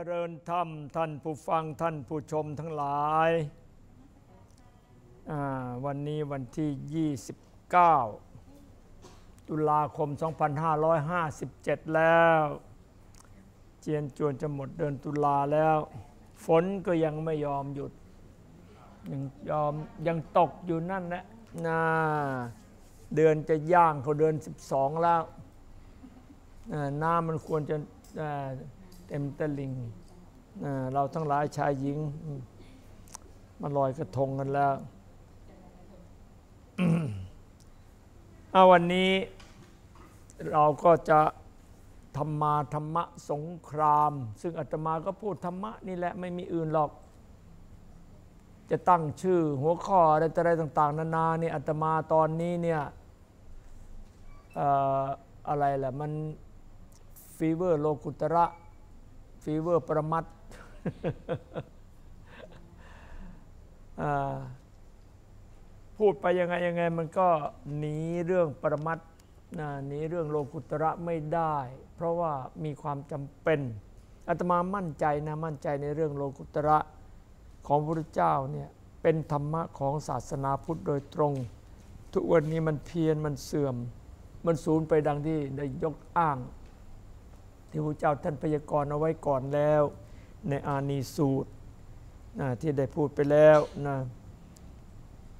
เจริญธรรมท่านผู้ฟังท่านผู้ชมทั้งหลาย วันนี้วันที่ 29 ตุลาคม 2557 แล้ว เจียนจวนจะหมดเดือนตุลาแล้ว ฝนก็ยังไม่ยอมหยุด ยังยอมยังตกอยู่นั่นแหละนะเดือนจะย่างเขาเดือน 12 แล้วน้ำมันควรจะ เต็มตะลิงเราทั้งหลายชายหญิงมาลอยกระทงกันแล้วเอาวันนี้เราก็จะธรรมาธรรมะสงคราม ซึ่งอาตมาก็พูดธรรมะนี่แหละไม่มีอื่นหรอก จะตั้งชื่อหัวข้ออะไรต่อะไรต่าง ๆ นานาเนี่ยอาตมาตอนนี้เนี่ยเอ่ออะไรแหละมัน fever โลกุตระ fever ปรมัตถ์พูดไปยังไงยังไงมันก็หนีเรื่องปรมัตถ์นะหนีเรื่องโลกุตระไม่ได้ เพราะว่ามีความจำเป็นอาตมามั่นใจนะมั่นใจในเรื่องโลกุตระของพระพุทธเจ้าเนี่ยเป็นธรรมะของศาสนาพุทธโดยตรง ทุกวันนี้มันเพี้ยนมันเสื่อม มันสูญไปดังที่ได้ยกอ้าง ที่พระเจ้าท่านพยากรณ์เอาไว้ก่อนแล้ว ในอานีสูตรนะที่ได้พูดไปแล้วนะ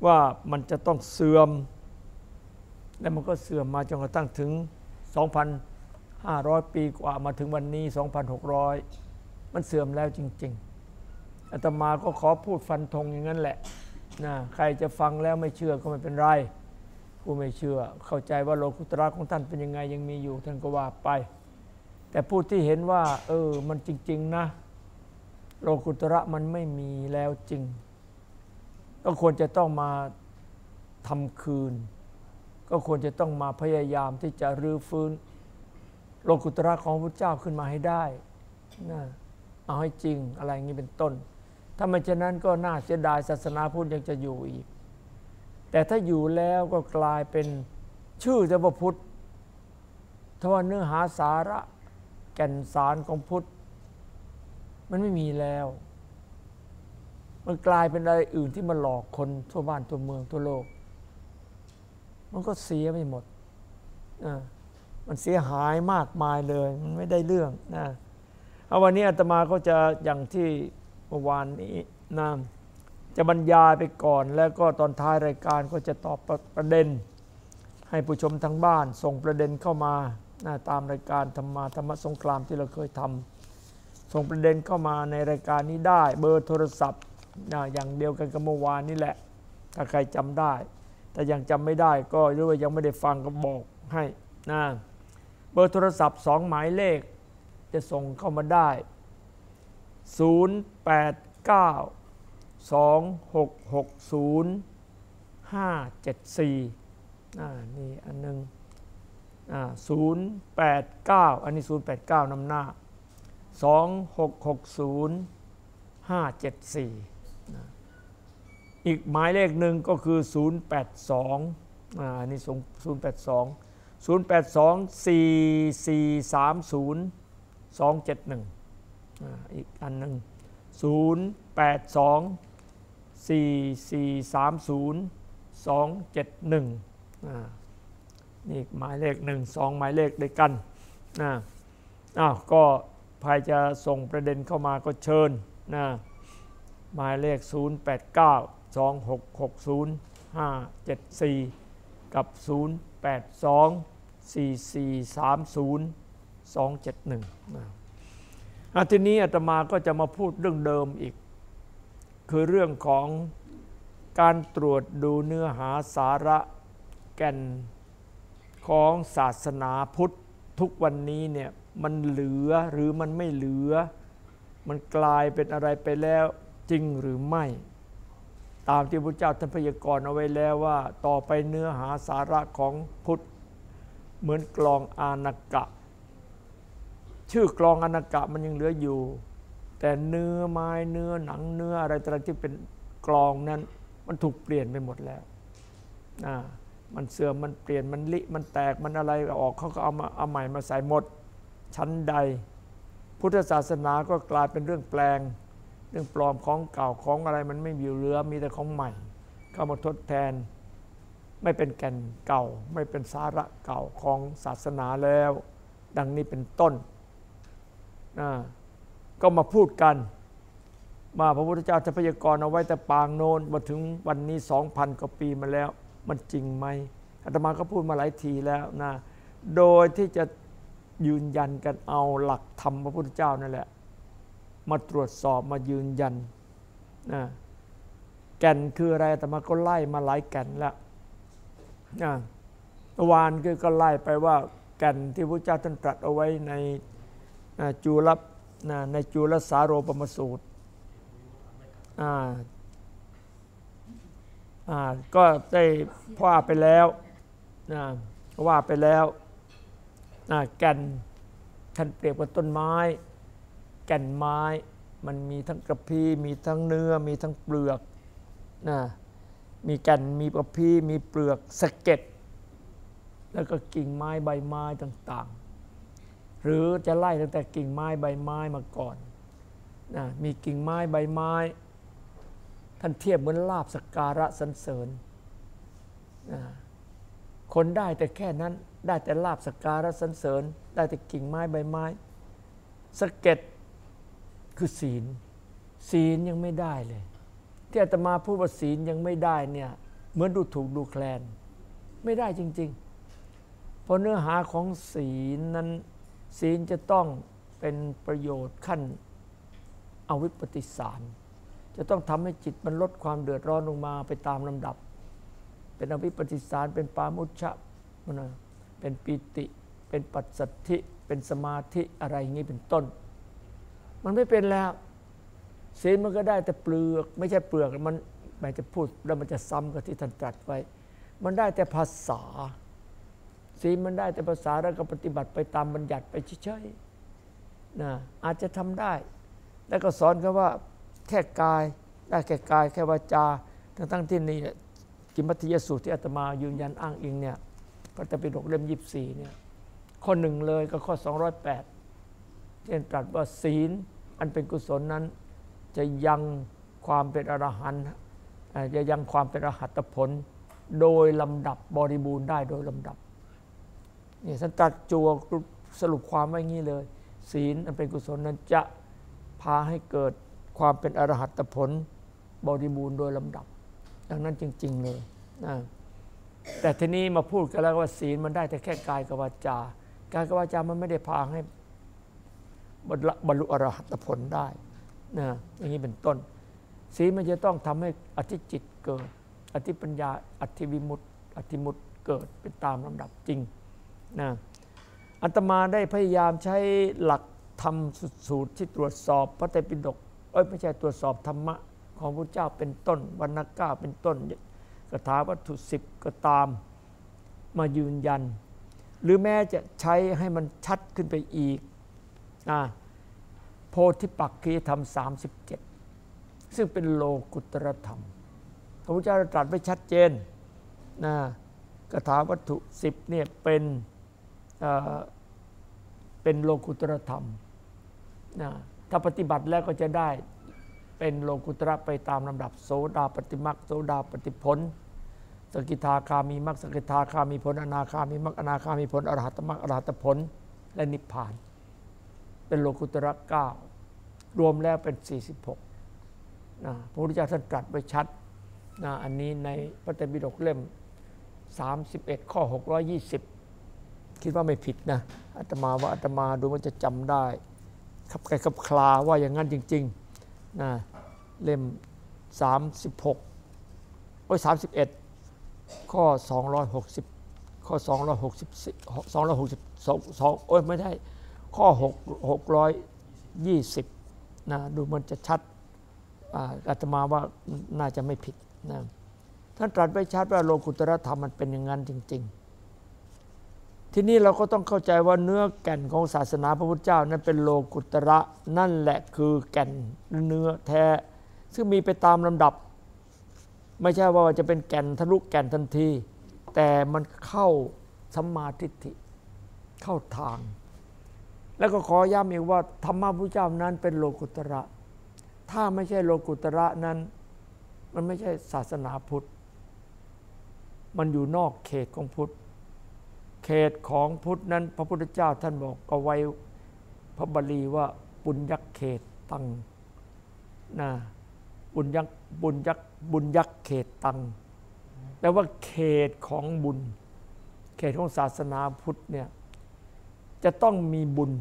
ว่ามันจะต้องเสื่อม และมันก็เสื่อมมาจนกระทั่งถึง 2,500 ปีกว่ามาถึงวันนี้ 2,600 มันเสื่อมแล้วจริง ๆอาตมาก็ขอพูดฟันธงอย่างนั้นแหละนะใครจะฟังแล้วไม่เชื่อก็ไม่เป็นไรผู้ไม่เชื่อ เข้าใจว่าโลกุตระของท่านเป็นยังไงยังมีอยู่ท่านก็ว่าไป แต่ผู้ที่เห็นว่า เออ มันจริง ๆ นะ โลกุตระมันไม่มีแล้วจริง ก็ควรจะต้องมาทำคืน ก็ควรจะต้องมาพยายามที่จะรื้อฟื้น โลกุตระของพระเจ้าขึ้นมาให้ได้นะเอาให้จริงอะไรอย่างนี้เป็นต้น ถ้าไม่เช่นนั้นก็น่าเสียดายศาสนาพุทธยังจะอยู่อีก แต่ถ้าอยู่แล้วก็กลายเป็นชื่อแต่ว่าพุทธทว่าเนื้อหาสาระ แก่นสารของพุทธ มันไม่มีแล้ว มันกลายเป็นอะไรอื่นที่มาหลอกคนทั่วบ้านทั่วเมืองทั่วโลก มันก็เสียไปหมดมันเสียหายมากมายเลย มันไม่ได้เรื่องนะเอาวันนี้อาตมาก็จะอย่างที่เมื่อวานนี้นะจะบรรยายไปก่อน แล้วก็ตอนท้ายรายการก็จะตอบประเด็น ให้ผู้ชมทางบ้านส่งประเด็นเข้ามา ตามรายการธรรมาธรรมสงครามที่เราเคยทำส่งประเด็นเข้ามาในรายการนี้ได้ เบอร์โทรศัพท์อย่างเดียวกันกับเมื่อวานนี่แหละ ถ้าใครจำได้ แต่ยังจำไม่ได้ก็หรือว่ายังไม่ได้ฟังก็บอกให้นะเบอร์โทรศัพท์สองหมายเลข จะส่งเข้ามาได้ 089 2660 574อ่านี่อันหนึงอ่า 089 อันนี้ 089นำหน้า 2660 574 อีกหมายเลขหนึ่งก็คือ 082อันนี้ 082 082 4430 271 อีกอันหนึ่ง 082 4430 271อ่า นี่หมายเลขหนึ่งสองหมายเลขด้วยกันนะอ้าวก็ใครจะส่งประเด็นเข้ามาก็เชิญนะหมายเลข 089 2660 574 กับ 082 4430 271นะอะทีนี้อาตมาก็จะมาพูดเรื่องเดิมอีก คือเรื่องของการตรวจดูเนื้อหาสาระแก่น ของศาสนาพุทธทุกวันนี้เนี่ยมันเหลือหรือมันไม่เหลือ มันกลายเป็นอะไรไปแล้วจริงหรือไม่ ตามที่พระเจ้าท่านพยากรณ์เอาไว้แล้วว่า ต่อไปเนื้อหาสาระของพุทธเหมือนกลองอานากะ ชื่อกลองอานากะมันยังเหลืออยู่ แต่เนื้อไม้เนื้อหนังเนื้ออะไรต่างๆที่เป็นกลองนั้น มันถูกเปลี่ยนไปหมดแล้วอ่า มันเสื่อมมันเปลี่ยนมันลิมันแตกมันอะไรออกเขาก็เอามาเอาใหม่มาใส่หมด ชั้นใด พุทธศาสนาก็กลายเป็นเรื่องแปลง เรื่องปลอมของเก่าของอะไรมันไม่มีเหลือมีแต่ของใหม่ เข้ามาทดแทน ไม่เป็นแก่นเก่า ไม่เป็นสาระเก่าของศาสนาแล้ว ดังนี้เป็นต้นนะก็มาพูดกัน มาพระพุทธเจ้าจะพยากรณ์เอาไว้แต่ปางโน้นมาถึงวันนี้สองพันกว่าปีมาแล้ว มันจริงไหมอาตมาก็พูดมาหลายทีแล้วนะโดยที่จะยืนยันกันเอาหลักธรรมพระพุทธเจ้านั่นแหละ มาตรวจสอบมายืนยันนะแก่นคืออะไรแต่มาก็ไล่มาหลายแก่นแล้วนะวานก็ก็ไล่ไปว่าแก่นที่พระเจ้าท่านตรัสเอาไว้ในจูลในจุลสาโรปมสูตร ก็ได้ว่าไปแล้วว่าไปแล้วแก่นท่านเปรียบกับต้นไม้ แก่นไม้มันมีทั้งกระพี้มีทั้งเนื้อมีทั้งเปลือกนะมีแก่นมีกระพี้มีเปลือกสะเก็ดแล้วก็กิ่งไม้ใบไม้ต่างๆ หรือจะไล่ตั้งแต่กิ่งไม้ใบไม้มาก่อนนะมีกิ่งไม้ใบไม้ ท่านเทียบเหมือนลาบสการะสันเสริญ คนได้แต่แค่นั้นได้แต่ลาบสการะสันเสริญ ได้แต่กิ่งไม้ใบไม้สเก็ตคือศีล ศีลยังไม่ได้เลย ที่อาตมาพูดว่าศีลยังไม่ได้เนี่ยเหมือนดูถูกดูแคลน ไม่ได้จริง ๆ เพราะเนื้อหาของศีลนั้นศีลจะต้องเป็นประโยชน์ขั้นอวิปปิสาร จะต้องทำให้จิตมันลดความเดือดร้อนลงมาไปตามลำดับ เป็นอวิปปิสารเป็นปามุชะนะเป็นปิติ เป็นปัจสัทธิ เป็นสมาธิอะไรอย่างนี้เป็นต้น มันไม่เป็นแล้วศีลมันก็ได้แต่เปลือก ไม่ใช่เปลือกมันมันจะพูดแล้วมันจะซ้ำกับที่ท่านตรัสไว้ มันได้แต่ภาษาศีลมันได้แต่ภาษาแล้วก็ปฏิบัติไปตามบัญญัติไปเฉยๆนะอาจจะทำได้ แล้วก็สอนกันว่า แค่กายได้แค่กายแค่วาจา ทั้งๆที่นี่กิมัติยสูตรที่อาตมายืนยันอ้างอิงเนี่ยพระตปิฎกเล่มยีิบสี่เนี่ยข้อหนึ่งเลยก็ข้อ 208ที่ตรัสว่าศีลอันเป็นกุศลนั้น จะยังความเป็นอรหันต์จะยังความเป็นอรหัตผล โดยลำดับบริบูรณ์ได้โดยลำดับนี่สันตัดจัวสรุปความไว้งี้เลย ศีลอันเป็นกุศลนั้นจะพาให้เกิด ความเป็นอรหัตผลบริบูรณ์โดยลำดับ ดังนั้นจริง ๆ เลยนะแต่ทีนี้มาพูดกันแล้วว่าศีลมันได้แต่แค่กายกับวาจากายกับวาจามันไม่ได้พาให้บรรลุอรหัตผลได้นะอย่างนี้เป็นต้น ศีลมันจะต้องทำให้อธิจิตเกิด อธิปัญญาอธิวิมุตติอธิมุตติเกิดเป็นตามลำดับจริงนะอัตมาได้พยายามใช้หลักธรรมสูตรที่ตรวจสอบพระไตรปิฎก อ้ยไม่ใช่ตรวจสอบธรรมะของพระเจ้าเป็นต้นวรรณก้าเป็นต้นกถาวัตถุสิบก็ตามมายืนยัน หรือแม้จะใช้ให้มันชัดขึ้นไปอีกนะโพธิปักคีธรรม37 ซึ่งเป็นโลกุตรธรรม พระพุทธเจ้าตรัสไว้ชัดเจนนะกถาวัตถุสิบเนี่ยเป็นเป็นโลกุตรธรรมนะ ถ้าปฏิบัติแล้วก็จะได้เป็นโลกุตระไปตามลำดับโสดาปฏิมักโสดาปฏิผลสกิทาคามีมักสกิทาคามีผลอนาคามีมักอนาคามีผลอรหัตมักอรหัตผล และนิพพาน เป็นโลกุตระเก้ารวมแล้วเป็น 46นะพระพุทธเจ้าท่านตรัสไว้ชัดนะอันนี้ในพระไตรปิฎกเล่ม 31 ข้อ 620 คิดว่าไม่ผิดนะอาตมาว่าอาตมาดูมันจะจำได้ ขับไกลขับคลาว่าอย่างนั้นจริงๆนะเล่ม 36โอ้ย31 ข้อ 260 ข้อ 264 262โอ้ยไม่ได้ข้อ 6 620นะดูมันจะชัดอาตมาว่าน่าจะไม่ผิดนะท่านตรัสไว้ชัดว่าโลกุตรธรรมมันเป็นอย่างนั้นจริง ๆ ที่นี่เราก็ต้องเข้าใจว่าเนื้อแก่นของศาสนาพระพุทธเจ้านั้นเป็นโลกุตระนั่นแหละคือแก่นเนื้อแท้ ซึ่งมีไปตามลำดับ ไม่ใช่ว่าจะเป็นแก่นทะลุแก่นทันที แต่มันเข้าสัมมาทิฏฐิเข้าทาง แล้วก็ขอย้ำอีกว่าธรรมะพระเจ้านั้นเป็นโลกุตระ ถ้าไม่ใช่โลกุตระนั้น มันไม่ใช่ศาสนาพุทธ มันอยู่นอกเขตของพุทธ เขตของพุทธนั้น พระพุทธเจ้าท่านบอกก็ไว้พระบาลีว่าบุญยักเขตตังนะบุญยักบุญยักบุญยักเขตตังแปลว่าเขตของบุญ เขตของศาสนาพุทธเนี่ยจะต้องมีบุญ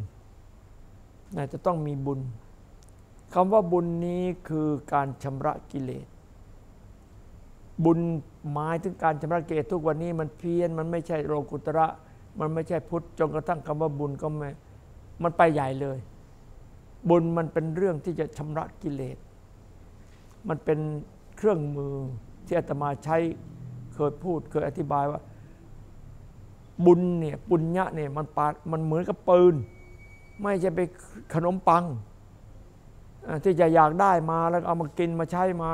นะจะต้องมีบุญคำว่าบุญนี้คือการชำระกิเลส บุญหมายถึงการชำระกิเลสทุกวันนี้มันเพี้ยนมันไม่ใช่โลกุตระ มันไม่ใช่พุทธจนกระทั่งคำว่าบุญก็ไม่มันไปใหญ่เลย บุญมันเป็นเรื่องที่จะชำระกิเลส มันเป็นเครื่องมือที่อาตมาใช้เคยพูดเคยอธิบายว่า บุญเนี่ยปุญญะเนี่ยมันปามันเหมือนกับปืน ไม่ใช่ไปขนมปังที่จะอยากได้มาแล้วเอามากินมาใช้มา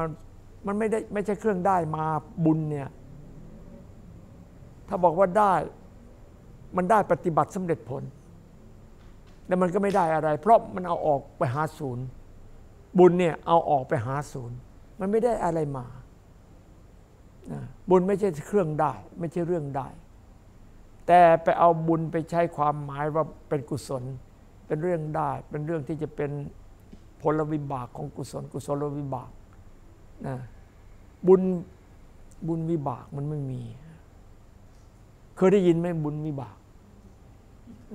มันไม่ได้ไม่ใช่เครื่องได้มาบุญเนี่ย ถ้าบอกว่าได้มันได้ปฏิบัติสำเร็จผล แต่มันก็ไม่ได้อะไร เพราะมันเอาออกไปหาศูนย์ บุญเนี่ยเอาออกไปหาศูนย์ มันไม่ได้อะไรมา บุญไม่ใช่เครื่องได้ ไม่ใช่เรื่องได้ แต่ไปเอาบุญไปใช้ความหมายว่าเป็นกุศล เป็นเรื่องได้ เป็นเรื่องที่จะเป็นผลวิบากของกุศล กุศลวิบาก นะบุญบุญวิบากมันไม่มี เคยได้ยินไหมบุญวิบาก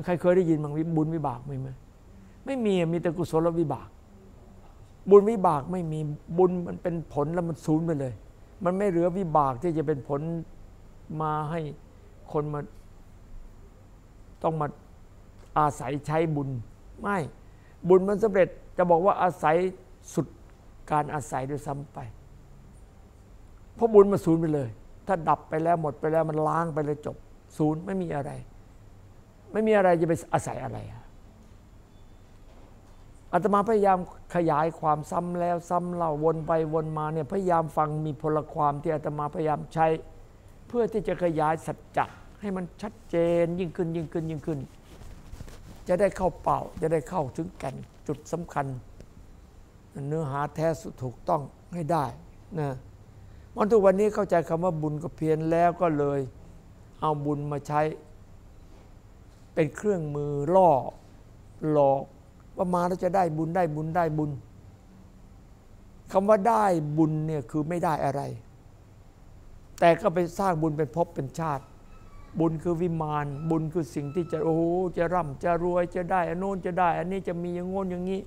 ใครเคยได้ยินบ้างบุญวิบากไหมไหมไม่มีมีแต่กุศลวิบาก บุญวิบากไม่มีบุญมันเป็นผลแล้วมันสูญไปเลย มันไม่เหลือวิบากที่จะเป็นผลมาให้คนมา ต้องมาอาศัยใช้บุญ ไม่ บุญมันสำเร็จจะบอกว่าอาศัยสุด การอาศัยด้วยซ้ำไป เพราะบุญมันสูญไปเลย ถ้าดับไปแล้วหมดไปแล้วมันล้างไปเลยจบศูนย์ไม่มีอะไร ไม่มีอะไรจะไปอาศัยอะไรอาตมาพยายามขยายความซ้ำแล้วซ้ำเล่าวนไปวนมาเนี่ยพยายามฟังมีพลความที่อาตมาพยายามใช้ เพื่อที่จะขยายสัจจะให้มันชัดเจนยิ่งขึ้นยิ่งขึ้นยิ่งขึ้น จะได้เข้าเป่าจะได้เข้าถึงแก่นจุดสำคัญ เนื้อหาแท้สุดถูกต้องให้ได้นะวันทุกวันนี้เข้าใจคำว่าบุญก็เพียนแล้วก็เลย เอาบุญมาใช้ เป็นเครื่องมือล่อหลอกว่ามาแล้วจะได้บุญได้บุญได้บุญคำว่าได้บุญเนี่ยคือไม่ได้อะไร แต่ก็ไปสร้างบุญเป็นภพเป็นชาติ บุญคือวิมาน บุญคือสิ่งที่จะโอ้จะร่ำจะรวยจะได้อันโน้นจะได้ อันนี้จะมีอย่างงนอย่างนี้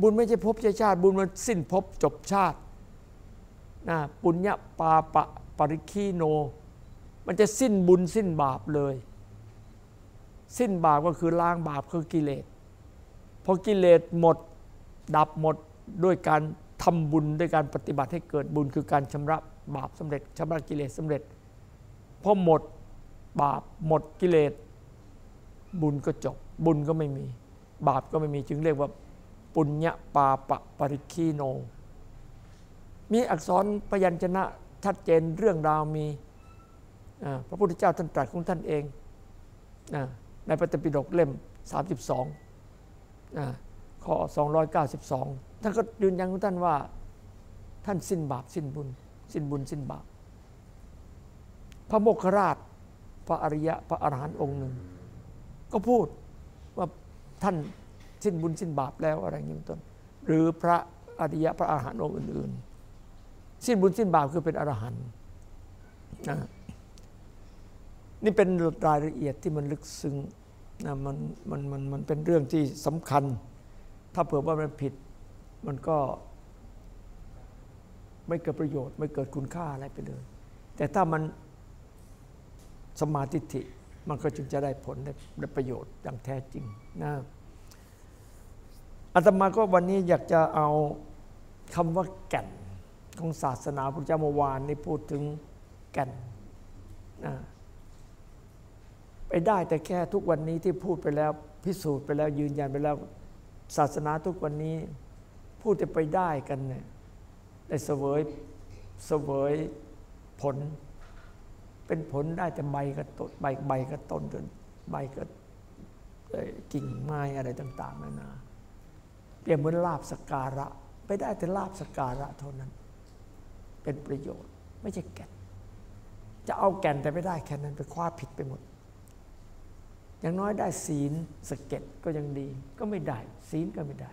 บุญไม่ใช่พบชาติ บุญมันสิ้นพบจบชาตินะปุญญาปาปะปริคีโน มันจะสิ้นบุญสิ้นบาปเลย สิ้นบาปก็คือล้างบาปคือกิเลสพอกิเลสหมดดับหมดด้วยการทำบุญด้วยการปฏิบัติให้เกิดบุญคือการชำระบาปสำเร็จชำระกิเลสสาเร็จพอหมดบาปหมดกิเลส บุญก็จบ บุญก็ไม่มี บาปก็ไม่มีจึงเรียกว่า ปุญญาปาปะปริคีโน มีอักษรพยัญชนะชัดเจนเรื่องราวมีพระพุทธเจ้าท่านตรัสของท่านเองในปฏิปิฎกเล่ม 32ข้อ292 ท่านก็ยืนยันของท่านว่า ท่านสิ้นบาปสิ้นบุญ สิ้นบุญสิ้นบาป พระโมคคราช พระอริยะพระอรหันต์องค์หนึ่ง ก็พูดว่าท่าน สิ้นบุญสิ้นบาปแล้วอะไรอย่างนี้ต้น หรือพระอริยะพระอรหันต์องค์อื่น ๆ สิ้นบุญสิ้นบาปคือเป็นอรหันต์นะนี่เป็นรายละเอียดที่มันลึกซึ้งนะมันมันมันมันเป็นเรื่องที่สำคัญ ถ้าเผื่อว่ามันผิด มันก็ไม่เกิดประโยชน์ ไม่เกิดคุณค่าอะไรไปเลย แต่ถ้ามันสมาธิิมันก็จึงจะได้ผลได้ประโยชน์อย่างแท้จริงนะ อาตมาก็วันนี้อยากจะเอาคำว่าแก่นของศาสนาพุทธเจ้าเมื่อวานนี้พูดถึงแก่นนะไปได้แต่แค่ทุกวันนี้ที่พูดไปแล้วพิสูจน์ไปแล้วยืนยันไปแล้วศาสนาทุกวันนี้พูดจะไปได้กันเนี่ยได้เสวยเสวยผล เป็นผลได้แต่ใบกับต้นใบใบกับต้นจนใบกับกิ่งไม้อะไรต่าง ๆนานา เปรียบเหมือนลาบสการะ ไปได้แต่ลาบสการะเท่านั้น เป็นประโยชน์ไม่ใช่แก่น จะเอาแก่นแต่ไม่ได้แค่นั้นไปคว้าผิดไปหมด อย่างน้อยได้ศีลสเก็ตก็ยังดี ก็ไม่ได้ ศีลก็ไม่ได้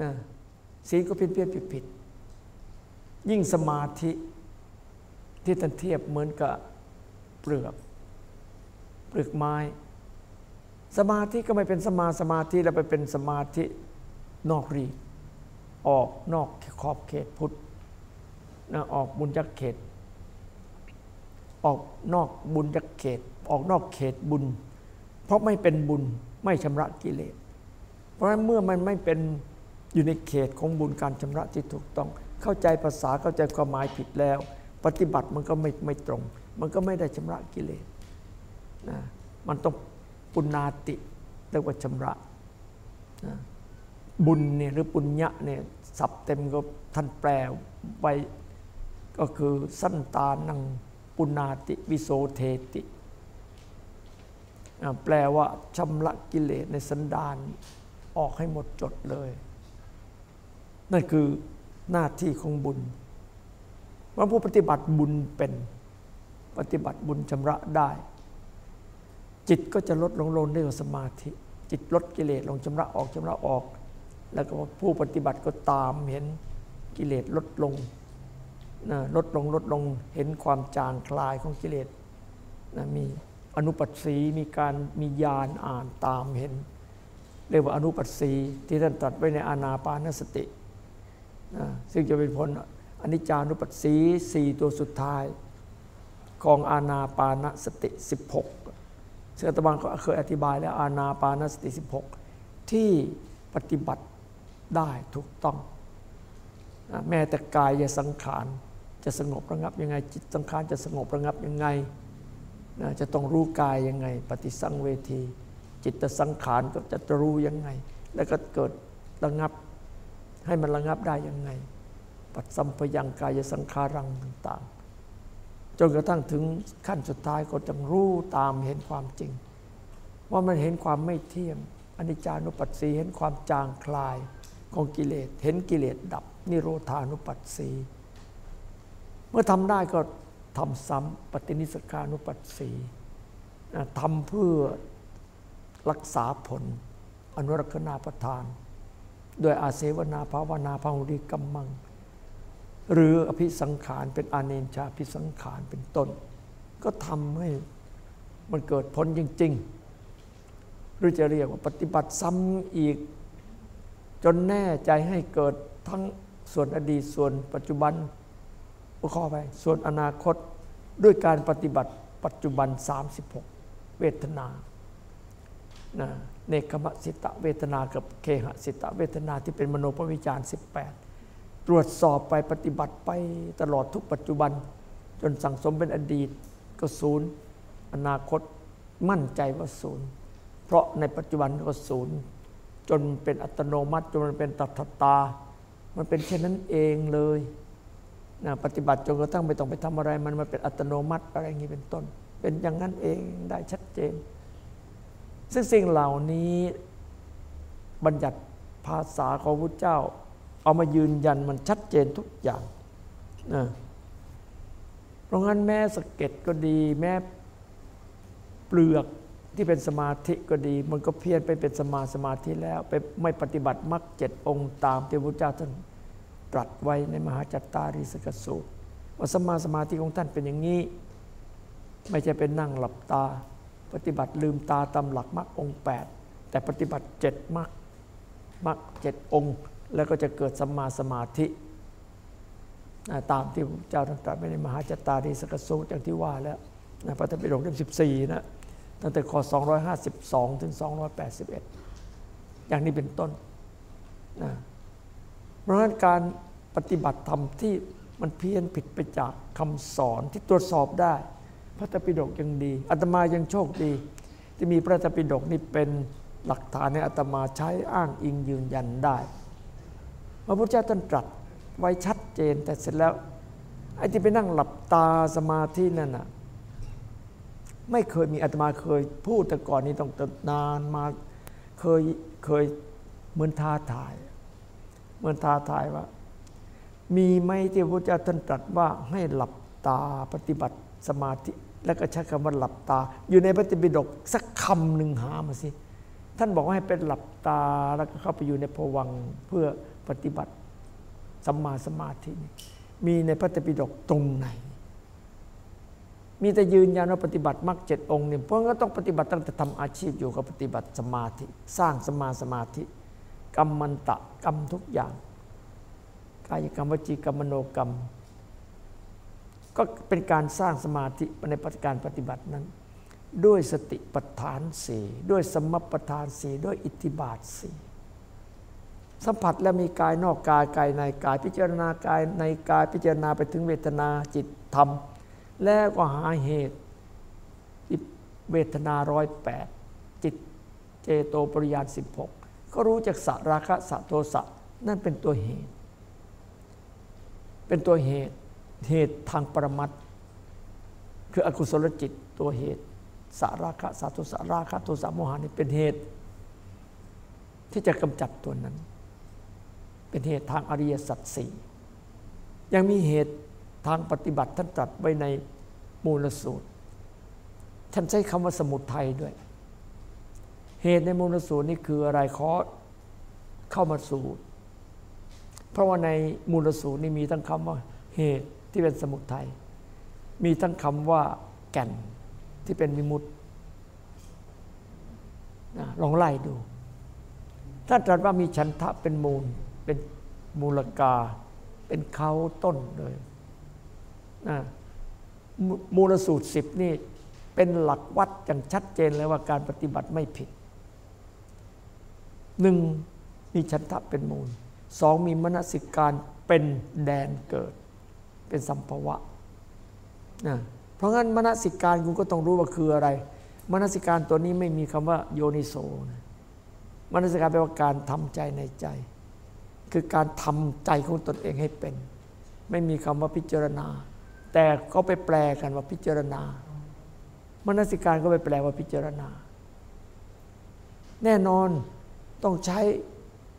นะศีลก็เพี้ยนเพี้ยนผิดผิดยิ่งสมาธิที่ท่านเทียบเหมือนกับเปลือก เปลือกไม้ สมาธิก็ไม่เป็นสมาสมาธิแล้วไปเป็นสมาธินอกรีออกนอกขอบเขตพุทธนะออกบุญจักเขต ออกนอกบุญจักเขต ออกนอกเขตบุญ เพราะไม่เป็นบุญไม่ชำระกิเลส เพราะฉะนั้นเมื่อมันไม่เป็นอยู่ในเขตของบุญการชำระที่ถูกต้อง เข้าใจภาษาเข้าใจความหมายผิดแล้ว ปฏิบัติมันก็ไม่ไม่ตรง มันก็ไม่ได้ชำระกิเลสนะมันต้อง ปุณาติเรียกว่าชำระนะบุญเนี่ยหรือปุญญะเนี่ยสับเต็มก็ท่านแปลไว้ก็คือสั้นตานังปุณาติวิโสเทติ แปลว่าชำระกิเลสในสันดานออกให้หมดจดเลย นั่นคือหน้าที่ของบุญว่าผู้ปฏิบัติบุญเป็นปฏิบัติบุญชำระได้ จิตก็จะลดลงลงด้วยสมาธิ จิตลดกิเลสลงชำระออกชำระออก แล้วก็ผู้ปฏิบัติก็ตามเห็นกิเลสลดลงนะลดลงลดลงเห็นความจางคลายของกิเลสนะมีอนุปัสสีมีการมีญาณอ่านตามเห็น เรียกว่าอนุปัสสีที่ท่านตรัสไว้ในอานาปานสตินะซึ่งจะเป็นผลอนิจจานุปัสสีสี่ตัวสุดท้าย ของอาณาปานสติ 16 เสือตะบังก็เคยอธิบายแล้วอาณาปานสติ 16 ที่ปฏิบัติได้ถูกต้อง แม้แต่กายจะสังขารจะสงบระงับยังไง จิตสังขารจะสงบระงับยังไงจะต้องรู้กายยังไง ปฏิสังเวที จิตสังขารก็จะรู้ยังไง แล้วก็เกิดระงับให้มันระงับได้ยังไง ปัดสัมพยังกายสังขารังต่างๆ จนกระทั่งถึงขั้นสุดท้ายก็จะรู้ตามเห็นความจริง ว่ามันเห็นความไม่เที่ยงอนิจจานุปัสสีเห็นความจางคลายของกิเลสเห็นกิเลสดับ นิโรธานุปัสสีเมื่อทำได้ก็ทำซ้ำปฏินิสขานุปัสสีทำเพื่อรักษาผลอนุรักษณาประทาน โดยอาเสวนาภาวนาภาวุริกัมมัง หรืออภิสังขารเป็นอาเนชาภิสังขารเป็นต้น ก็ทำให้มันเกิดผลจริง ๆ หรือจะเรียกว่าปฏิบัติซ้ำอีก จนแน่ใจให้เกิดทั้งส่วนอดีตส่วนปัจจุบันข้อไปส่วนอนาคตด้วยการปฏิบัติปัจจุบัน 36 เวทนานะเนคขมสิตะเวทนากับเคหสิตะเวทนาที่เป็นมโนปวิจาร 18 รวจสอบไปปฏิบัติไปตลอดทุกปัจจุบัน จนสั่งสมเป็นอดีตก็ศูนย์ อนาคตมั่นใจว่าศูนย์ เพราะในปัจจุบันก็ศูนย์ จนเป็นอัตโนมัติจนมันเป็นตัทตา มันเป็นแค่นั้นเองเลยนะปฏิบัติจนกระทั่งไม่ต้องไปทำอะไร มันมันเป็นอัตโนมัติอะไรอย่างนี้เป็นต้น เป็นอย่างนั้นเองได้ชัดเจน ซึ่งสิ่งเหล่านี้บัญญัติภาษาของพระเจ้า เอามายืนยันมันชัดเจนทุกอย่างนะเพราะงั้นแม้สะเก็ดก็ดี แม้เปลือกที่เป็นสมาธิก็ดี มันก็เพี้ยนไปเป็นสมาสมาธิแล้ว ไปไม่ปฏิบัติมรรคเจ็ดองค์ตามที่พระเจ้าท่านตรัสไว้ในมหาจัตตาริสกสูตรว่าสมาสมาธิของท่านเป็นอย่างนี้ ไม่ใช่เป็นนั่งหลับตา ปฏิบัติลืมตาตำหลักมรรคองแปดแต่ปฏิบัติเจ็ดมรรคมรรคเจ็ดองค์ แล้วก็จะเกิดสัมมาสมาธิ ตามที่เจ้าท่านตรัสไว้ในมหาจตารีสกสูตรอย่างที่ว่าแล้วนะพระธรรมปิฎกเล่ม14 นะ ตั้งแต่ข้อ252 ถึง 281 อย่างนี้เป็นต้นนะเพราะฉะนั้นการปฏิบัติธรรมที่มันเพี้ยนผิดไปจากคำสอนที่ตรวจสอบได้ พระธรรมปิฎกยังดีอาตมายังโชคดี ที่มีพระธรรมปิฎกนี่เป็นหลักฐานในอาตมาใช้อ้างอิงยืนยันได้ ระพุทธเจ้าท่านตรัสไว้ชัดเจน แต่เสร็จแล้วไอ้ที่ไปนั่งหลับตาสมาธินั่นน่ะไม่เคยมีอาตมาเคยพูดแต่ก่อนนี้ต้องนานมาเคยเคยเหมือนท้าทาย เหมือนท้าทายว่า มีไหมที่พระเจ้าท่านตรัสว่าให้หลับตาปฏิบัติสมาธิ แล้วก็ใช้คำว่าหลับตา อยู่ในพระติปิฎกสักคำหนึ่งหามาสิ ท่านบอกว่าให้เป็นหลับตาแล้วก็เข้าไปอยู่ในภวังเพื่อ ปฏิบัติสัมมาสมาธิมีในพระตปิฎกตรงไหน มีแต่ยืนยันว่าปฏิบัติมรรคเจ็ดองค์เนี่ยเพราะงั้นต้องปฏิบัติตั้งแต่ทำอาชีพอยู่กับปฏิบัติสมาธิ สร้างสมาสมาธิ กรรมมันตะกรรมทุกอย่างกายกรรมวจีกรรมมโนกรรม ก็เป็นการสร้างสมาธิในปฏิการปฏิบัตินั้น ด้วยสติปัฏฐานสี่ด้วยสมปัฏฐานสี่ด้วยอิทธิบาทสี่ สัมผัสแล้วมีกายนอกกายกายในกายพิจารณากายในกายพิจารณาไปถึงเวทนาจิตธรรม แล้วก็หาเหตุเวทนาร้อยแปดจิตเจโตปริยานสิบหกก็รู้จากสราคะสัโทสะนั่นเป็นตัวเหตุ เป็นตัวเหตุเหตุทางปรมัตคืออกุศลจิตตัวเหตุสาราคะสาธุสาราคะโทสะโมหานี่เป็นเหตุ ที่จะกำจัดตัวนั้น เป็นเหตุทางอริยสัจสี่ยังมีเหตุทางปฏิบัติท่านตรัสไว้ในมูลสูตร ท่านใช้คำว่าสมุทัยด้วย เหตุในมูลสูตรนี่คืออะไรขอเข้ามาสูตรเพราะว่าในมูลสูตรนี่มีทั้งคำว่าเหตุที่เป็นสมุทัยมีทั้งคำว่าแก่นที่เป็นวิมุตติลองไล่ดูท่านตรัสว่ามีฉันทะเป็นมูล เป็นมูลกา เป็นเขาต้นเลยนะมูลสูตรสิบนี่เป็นหลักวัดอย่างชัดเจนเลยว่าการปฏิบัติไม่ผิดหนึ่งมีฉันทะเป็นมูลสองมีมนสิการเป็นแดนเกิด เป็นสัมภวะนะเพราะงั้นมนสิการคุณก็ต้องรู้ว่าคืออะไร มนสิการตัวนี้ไม่มีคำว่าโยนิโสนะมนสิการแปลว่าการทำใจในใจ คือการทำใจของตนเองให้เป็น ไม่มีคำว่าพิจารณา แต่เขาไปแปลกันว่าพิจารณามนสิการก็ไปแปลว่าพิจารณา แน่นอนต้องใช้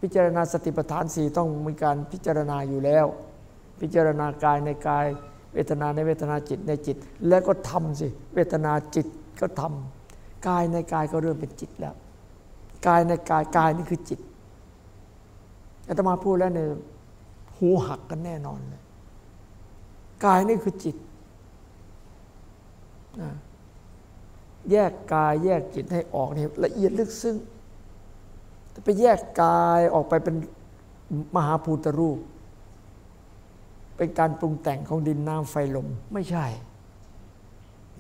พิจารณาสติปัฏฐานสี่ต้องมีการพิจารณาอยู่แล้ว พิจารณากายในกาย เวทนาในเวทนาจิตในจิต แล้วก็ทำสิเวทนาจิตก็ทำกายในกายก็เริ่มเป็นจิตแล้ว กายในกายกายนี่คือจิต อาตมาพูดแล้วเนี่ยหูหักกันแน่นอนเลยกายนี่คือจิต แยกกายแยกจิตให้ออกนี่ละเอียดลึกซึ้งไปแยกกายออกไปเป็นมหาภูตรูป เป็นการปรุงแต่งของดินน้ำไฟลม ไม่ใช่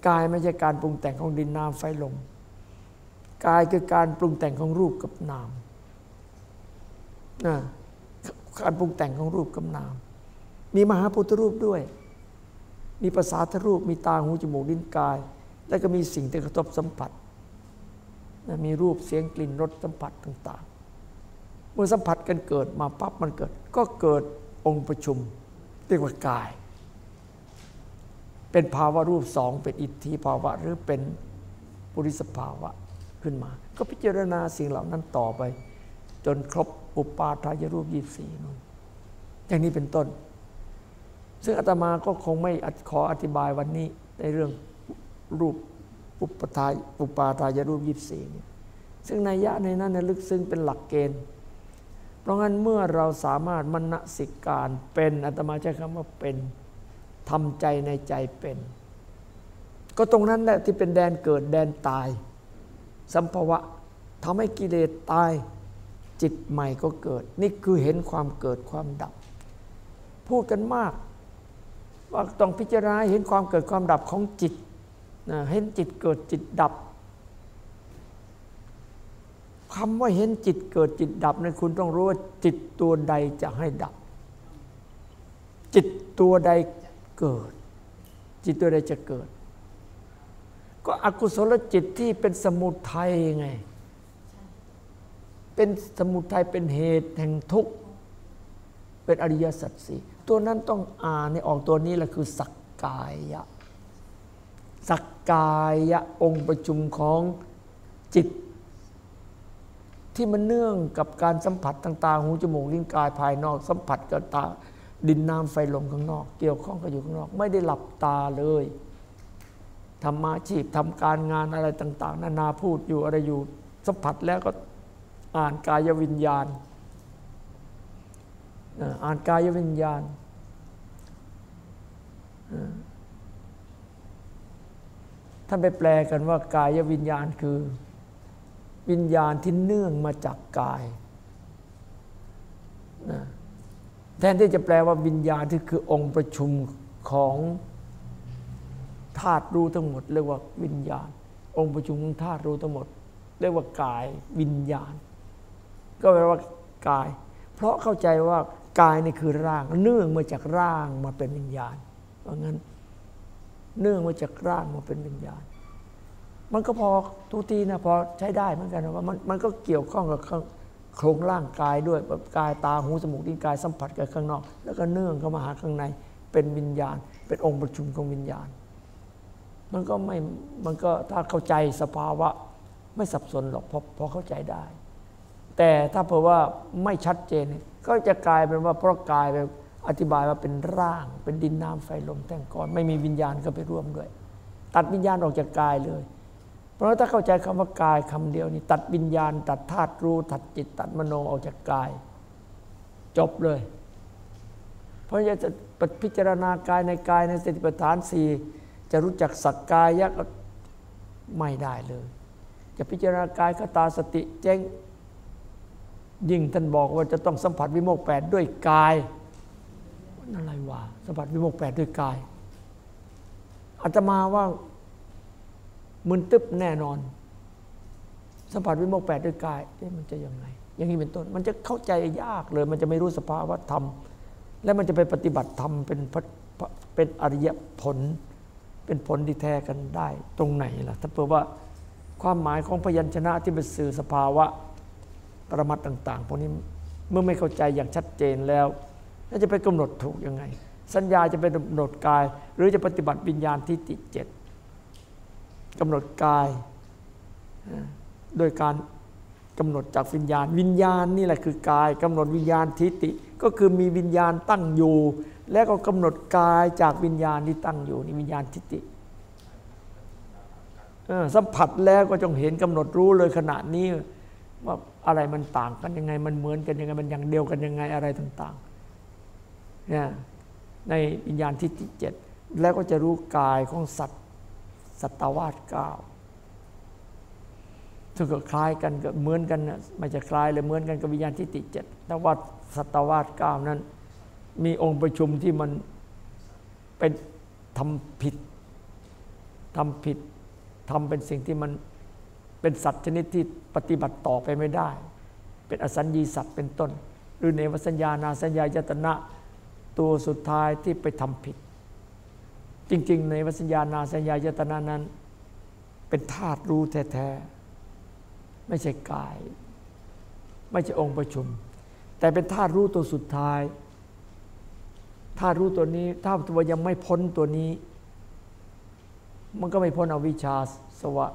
กายไม่ใช่การปรุงแต่งของดินน้ำไฟลม กายคือการปรุงแต่งของรูปกับนามนะ การปรุงแต่งของรูปกับนาม มีมหาพุทธรูปด้วย มีภาษาทรูป มีตาหูจมูกลิ้นกาย แล้วก็มีสิ่งที่กระทบสัมผัส มีรูปเสียงกลิ่นรสสัมผัสต่าง ๆ เมื่อสัมผัสกันเกิดมาปั๊บมันเกิด ก็เกิดองค์ประชุมเรียกว่ากาย เป็นภาวะรูปสองเป็นอิทธิภาวะหรือเป็นปุริสภาวะขึ้นมา ก็พิจารณาสิ่งเหล่านั้นต่อไป จนครบ อุปาทายรูปยี่สี่นู่นอย่างนี้เป็นต้น ซึ่งอาตมาก็คงไม่ขออธิบายวันนี้ในเรื่องรูปอุปทายอุปาทายรูปยี่สี่นี่ซึ่งในยะในนั้นลึกซึ้งเป็นหลักเกณฑ์ เพราะงั้นเมื่อเราสามารถมณสิการเป็นอาตมาใช้คำว่าเป็นทำใจในใจเป็น ก็ตรงนั้นแหละที่เป็นแดนเกิดแดนตาย สัมภวะทำให้กิเลสตาย จิตใหม่ก็เกิด นี่คือเห็นความเกิดความดับ พูดกันมาก ว่าต้องพิจารณาเห็นความเกิดความดับของจิตนะเห็นจิตเกิดจิตดับคำว่าเห็นจิตเกิดจิตดับนคุณต้องรู้ว่าจิตตัวใดจะให้ดับ จิตตัวใดเกิด จิตตัวใดจะเกิด ก็อกุศลจิตที่เป็นสมุทัยไง เป็นสมุทัยเป็นเหตุแห่งทุกข์เป็นอริยสัจสี่ตัวนั้นต้องอ่านในออกตัวนี้แหละคือสักกายะ สักกายะองค์ประชุมของจิต ที่มันเนื่องกับการสัมผัสต่างๆหูจมูกลิ้นกายภายนอก สัมผัสกับตาดินน้ำไฟลมข้างนอก เกี่ยวข้องกับอยู่ข้างนอก ไม่ได้หลับตาเลยทำมาชีพทำการงานอะไรต่าง ๆ นานาพูดอยู่อะไรอยู่สัมผัสแล้วก็ อ่านกายวิญญาณ อ่านกายวิญญาณ ท่านไปแปลกันว่ากายวิญญาณคือ วิญญาณที่เนื่องมาจากกาย แทนที่จะแปลว่าวิญญาณที่คือองค์ประชุมของธาตุรู้ทั้งหมด เรียกว่าวิญญาณ องค์ประชุมของธาตุรู้ทั้งหมด เรียกว่ากายวิญญาณ ก็แปลว่ากาย เพราะเข้าใจว่ากายนี่คือร่าง เนื่องมาจากร่างมาเป็นวิญญาณเพราะงั้น เนื่องมาจากร่างมาเป็นวิญญาณ มันก็พอทุกทีนะพอใช้ได้เหมือนกันว่ามันมันก็เกี่ยวข้องกับโครงร่างกายด้วยกายตาหูจมูกลิ้นกายสัมผัสกับข้างนอก แล้วก็เนื่องเข้ามาหาข้างในเป็นวิญญาณ เป็นองค์ประชุมของวิญญาณ มันก็ไม่มันก็ถ้าเข้าใจสภาวะ ไม่สับสนหรอกพอพอเข้าใจได้ แต่ถ้าเพราะว่าไม่ชัดเจน ก็จะกลายเป็นว่าเพราะกายไปอธิบายว่าเป็นร่าง เป็นดินน้ำไฟลมแท่งก้อน ไม่มีวิญญาณก็ไปร่วมด้วย ตัดวิญญาณออกจากกายเลย เพราะถ้าเข้าใจคำว่ากายคำเดียวนี่ตัดวิญญาณ ตัดธาตุรู้ตัดจิต ตัดมโนออกจากกาย จบเลย เพราะจะพิจารณากายในกายในสติปัฏฐานสี่จะรู้จักสักกายะก็ไม่ได้เลย จะพิจารณากายคตาสติเจ๊ง ยิ่งท่านบอกว่าจะต้องสัมผัสวิโมกแปดด้วยกายอะไรวะสัมผัสวิโมกแปดด้วยกายอาตมาว่ามึนตึ๊บแน่นอน สัมผัสวิโมกแปดด้วยกายมันจะยังไง อย่างนี้เป็นต้น มันจะเข้าใจยากเลย มันจะไม่รู้สภาวะธรรม และมันจะไปปฏิบัติธรรมเป็นเป็นอริยผล เป็นผลที่แท้กันได้ ตรงไหนล่ะ ถ้าเผื่อว่าความหมายของพยัญชนะที่เป็นสื่อสภาวะ ปรมัตต่าง ๆ พวกนี้เมื่อไม่เข้าใจอย่างชัดเจนแล้วแล้วจะไปกำหนดถูกยังไง สัญญาจะไปกำหนดกาย หรือจะปฏิบัติวิญญาณทิฏฐิเจ็ดกำหนดกาย โดยการกำหนดจากวิญญาณ วิญญาณนี่แหละคือกายกำหนดวิญญาณทิฏฐิก็คือมีวิญญาณตั้งอยู่ แล้วก็กำหนดกายจากวิญญาณที่ตั้งอยู่นี่วิญญาณทิฏฐิสัมผัสแล้วก็จงเห็นกำหนดรู้เลยขณะนี้ ว่าอะไรมันต่างกันยังไง มันเหมือนกันยังไง มันอย่างเดียวกันยังไงอะไรต่างๆเนี่ยในวิญญาณทิฏฐิเจ็ดแล้วก็จะรู้กายของสัตว์สัตวาสเก้าถ้าเกิดคล้ายกันก็เหมือนกันนะไม่จะคล้ายเลยเหมือนกันกับวิญญาณทิฏฐิเจ็ดแต่ว่าสัตวาสเก้านั้น มีองค์ประชุมที่มันเป็นทำผิดทำผิดทำเป็นสิ่งที่มัน เป็นสัตว์ชนิดที่ปฏิบัติต่อไปไม่ได้ เป็นอสัญญีสัตว์เป็นต้น หรือในวสัญญานาสัญญายตนะตัวสุดท้ายที่ไปทำผิด จริง ๆ ในวสัญญานาสัญญายตนะนั้น เป็นธาตุรู้แท้ๆไม่ใช่กาย ไม่ใช่องค์ประชุม แต่เป็นธาตุรู้ตัวสุดท้ายธาตุรู้ตัวนี้ถ้าตัวยังไม่พ้นตัวนี้ มันก็ไม่พ้นอวิชชาสวะ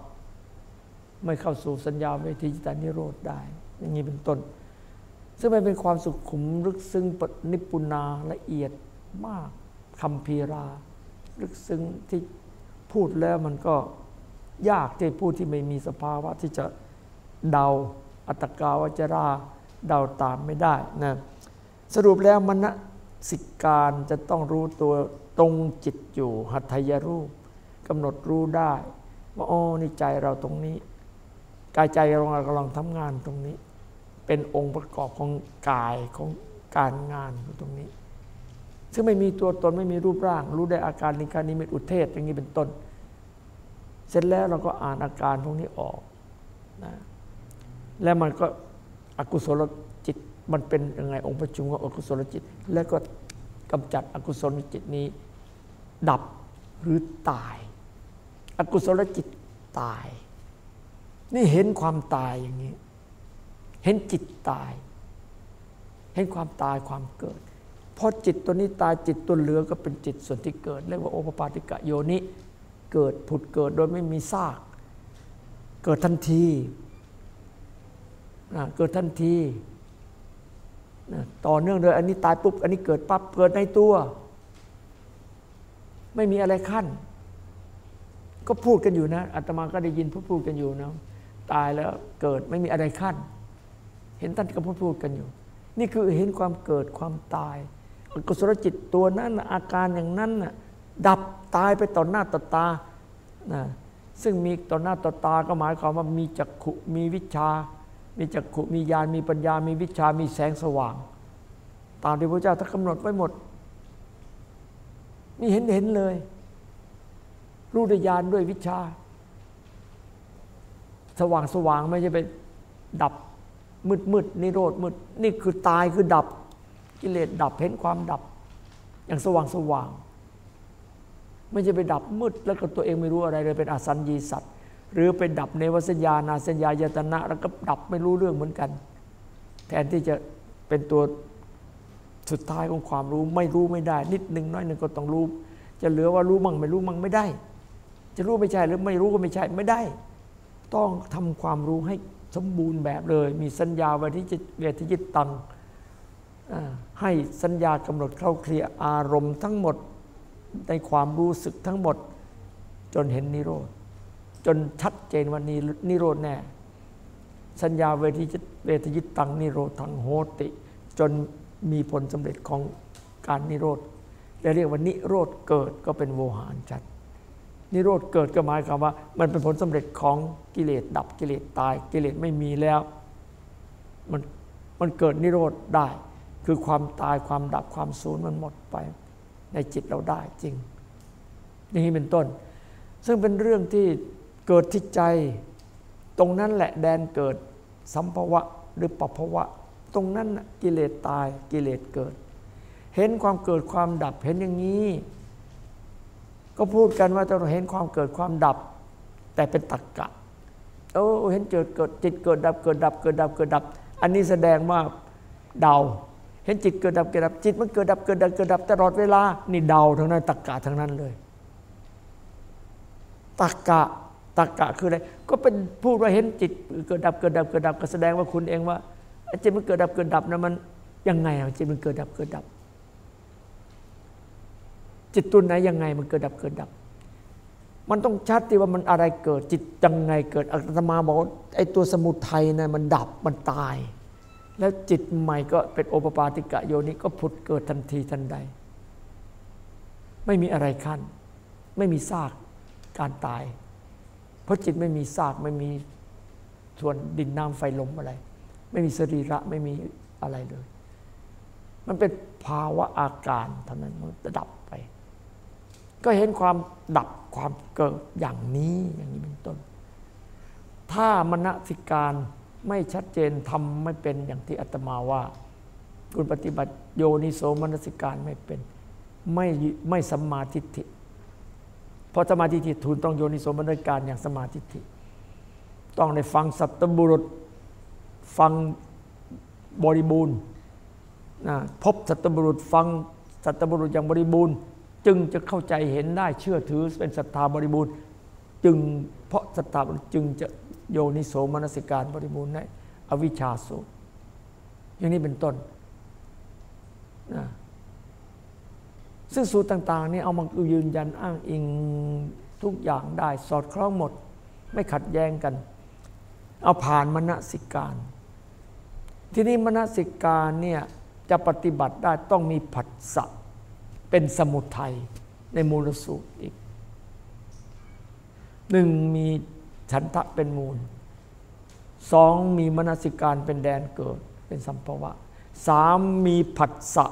ไม่เข้าสู่สัญญาเวทีจิตานิโรธได้ อย่างนี้เป็นต้น ซึ่งมันเป็นความสุขขุมลึกซึ้งปนิปุนาละเอียดมากคำพีรา ลึกซึ้งที่พูดแล้วมันก็ยากที่พูดที่ไม่มีสภาวะที่จะเดาอัตกาวจราเดาตามไม่ได้นะสรุปแล้วมณสิการจะต้องรู้ตัวตรงจิตอยู่หัตถยรูปกำหนดรู้ได้ ว่าอ๋อนี่ใจเราตรงนี้ กายใจเรากำลังทำงานตรงนี้ เป็นองค์ประกอบของกายของการงานตรงนี้ ซึ่งไม่มีตัวตนไม่มีรูปร่าง รู้ได้อาการนิการนิมิตอุเทศอย่างนี้เป็นต้น เสร็จแล้วเราก็อ่านอาการพวกนี้ออกนะแล้วมันก็อกุศลจิตมันเป็นยังไงองค์ประชุมของอกุศลจิต แล้วก็กำจัดอกุศลจิตนี้ ดับหรือตาย อกุศลจิตตาย นี่เห็นความตายอย่างนี้ เห็นจิตตาย เห็นความตายความเกิดพอจิตตัวนี้ตายจิตตัวเหลือก็เป็นจิตส่วนที่เกิด เรียกว่าโอปปาติกะโยนิเกิดผุดเกิดโดยไม่มีซาก เกิดทันทีนะเกิดทันทีนะต่อเนื่องเลยอันนี้ตายปุ๊บอันนี้เกิดปั๊บเกิดในตัว ไม่มีอะไรขั้น ก็พูดกันอยู่นะอาตมาก็ได้ยินพูดพูดกันอยู่นะ ตายแล้วเกิดไม่มีอะไรขั้น เห็นท่านก็พูดกันอยู่ นี่คือเห็นความเกิดความตายกุศลจิตตัวนั้นอาการอย่างนั้นน่ะดับตายไปต่อหน้าต่อตานะซึ่งมีต่อหน้าต่อตาก็หมายความว่ามีจักขุมีวิชา มีจักขุมีญาณมีปัญญา มีวิชา มีแสงสว่าง ตามที่พระเจ้าท่านกำหนดไว้หมดนี่เห็นเห็นเลย รู้ด้วยญาณด้วยวิชา สว่างสว่างไม่ใช่ไปดับมืดมืดนิโรธมืดนี่คือตายคือดับกิเลสดับเห็นความดับ อย่างสว่างสว่าง ไม่ใช่ไปดับมืดแล้วก็ตัวเองไม่รู้อะไรเลยเป็นอสัญญีสัตว์ หรือไปดับในวสัญญานาสัญญายตนะแล้วก็ดับไม่รู้เรื่องเหมือนกัน แทนที่จะเป็นตัวสุดท้ายของความรู้ไม่รู้ไม่ได้ นิดหนึ่งน้อยหนึ่งก็ต้องรู้ จะเหลือว่ารู้มั่งไม่รู้มั่งไม่ได้ จะรู้ไม่ใช่หรือไม่รู้ก็ไม่ใช่ไม่ได้ ต้องทำความรู้ให้สมบูรณ์แบบเลย มีสัญญาวิทิจิตเวทิจิตตังให้สัญญากำหนดเข้าเคลียอารมณ์ทั้งหมดในความรู้สึกทั้งหมด จนเห็นนิโรธ จนชัดเจนว่านี้นิโรธแน่ สัญญาเวทิจิตเวทิจิตตังนิโรธังโหติ จนมีผลสำเร็จของการนิโรธและเรียกว่านิโรธเกิดก็เป็นโวหารชัด นิโรธเกิดก็หมายความว่า มันเป็นผลสำเร็จของกิเลสดับกิเลสตาย กิเลสไม่มีแล้ว มันมันเกิดนิโรธได้ คือความตายความดับความสูญมันหมดไปในจิตเราได้จริง อย่างนี้เป็นต้น ซึ่งเป็นเรื่องที่เกิดที่ใจ ตรงนั้นแหละแดนเกิดสัมภวะหรือปภวะ ตรงนั้นกิเลสตายกิเลสเกิด เห็นความเกิดความดับเห็นอย่างนี้ ก็พูดกันว่าจะเห็นความเกิดความดับ แต่เป็นตักกะโอ้เห็นเกิดเกิดจิตเกิดดับเกิดดับเกิดดับเกิดดับ อันนี้แสดงว่าเดา เห็นจิตเกิดดับเกิดดับจิตมันเกิดดับเกิดดับเกิดดับตลอดเวลานี่เดาทั้งนั้นตักกะทั้งนั้นเลยตักกะตักกะคืออะไรก็เป็นพูดว่าเห็นจิตเกิดดับเกิดดับเกิดดับก็แสดงว่าคุณเองว่าจิตมันเกิดดับเกิดดับนะมันยังไงอะจิตมันเกิดดับเกิดดับ จิตตัวไหนยังไงมันเกิดดับเกิดดับ มันต้องชัดที่ว่ามันอะไรเกิดจิตยังไงเกิดอาตมาบอกไอ้ตัวสมุทัยนะมันดับมันตาย แล้วจิตใหม่ก็เป็นโอปปาติกะโยนิก็ผุดเกิดทันทีทันใด ไม่มีอะไรขั้น ไม่มีซากการตาย เพราะจิตไม่มีซากไม่มีส่วนดินน้ำไฟลมอะไร ไม่มีสรีระไม่มีอะไรเลย มันเป็นภาวะอาการเท่านั้นมันดับ ก็เห็นความดับความเกิดอย่างนี้อย่างนี้เป็นต้น ถ้ามณสิการไม่ชัดเจนทำไม่เป็นอย่างที่อาตมาว่า คุณปฏิบัติโยนิโสมนสิการไม่เป็น ไม่ไม่สมาทิฏฐิเพราะสมาธิทิทูลต้องโยนิโสมนสิการอย่างสมาธิิต้องในฟังสัตบุรุษ ฟังบริบูรณ์นะพบสัตบุรุษฟังสัตบุรุษอย่างบริบูรณ์ จึงจะเข้าใจเห็นได้เชื่อถือเป็นศรัทธาบริบูรณ์ จึงเพราะศรัทธาจึงจะโยนิโสมนสิการบริบูรณ์ในอวิชชาสูตร อย่างนี้เป็นต้นนะซึ่งสูตรต่างๆนี่เอามายืนยันอ้างอิงทุกอย่างได้สอดคล้องหมด ไม่ขัดแย้งกัน เอาผ่านมณสิการ ที่นี้มณสิการเนี่ยจะปฏิบัติได้ต้องมีผัสสะ เป็นสมุทัยในมูลสูตรอีกหนึ่งมีฉันทะเป็นมูลสองมีมนสิการเป็นแดนเกิด เป็นสัมภวะสามมีผัสสะ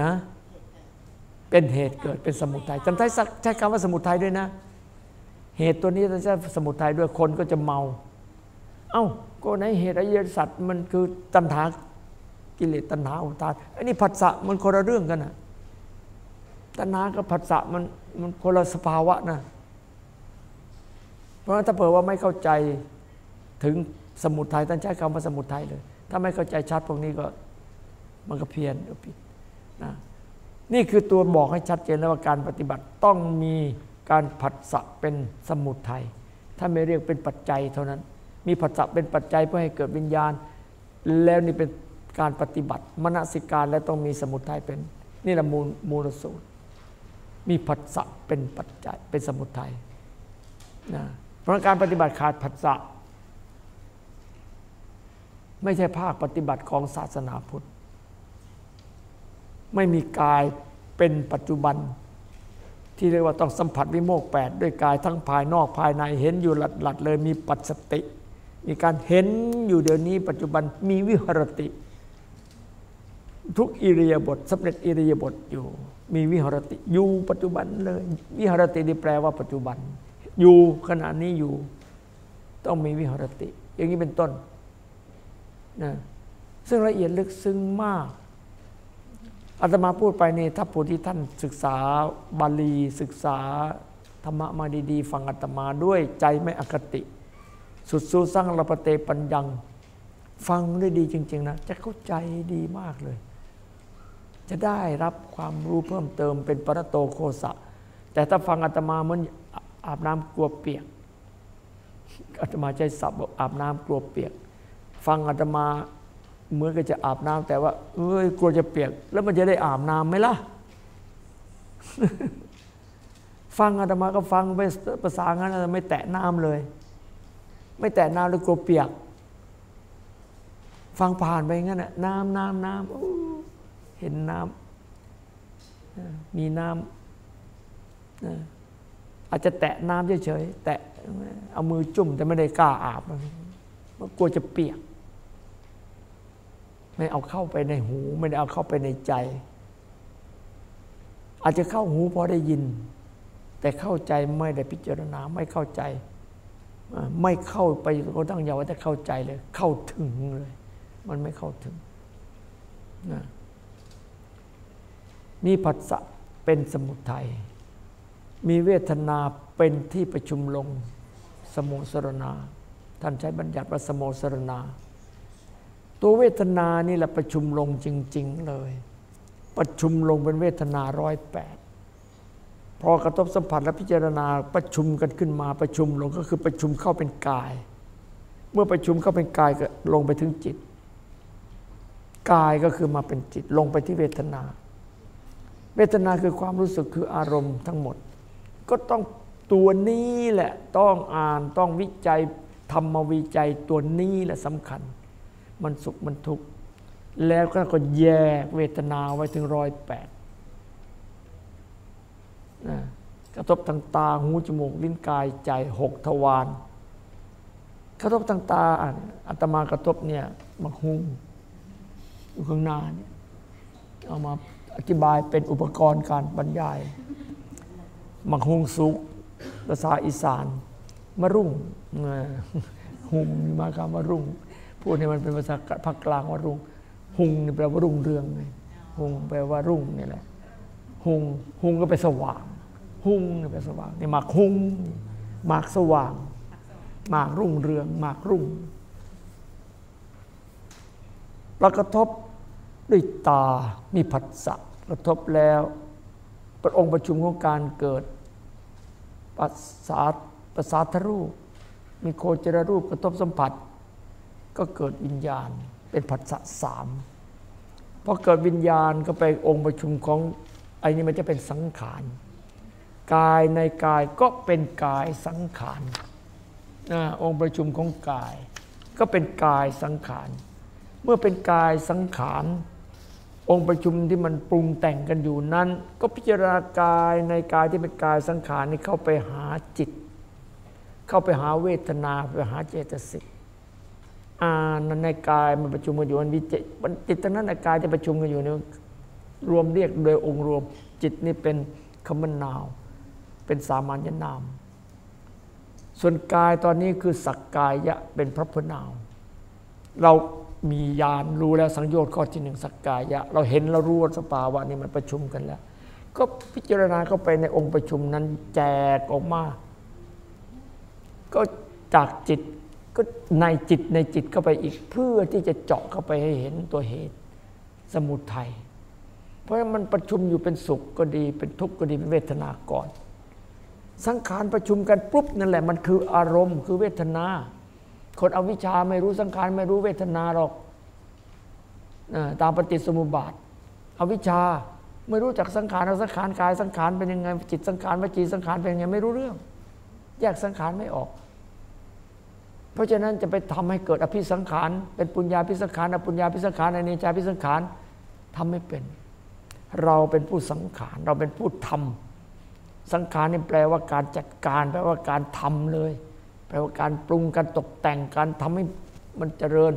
นะเป็นเหตุเกิดเป็นสมุทัยจำใช้ใช้คำว่าสมุทัยด้วยนะ เหตุตัวนี้จะใช้สมุทัยด้วยคนก็จะเมา เอา้าก็ในเหตุอริยสัจมันคือตัณหา กิเลสตัณหาอุทานอันนี้ผัสสะมันคนละเรื่องกันนะตัณหากับผัสสะมันมันคนละสภาวะนะเพราะถ้าเผื่อว่าไม่เข้าใจถึงสมุทัยท่านใช้คำว่าสมุทัยเลย ถ้าไม่เข้าใจชัดพวกนี้ก็มันก็เพี้ยนก็ผิดนะนี่คือตัวบอกให้ชัดเจนแล้วว่าการปฏิบัติต้องมีการผัสสะเป็นสมุทัยถ้าไม่เรียกเป็นปัจจัยเท่านั้น มีผัสสะเป็นปัจจัยเพื่อให้เกิดวิญญาณ แล้วนี่เป็น การปฏิบัติ มนสิการและต้องมีสมุทัยเป็น นี่แหละมูลมูลสูตร มีผัสสะเป็นปัจจัยเป็นสมุทัยนะเพราะการปฏิบัติขาดผัสสะไม่ใช่ภาคปฏิบัติของศาสนาพุทธ ไม่มีกายเป็นปัจจุบัน ที่เรียกว่าต้องสัมผัสวิโมกแปดด้วยกายทั้งภายนอกภายในเห็นอยู่หลัดหลัดเลยมีปัจสติ มีการเห็นอยู่เดี๋ยวนี้ปัจจุบันมีวิหรติ ทุกอิริยาบถสำเร็จอิริยาบถอยู่ มีวิหรติอยู่ปัจจุบันเลย วิหรตินี่แปลว่าปัจจุบัน อยู่ขณะนี้อยู่ ต้องมีวิหรติ อย่างนี้เป็นต้นนะซึ่งละเอียดลึกซึ้งมากอาตมาพูดไปนี่ถ้าผู้ที่ท่านศึกษาบาลีศึกษาธรรมะมาดีๆ ฟังอาตมาด้วยใจไม่อคติ สุดสู้สร้างระปเตปัญญัง ฟังได้ดีจริง ๆ นะ จะเข้าใจดีมากเลย จะได้รับความรู้เพิ่มเติมเป็นปรโตโคสะ แต่ถ้าฟังอาตมาเหมือนอาบน้ำกลัวเปียกอาตมาใจสับอาบน้ำกลัวเปียก ฟังอาตมาเหมือนกับจะอาบน้ำแต่ว่าเอ้ยกลัวจะเปียก แล้วมันจะได้อาบน้ำไหมล่ะ ฟังอาตมาก็ฟังไปภาษางั้นไม่แตะน้ำเลย ไม่แตะน้ำเลยกลัวเปียก ฟังผ่านไปงั้นน่ะน้ำน้ำน้ำ เห็นน้ำมีน้ำอาจจะแตะน้ำเฉยๆแตะเอามือจุ่มแต่ไม่ได้กล้าอาบมันกลัวจะเปียก ไม่เอาเข้าไปในหู ไม่ได้เอาเข้าไปในใจ อาจจะเข้าหูพอได้ยิน แต่เข้าใจไม่ได้พิจารณาไม่เข้าใจ ไม่เข้าไปก็ต้องยาว่าแต่เข้าใจเลย เข้าถึงเลย มันไม่เข้าถึงนะ มีผัสสะเป็นสมุทัย มีเวทนาเป็นที่ประชุมลงสโมสรณา ท่านใช้บัญญัติว่าสโมสรณา ตัวเวทนานี่แหละประชุมลงจริง ๆเลย ประชุมลงเป็นเวทนาร้อยแปดพอกระทบสัมผัสและพิจารณาประชุมกันขึ้นมาประชุมลงก็คือประชุมเข้าเป็นกาย เมื่อประชุมเข้าเป็นกายก็ลงไปถึงจิต กายก็คือมาเป็นจิตลงไปที่เวทนา เวทนาคือความรู้สึกคืออารมณ์ทั้งหมด ก็ต้องตัวนี้แหละต้องอ่านต้องวิจัยธรรมวิจัยตัวนี้แหละสำคัญ มันสุขมันทุกข์แล้วก็แยกเวทนาไว้ถึงร้อยแปดกระทบทางตาหูจมูกลิ้นกายใจหกทวารกระทบทางตาอัตมากระทบเนี่ยมักหุงอยู่ข้างหน้าเนี่ยเอามา ธิบายเป็นอุปกรณ์การบรรยาย มักหุงสุกภาษาอีสานมะรุ่งหุงมาคำว่ารุ่ง พูดให้มันเป็นภาษาภาคกลางว่ารุ่ง หุงแปลว่ารุ่งเรืองไงหุงแปลว่ารุ่งนี่แหละ หุงหุงก็ไปสว่าง หุงนี่แปสว่างนี่หมากหุงหมากสว่างหมากรุ่งเรืองหมากรุ่งประกระทบด้วยตามีผัสสะ กระทบแล้ว ประองค์ประชุมของการเกิดปัสสาปัสสาทรูป มีโคจรรูปกระทบสัมผัส ก็เกิดวิญญาณเป็นผัสสะสามพอเกิดวิญญาณก็ไปองค์ประชุมของไอ้นี่มันจะเป็นสังขารกายในกายก็เป็นกายสังขารองค์ประชุมของกาย ก็เป็นกายสังขาร เมื่อเป็นกายสังขาร องค์ประชุมที่มันปรุงแต่งกันอยู่นั้น ก็พิจารณากายในกายที่เป็นกายสังขารนี่เข้าไปหาจิต เข้าไปหาเวทนาไปหาเจตสิกอ่านในกายมันประชุมกันอยู่มันวิจิตจิตทั้งนั้นในกายจะประชุมกันอยู่นี่รวมเรียกโดยองค์รวมจิตนี่เป็นคำนาว เป็นสามัญนาม ส่วนกายตอนนี้คือสักกายะเป็นพระพุทธนามเรา มีญาณรู้แล้วสังโยชน์ข้อที่หนึ่งสักกายะ เราเห็นเรารู้สภาวะนี่มันประชุมกันแล้ว ก็พิจารณาเข้าไปในองค์ประชุมนั้นแจกออกมา ก็จากจิตก็ในจิตในจิตเข้าไปอีกเพื่อที่จะเจาะเข้าไปให้เห็นตัวเหตุ สมุทัยเพราะมันประชุมอยู่เป็นสุขก็ดี เป็นทุกข์ก็ดีเป็นเวทนาก่อน สังขารประชุมกันปุ๊บนั่นแหละมันคืออารมณ์คือเวทนา คนเอาวิชาไม่รู้สังขารไม่รู้เวทนาหรอกตามปฏิสมุบาทเอาวิชาไม่รู้จักสังขารเอาสังขารกายสังขารเป็นยังไงจิตสังขารวจีสังขารเป็นยังไงไม่รู้เรื่อง แยกสังขารไม่ออก เพราะฉะนั้นจะไปทำให้เกิดอภิสังขารเป็นปุญญาพิสังขารอปุญญาพิสังขารอเนจาพิสังขารทำไม่เป็น เราเป็นผู้สังขารเราเป็นผู้ทำสังขารนี่แปลว่าการจัดการแปลว่าการทำเลย แปลว่าการปรุงการตกแต่งการทำให้มันเจริญ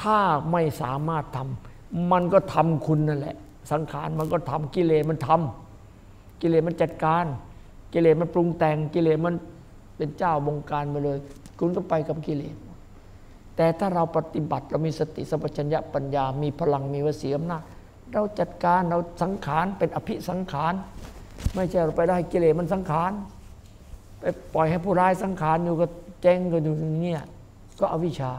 ถ้าไม่สามารถทำมันก็ทำคุณนั่นแหละ สังขารมันก็ทำกิเลสมันทำกิเลสมันจัดการ กิเลสมันปรุงแต่งกิเลสมันเป็นเจ้าบงการมาเลย คุณก็ไปกับกิเลสแต่ถ้าเราปฏิบัติเรามีสติสัมปชัญญะปัญญา มีพลังมีวสีอำนาจเราจัดการเราสังขารเป็นอภิสังขาร ไม่ใช่เราไปได้กิเลสมันสังขาร ปปล่อยให้ผู้ร้ายสังขารอยู่ก็เจ๊งกันอยู่อย่างนี้ก็อวิชชา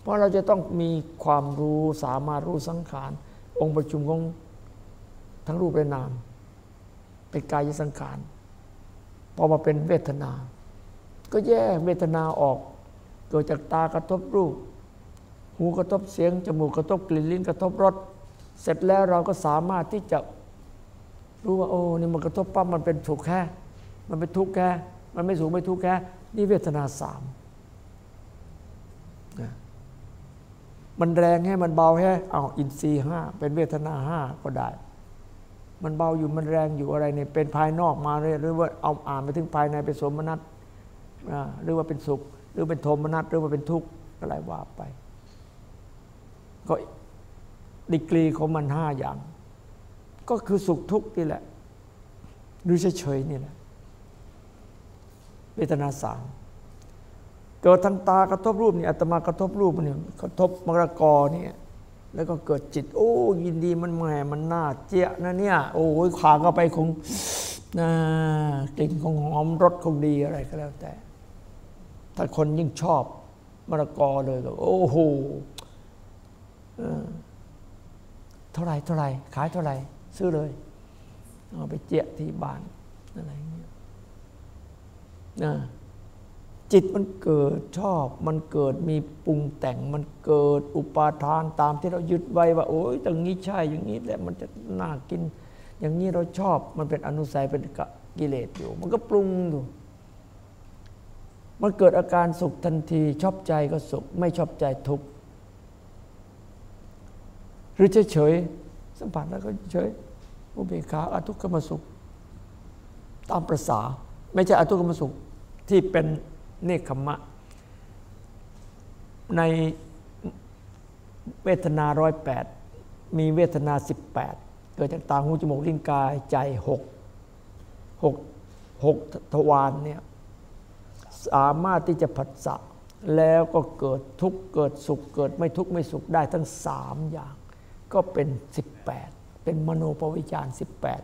เพราะเราจะต้องมีความรู้สามารถรู้สังขาร องค์ประชุมของทั้งรูปและนาม เป็นกายสังขารพอมาเป็นเวทนา ก็แยกเวทนาออกเกิดจากตากระทบรูป หูกระทบเสียง จมูกกระทบกลิ่นลิ้นกระทบรสเสร็จแล้วเราก็สามารถที่จะรู้ว่าโอ้นี่มันกระทบปั๊บมันเป็นสุขแค่ มันเป็นทุกข์แค่ มันไม่สูงไม่ทุกข์แค่นี่เวทนาสามมันแรงให้มันเบาแค่เอาอินทรีห้าเป็นเวทนาห้าก็ได้ มันเบาอยู่มันแรงอยู่อะไรเนี่ยเป็นภายนอกมาเลยหรือว่าเอาอ่านไปถึงภายในเป็นสมนัตหรือว่าเป็นสุข หรือเป็นโทมนัตหรือว่าเป็นทุกข์อะไรว่าไป ก็ดีกรีของมันห้าอย่าง ก็คือสุขทุกข์นี่แหละหรือเฉยๆนี่แหละ เวทนาสามเกิดทางตากระทบรูปนี่อัตมากระทบรูปนี่ยกระทบมรกรนี่แล้วก็เกิดจิต โอ้ยินดีมันแหมมันน่าเจี๊ยนะเนี่ยโอ้ยขาก็ไปคงน่ากลิ่นของหอมรสคงดีอะไรก็แล้วแต่ ถ้าคนยิ่งชอบมะละกอเลยก็ โอ้โหเท่าไรเท่าไรขายเท่าไรซื้อเลย เอาไปเจี๊ยที่บ้าน นะจิตมันเกิดชอบ มันเกิดมีปรุงแต่งมันเกิดอุปาทานตามที่เรายึดไว้ว่า โอ้ยตรงนี้ใช่อย่างนี้แหละมันจะน่ากิน อย่างนี้เราชอบมันเป็นอนุสัยเป็นกิเลสอยู่ มันก็ปรุงอยู่มันเกิดอาการสุขทันที ชอบใจก็สุข ไม่ชอบใจทุกข์หรือเฉยๆสัมผัสแล้วก็เฉยอุเบกขาอทุกขมสุข ตามประษา ไม่ใช่อทุกขมสุข ที่เป็นเนคขมะ ในเวทนาร้อยแปดมีเวทนาสิบแปดเกิดจากตาหูจมูกลิ้นกายใจหกหกหกทวารเนี่ยสามารถที่จะผัสสะแล้วก็เกิดทุกข์เกิดสุขเกิดไม่ทุกข์ไม่สุขได้ทั้งสามอย่าง ก็เป็นสิบแปดเป็นมโนปวิจารสิบแปด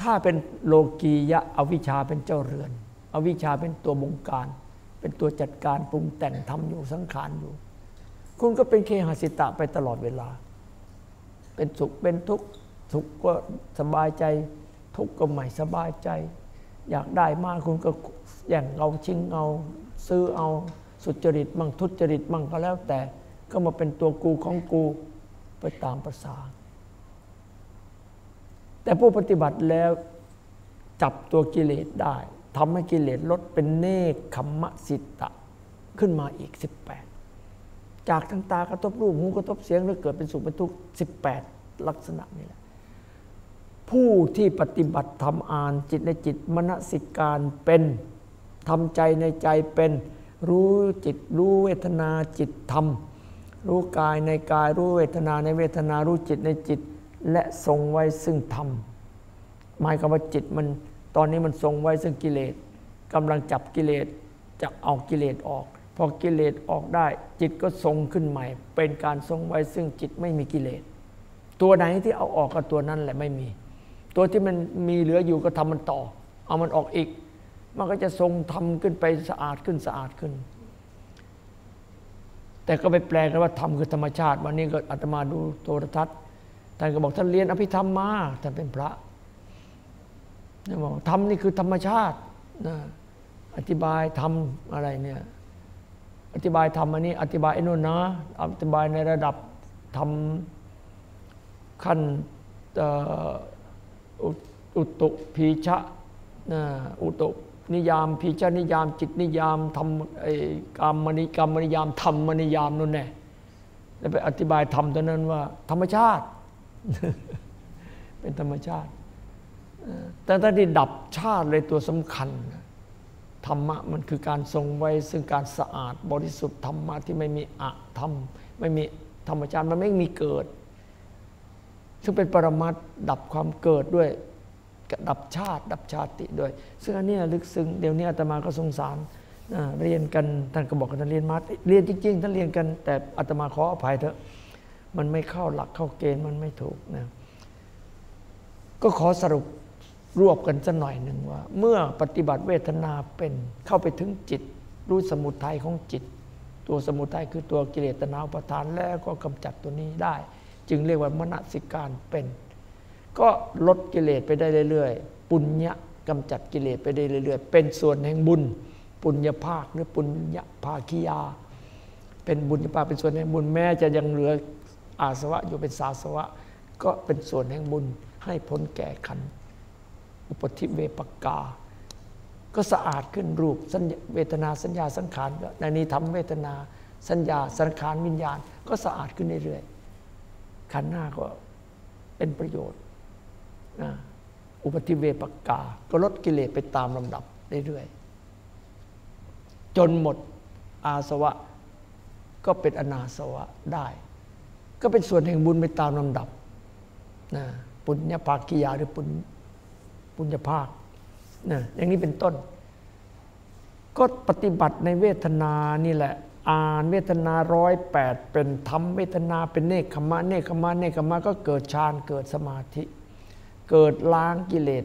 ถ้าเป็นโลกียะอวิชชาเป็นเจ้าเรือน อวิชชาเป็นตัวบงการ เป็นตัวจัดการปรุงแต่งทำอยู่สังขารอยู่ คุณก็เป็นเคหสิตะไปตลอดเวลา เป็นสุขเป็นทุกข์สุขก็สบายใจ ทุกข์ก็ไม่สบายใจ อยากได้มากคุณก็แย่งเอาชิงเอาซื้อเอาสุจริตมั่งทุจริตมั่งก็แล้วแต่ ก็มาเป็นตัวกูของกูไปตามภาษาแต่ผู้ปฏิบัติแล้วจับตัวกิเลสได้ ทำให้กิเลสลดเป็นเนคขมะสิตะขึ้นมาอีก 18 จากทางตากระทบรูปหูกระทบเสียงแล้วเกิดเป็นสุขเป็นทุกข์18 ลักษณะนี่แหละผู้ที่ปฏิบัติทำอ่านจิตในจิตมณสิการเป็นทำใจในใจเป็น รู้จิตรู้เวทนาจิตธรรม รู้กายในกายรู้เวทนาในเวทนารู้จิตในจิต และทรงไว้ซึ่งธรรมหมายความว่าจิตมัน ตอนนี้มันทรงไว้ซึ่งกิเลสกำลังจับกิเลสจะเอากิเลสออกพอกิเลสออกได้ จิตก็ทรงขึ้นใหม่ เป็นการทรงไว้ซึ่งจิตไม่มีกิเลสตัวไหนที่เอาออกกับตัวนั้นแหละไม่มี ตัวที่มันมีเหลืออยู่ก็ทำมันต่อ เอามันออกอีก มันก็จะทรงทำขึ้นไปสะอาดขึ้นสะอาดขึ้น แต่ก็ไปแปลกันว่าธรรมคือธรรมชาติ วันนี้ก็อาตมาดูโทรทัศน์ท่านก็บอกท่านเรียนอภิธรรมมาท่านเป็นพระ นี่บอกธรรมนี่คือธรรมชาตินะอธิบายทำอะไรเนี่ยอธิบายทำอันนี้ อธิบายไอ้นู่นนะอธิบายในระดับทำขั้นอุตุพีชะอุตุนิยามพีชะนิยาม จิตนิยามทำไอ้กรรมนิกรรมนิยามธรรมนิยามนั่นแน่แล้วไปอธิบายธรรมตอนนั้นว่า ธรรมชาติ เป็นธรรมชาติ แต่ถ้าที่ดับชาติเลยตัวสำคัญ ธรรมะมันคือการทรงไว้ ซึ่งการสะอาดบริสุทธิ์ธรรมะที่ไม่มีอะธรรม ไม่มีธรรมชาติมันไม่มีเกิด ซึ่งเป็นปรมัตดับความเกิดด้วย ดับชาติ ดับชาติด้วย ซึ่งอันนี้ลึกซึ้งเดี๋ยวนี้อาตมาก็สงสารเรียนกันท่านก็บอกกันเรียนมาเรียนจริงๆท่านเรียนกัน แต่อาตมาขออภัยเถอะมันไม่เข้าหลักเข้าเกณฑ์มันไม่ถูกนะก็ขอสรุป รวบกันสักหน่อยหนึ่งว่า เมื่อปฏิบัติเวทนาเป็นเข้าไปถึงจิต รู้สมุทัยของจิต ตัวสมุทัยคือตัวกิเลสตนาอุปทานแล้วก็กำจัดตัวนี้ได้ จึงเรียกว่ามณสิการเป็น ก็ลดกิเลสไปได้เรื่อยๆ ปุญญะกำจัดกิเลสไปได้เรื่อยๆ เป็นส่วนแห่งบุญ ปุญญภาคหรือปุญญภาคียา เป็นบุญญภาคเป็นส่วนแห่งบุญแม้จะยังเหลืออาสวะอยู่เป็นสาสวะ ก็เป็นส่วนแห่งบุญให้พ้นแก่ขัน อุปธิเวปกา ก็สะอาดขึ้นรูปเวทนาสัญญาสังขารในนี้ทำเวทนาสัญญาสังขารวิญญาณ ก็สะอาดขึ้นเรื่อยๆขันหน้าก็เป็นประโยชน์อุปธิเวปกา ก็ลดกิเลสไปตามลำดับเรื่อยๆจนหมดอาสวะ ก็เป็นอนาสวะได้ ก็เป็นส่วนแห่งบุญไปตามลำดับนะปุญญภากิยาหรือปุญ ปุญญภาคนะอย่างนี้เป็นต้น ก็ปฏิบัติในเวทนานี่แหละ อ่านเวทนาร้อยแปดเป็นธรรมเวทนาเป็นเนคขมะเนคขมะเนคขมะก็เกิดฌานเกิดสมาธิ เกิดล้างกิเลส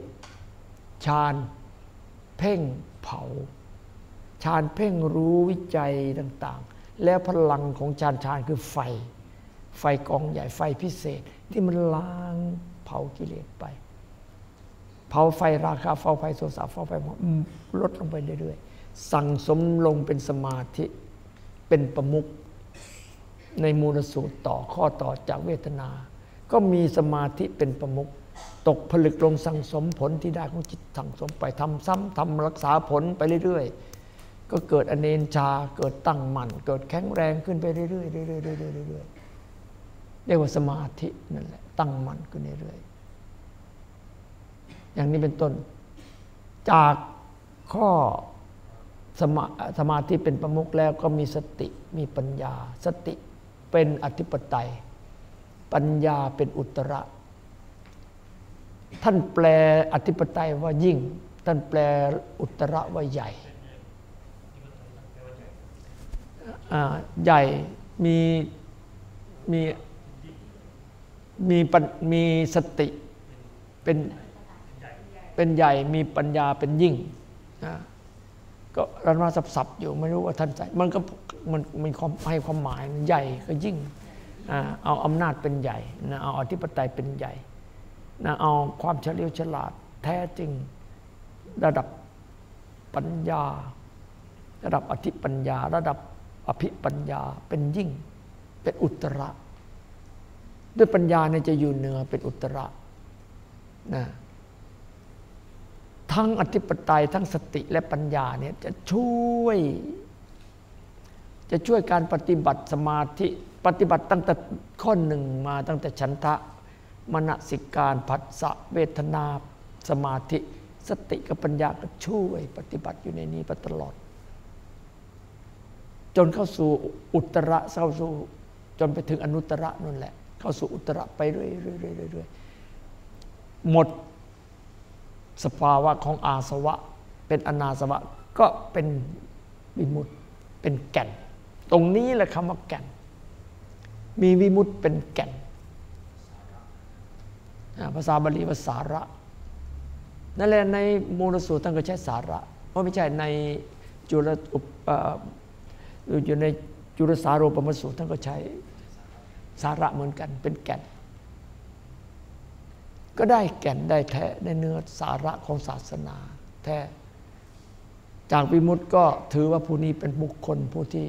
ฌานเพ่งเผาฌานเพ่งรู้วิจัยต่างๆ แล้วพลังของฌานฌานคือไฟ ไฟกองใหญ่ไฟพิเศษที่มันล้างเผากิเลสไป เผาไฟราคาเผาไฟโสสะเผาไฟลดลงไปเรื่อยๆ สั่งสมลงเป็นสมาธิเป็นประมุขในมูลสูตรต่อข้อต่อจากเวทนา ก็มีสมาธิเป็นประมุขตกผลึกลงสั่งสมผลที่ได้ของจิตสั่งสมไปทำซ้ำทำรักษาผลไปเรื่อยๆ ก็เกิดอเนนชาเกิดตั้งมั่นเกิดแข็งแรงขึ้นไปเรื่อยๆเรื่อยๆเรื่อยๆเรียกว่าสมาธินั่นแหละตั้งมั่นขึ้นเรื่อยๆ อย่างนี้เป็นต้น จากข้อสมาสมาธิเป็นประมุขแล้วก็มีสติมีปัญญา สติเป็นอธิปไตย ปัญญาเป็นอุตระ ท่านแปลอธิปไตยว่ายิ่ง ท่านแปลอุตระว่าใหญ่ใหญ่มีมีมีมีสติเป็น เป็นใหญ่มีปัญญาเป็นยิ่งนะก็รันมาสับๆอยู่ไม่รู้ว่าท่านใจมันก็มันมีความให้ความหมายใหญ่ก็ยิ่งเอาอำนาจเป็นใหญ่นะเอาอธิปไตยเป็นใหญ่นะเอาความเฉลียวฉลาดแท้จริงระดับปัญญา ระดับอธิปัญญา ระดับอภิปัญญาเป็นยิ่ง เป็นอุตระ ด้วยปัญญาเนี่ยจะอยู่เหนือเป็นอุตระนะ ทั้งอธิปไตยทั้งสติและปัญญาเนี่ยจะช่วย จะช่วยการปฏิบัติสมาธิปฏิบัติตั้งแต่ข้อหนึ่งมาตั้งแต่ฉันทะมณสิการผัสสะเวทนาสมาธิ สติกับปัญญาก็ช่วย ปฏิบัติอยู่ในนี้ไปตลอด จนเข้าสู่อุตระเข้าสู่จนไปถึงอนุตระนั่นแหละ เข้าสู่อุตระไปเรื่อยๆหมด สภาวะของอาสวะ เป็นอนาสวะก็เป็นวิมุตเป็นแก่น ตรงนี้แหละคำว่าแก่น มีวิมุตเป็นแก่น ภาษาบาลีภาษาระ นั่นแหละในมูลสูตรท่านก็ใช้สาระ เพราะไม่ใช่ในจุลอยู่ในจุลสาโรปมสูตรท่านก็ใช้สาระเหมือนกันเป็นแก่น ก็ได้แก่นได้แท้ในเนื้อสาระของศาสนา แท้ จากวิมุตต์ก็ถือว่าผู้นี้เป็นบุคคลผู้ที่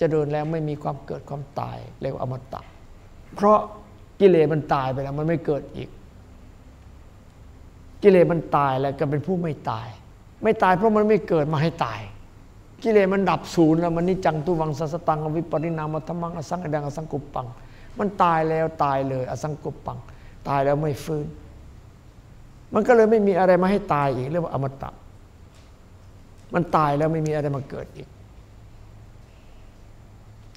จะเดินแล้วไม่มีความเกิดความตายเรียกว่าอมตะ เพราะกิเลสมันตายไปแล้วมันไม่เกิดอีก กิเลสมันตายแล้วก็เป็นผู้ไม่ตาย ไม่ตายเพราะมันไม่เกิดมาให้ตาย กิเลสมันดับศูนย์แล้วมันนิจังตุวังสัสตังอวิปริณามธรรมังอสังอดังอสังกุปปัง มันตายแล้วตายเลยอสังกุปปัง ตายแล้วไม่ฟื้น มันก็เลยไม่มีอะไรมาให้ตายอีกเรียกว่าอมตะ มันตายแล้วไม่มีอะไรมาเกิดอีก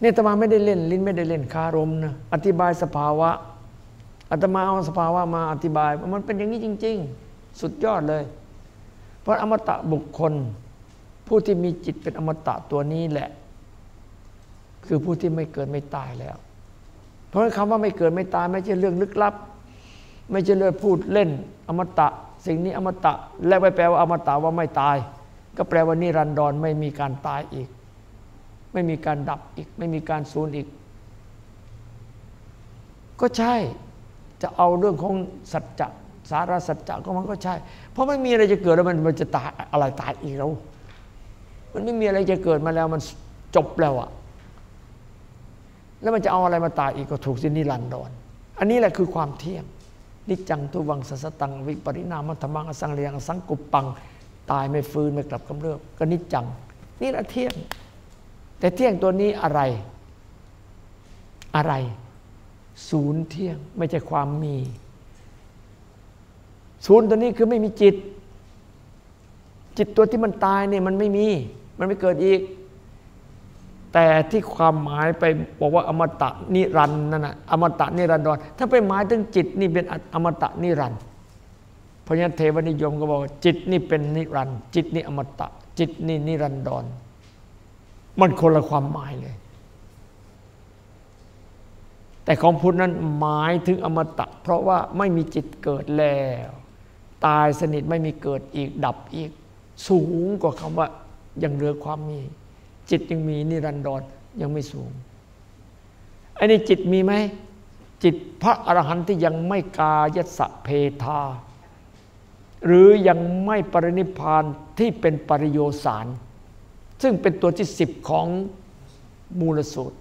นี่อาตมาไม่ได้เล่น ลิ้นไม่ได้เล่นคารมนะอธิบายสภาวะอาตมาเอาสภาวะมาอธิบาย มันเป็นอย่างนี้จริง ๆ สุดยอดเลย เพราะอมตะบุคคล ผู้ที่มีจิตเป็นอมตะตัวนี้แหละ คือผู้ที่ไม่เกิดไม่ตายแล้ว เพราะคำว่าไม่เกิดไม่ตายไม่ใช่เรื่องลึกลับ ไม่ใช่เรื่องพูดเล่นอมตะ สิ่งนี้อมตะ และไปแปลว่าอมตะว่าไม่ตาย ก็แปลว่านิรันดรไม่มีการตายอีก ไม่มีการดับอีก ไม่มีการสูญอีก ก็ใช่จะเอาเรื่องของสัจจะสารสัจจะก็มันก็ใช่ เพราะไม่มีอะไรจะเกิดแล้วมันมันจะตายอะไรตายอีกแล้วมันไม่มีอะไรจะเกิดมาแล้วมันจบแล้วอะแล้วมันจะเอาอะไรมาตายอีกก็ถูกสินิรันดรอันนี้แหละคือความเที่ยง นิจังทุวังสัสตังวิปริณามัธรรมังอสังเรียงสังกุปปัง ตายไม่ฟื้นไม่กลับกำเริบก็นิจัง นี่ละเที่ยง แต่เที่ยงตัวนี้อะไร อะไร ศูนย์เที่ยงไม่ใช่ความมี ศูนย์ตัวนี้คือไม่มีจิต จิตตัวที่มันตายเนี่ยมันไม่มี มันไม่เกิดอีก แต่ที่ความหมายไปบอกว่าอมตะนิรันนั่นนะอมตะนิรันดรถ้าไปหมายถึงจิตนี่เป็นอมตะนิรันเพราะฉะนั้นเทวนิยมก็บอกจิตนี่เป็นนิรันจิตนี่อมตะ จิตนี่นิรันดรมันคนละความหมายเลย แต่ของพุทธนั้นหมายถึงอมตะ เพราะว่าไม่มีจิตเกิดแล้ว ตายสนิทไม่มีเกิดอีกดับอีก สูงกว่าคำว่ายังเหลือความมี จิตยังมีนิรันดรยังไม่สูงไอ้นี่จิตมีไหมจิตพระอรหันต์ที่ยังไม่กายสะเพทา หรือยังไม่ปรินิพานที่เป็นปริโยสาร ซึ่งเป็นตัวที่สิบของมูลสูตร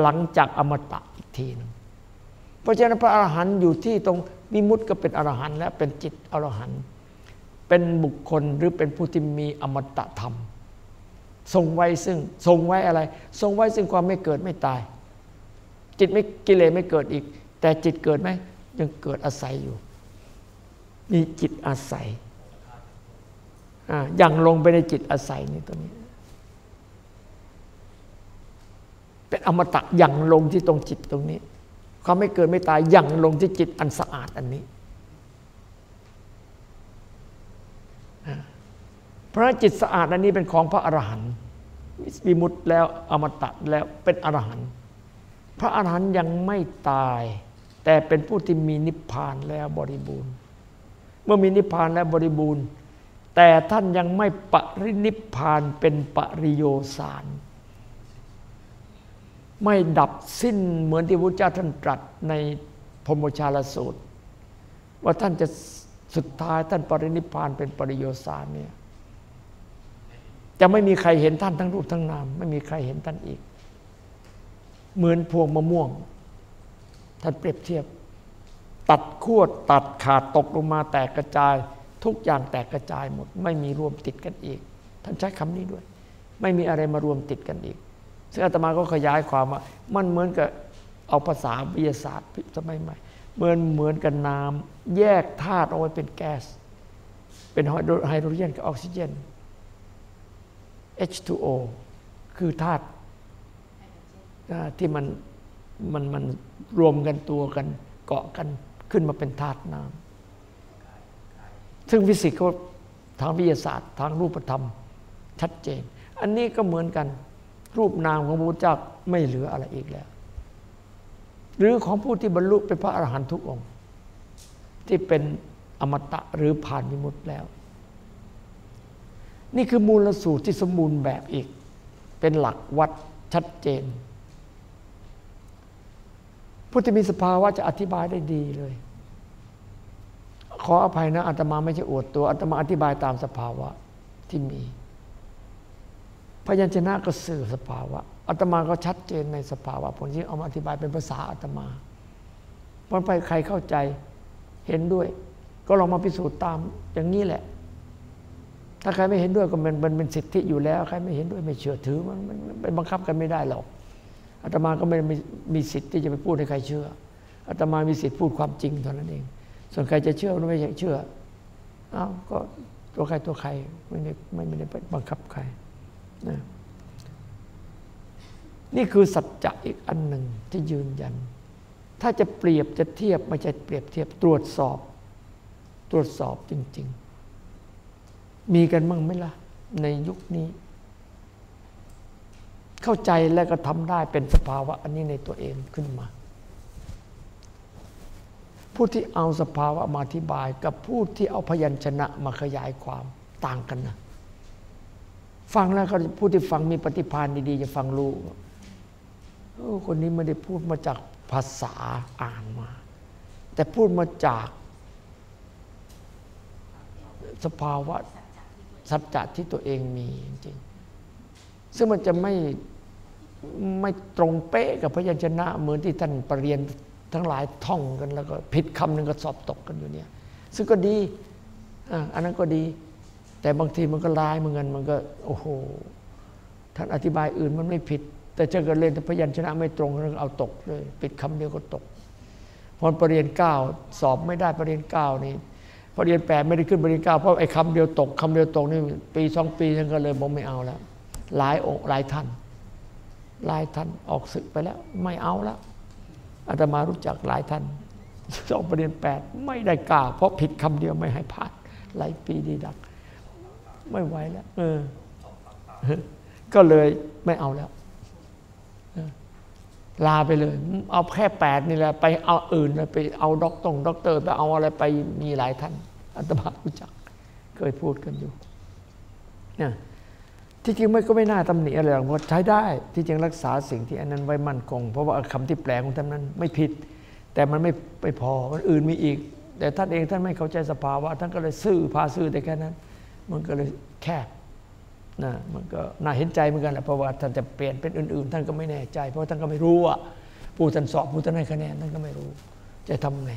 หลังจากอมตะอีกทีนึงเพราะฉะนั้นพระอรหันต์อยู่ที่ตรงวิมุตต์ก็เป็นอรหันต์และเป็นจิตอรหันต์เป็นบุคคลหรือเป็นผู้ที่มีอมตะธรรม ทรงไว้ซึ่งทรงไว้อะไร ทรงไว้ซึ่งความไม่เกิดไม่ตาย จิตไม่กิเลสไม่เกิดอีก แต่จิตเกิดไหมยังเกิดอาศัยอยู่ มีจิตอาศัยอย่างลงไปในจิตอาศัยนี่ตัวนี้ เป็นอมตะอย่างลงที่ตรงจิตตรงนี้ ความไม่เกิดไม่ตายอย่างลงที่จิตอันสะอาดอันนี้ พราะจิตสะอาดอันนี้เป็นของพระอรหันต์วิมุตต์แล้วอมตะแล้วเป็นอรหันต์พระอรหันต์ยังไม่ตาย แต่เป็นผู้ที่มีนิพพานแล้วบริบูรณ์ เมื่อมีนิพพานแล้วบริบูรณ์ แต่ท่านยังไม่ปรินิพพานเป็นปริโยสารไม่ดับสิ้นเหมือนที่พระเจ้าท่านตรัสในพรมชาลสูตร ว่าท่านจะสุดท้ายท่านปรินิพานเป็นปริโยสารเนี่ย จะไม่มีใครเห็นท่านทั้งรูปทั้งนาม ไม่มีใครเห็นท่านอีก เหมือนพวงมะม่วง ท่านเปรียบเทียบ ตัดขั้วตัดขาดตกลงมาแตกกระจาย ทุกอย่างแตกกระจายหมด ไม่มีรวมติดกันอีก ท่านใช้คำนี้ด้วย ไม่มีอะไรมารวมติดกันอีก ซึ่งอาตมาก็ขยายความว่า มันเหมือนกับเอาภาษาวิทยาศาสตร์สมัยใหม่เหมือนเหมือนกับน้ำแยกธาตุเอาไว้เป็นแก๊ส เป็นไฮโดรเจนกับออกซิเจน H2O คือธาตุที่มันมันมันรวมกันตัวกันเกาะกันขึ้นมาเป็นธาตุน้ำซึ่งฟิสิกส์เขาทางวิทยาศาสตร์ ทางรูปธรรม ชัดเจน อันนี้ก็เหมือนกัน รูปนามของพระพุทธเจ้าไม่เหลืออะไรอีกแล้ว หรือของผู้ที่บรรลุเป็นพระอรหันต์ทุกองค์ ที่เป็นอมตะหรือผ่านมิมุติแล้ว นี่คือมูลสูตรที่สมบูรณ์แบบอีก เป็นหลักวัดชัดเจนผู้ที่มีสภาวะจะอธิบายได้ดีเลย ขออภัยนะอาตมาไม่ใช่อวดตัวอาตมาอธิบายตามสภาวะที่มี พยัญชนะก็สื่อสภาวะอาตมาก็ชัดเจนในสภาวะผมที่เอามาอธิบายเป็นภาษาอาตมาพราะไปใครเข้าใจเห็นด้วย ก็ลองมาพิสูจน์ตามอย่างนี้แหละ ถ้าใครไม่เห็นด้วยก็มันมันเป็นสิทธิอยู่แล้ว ใครไม่เห็นด้วยไม่เชื่อถือมันมันเป็นบังคับกันไม่ได้หรอกอาตมาก็ไม่มีมีสิทธิ์ที่จะไปพูดให้ใครเชื่ออาตมามีสิทธิ์พูดความจริงเท่านั้นเอง ส่วนใครจะเชื่อหรือไม่เชื่อเอ้าก็ตัวใครตัวใครไม่ได้ไม่ได้บังคับใครนะนี่คือสัจจะอีกอันหนึ่งที่ยืนยัน ถ้าจะเปรียบจะเทียบไม่ใช่เปรียบเทียบตรวจสอบ ตรวจสอบจริง ๆ มีกันมั่งไหมล่ะ ในยุคนี้ เข้าใจและก็ทำได้เป็นสภาวะอันนี้ในตัวเองขึ้นมา ผู้ที่เอาสภาวะมาอธิบาย กับผู้ที่เอาพยัญชนะมาขยายความต่างกันนะฟังแล้วเขาผู้ที่ฟังมีปฏิภาณดีๆจะฟังรู้คนนี้ไม่ได้พูดมาจากภาษาอ่านมา แต่พูดมาจากสภาวะ สัจจะที่ตัวเองมีจริงๆซึ่งมันจะไม่ไม่ตรงเป๊ะกับพยัญชนะเหมือนที่ท่านปรริญญาทั้งหลายท่องกันแล้วก็ผิดคำหนึ่งก็สอบตกกันอยู่เนี่ย ซึ่งก็ดีอันนั้นก็ดี แต่บางทีมันก็ลายเหมือนกันมันก็โอ้โหท่านอธิบายอื่นมันไม่ผิด แต่เจ้าก็เล่นพยัญชนะไม่ตรงเรื่องเอาตกเลย ปิดคำเดียวก็ตก พอปรริญญาเก้าสอบไม่ได้ปรริญญาเก้านี่ ปรริญญาแปดไม่ได้ขึ้นปรริญญาเก้าเพราะไอ้คำเดียวตกคำเดียวตกนี่ปีสองปีท่านก็เลยบอกไม่เอาแล้วหลายองค์หลายท่าน หลายท่านออกศึกไปแล้ว ไม่เอาแล้วอาตมารู้จักหลายท่านสองประเด็นแปดไม่ได้กล้าเพราะผิดคำเดียวไม่ให้ผ่าน หลายปีดีดัก ไม่ไหวแล้วเออ ก็เลยไม่เอาแล้ว ลาไปเลย เอาแค่แปดนี่แหละ ไปเอาอื่นไปเอาด็อกตงด็อกเตอร์ไปเอาอะไรไปมีหลายท่านอัตมารู้จัก เคยพูดกันอยู่เนี่ยที่จริงไม่ก็ไม่น่าตำหนิอะไรหรอกเพราะใช้ได้ที่จริงรักษาสิ่งที่อันนั้นไว้มั่นคง เพราะว่าคำที่แปลของท่านนั้นไม่ผิด แต่มันไม่ไม่พอมันอื่นมีอีก แต่ท่านเองท่านไม่เข้าใจสภาวะท่านก็เลยซื่อพาซื่อแต่แค่นั้น มันก็เลยแคบ นะมันก็น่าเห็นใจเหมือนกันแหละเพราะว่าท่านจะเปลี่ยนเป็นอื่น ๆ ท่านก็ไม่แน่ใจ เพราะท่านก็ไม่รู้อะผู้ท่านสอบผู้ท่านให้คะแนนท่านก็ไม่รู้ จะทำไง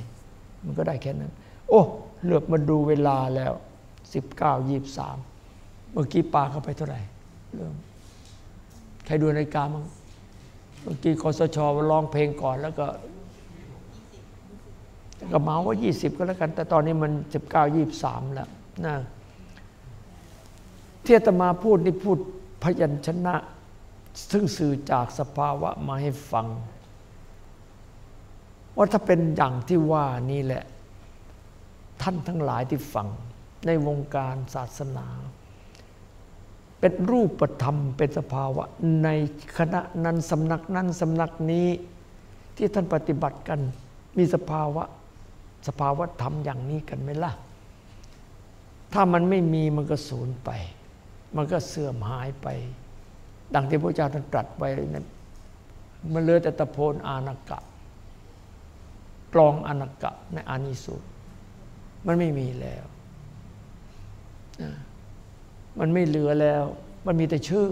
มันก็ได้แค่นั้น โอ้เหลือบมาดูเวลาแล้วสิบเก้ายี่สามเมื่อกี้ปาเข้าไปเท่าไหร่เริ่มใครดูนาฬิกามั้งเมื่อกี้คอสชร้องเพลงก่อนแล้วก็ก็เมาว่ายี่สิบก็แล้วกัน แต่ตอนนี้มันสิบเก้ายี่สามแล้วนะ ที่อาตมาพูดนี่พูดพยัญชนะ ซึ่งสื่อจากสภาวะมาให้ฟัง ว่าถ้าเป็นอย่างที่ว่านี่แหละ ท่านทั้งหลายที่ฟัง ในวงการศาสนา เป็นรูปธรรมเป็นสภาวะ ในคณะนั้นสำนักนั้นสำนักนี้ที่ท่านปฏิบัติกัน มีสภาวะสภาวะธรรมอย่างนี้กันไหมล่ะ ถ้ามันไม่มีมันก็สูญไป มันก็เสื่อมหายไป ดังที่พระเจ้าท่านตรัสไว้นั้นมันเหลือแต่ตะโพนอานากะกลองอานากะในอานิสุตมันไม่มีแล้ว มันไม่เหลือแล้ว มันมีแต่ชื่อ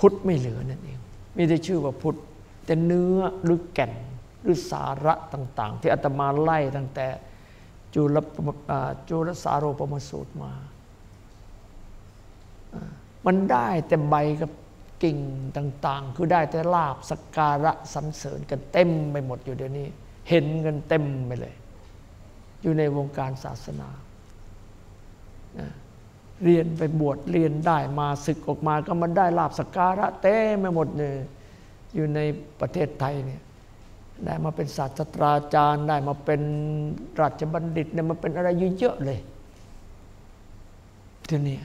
พุทธไม่เหลือนั่นเอง มีแต่ชื่อว่าพุทธ แต่เนื้อหรือแก่นหรือสาระต่าง ๆ ที่อาตมาไล่ตั้งแต่จุลจุลสาโรปมสูตรมา มันได้แต่ใบกับกิ่งต่างๆ คือได้แต่ลาบสกการะสรรเสริญกันเต็มไปหมดอยู่เดี๋ยวนี้ เห็นกันเต็มไปเลย อยู่ในวงการศาสนา เรียนไปบวชเรียนได้มาศึกออกมาก็มันได้ลาบสกการะเต็มไปหมดเลยอยู่ในประเทศไทยเนี่ยได้มาเป็นศาสตราจารย์ได้มาเป็นราชบัณฑิตเนี่ยมาเป็นอะไรเยอะเลยทีนี้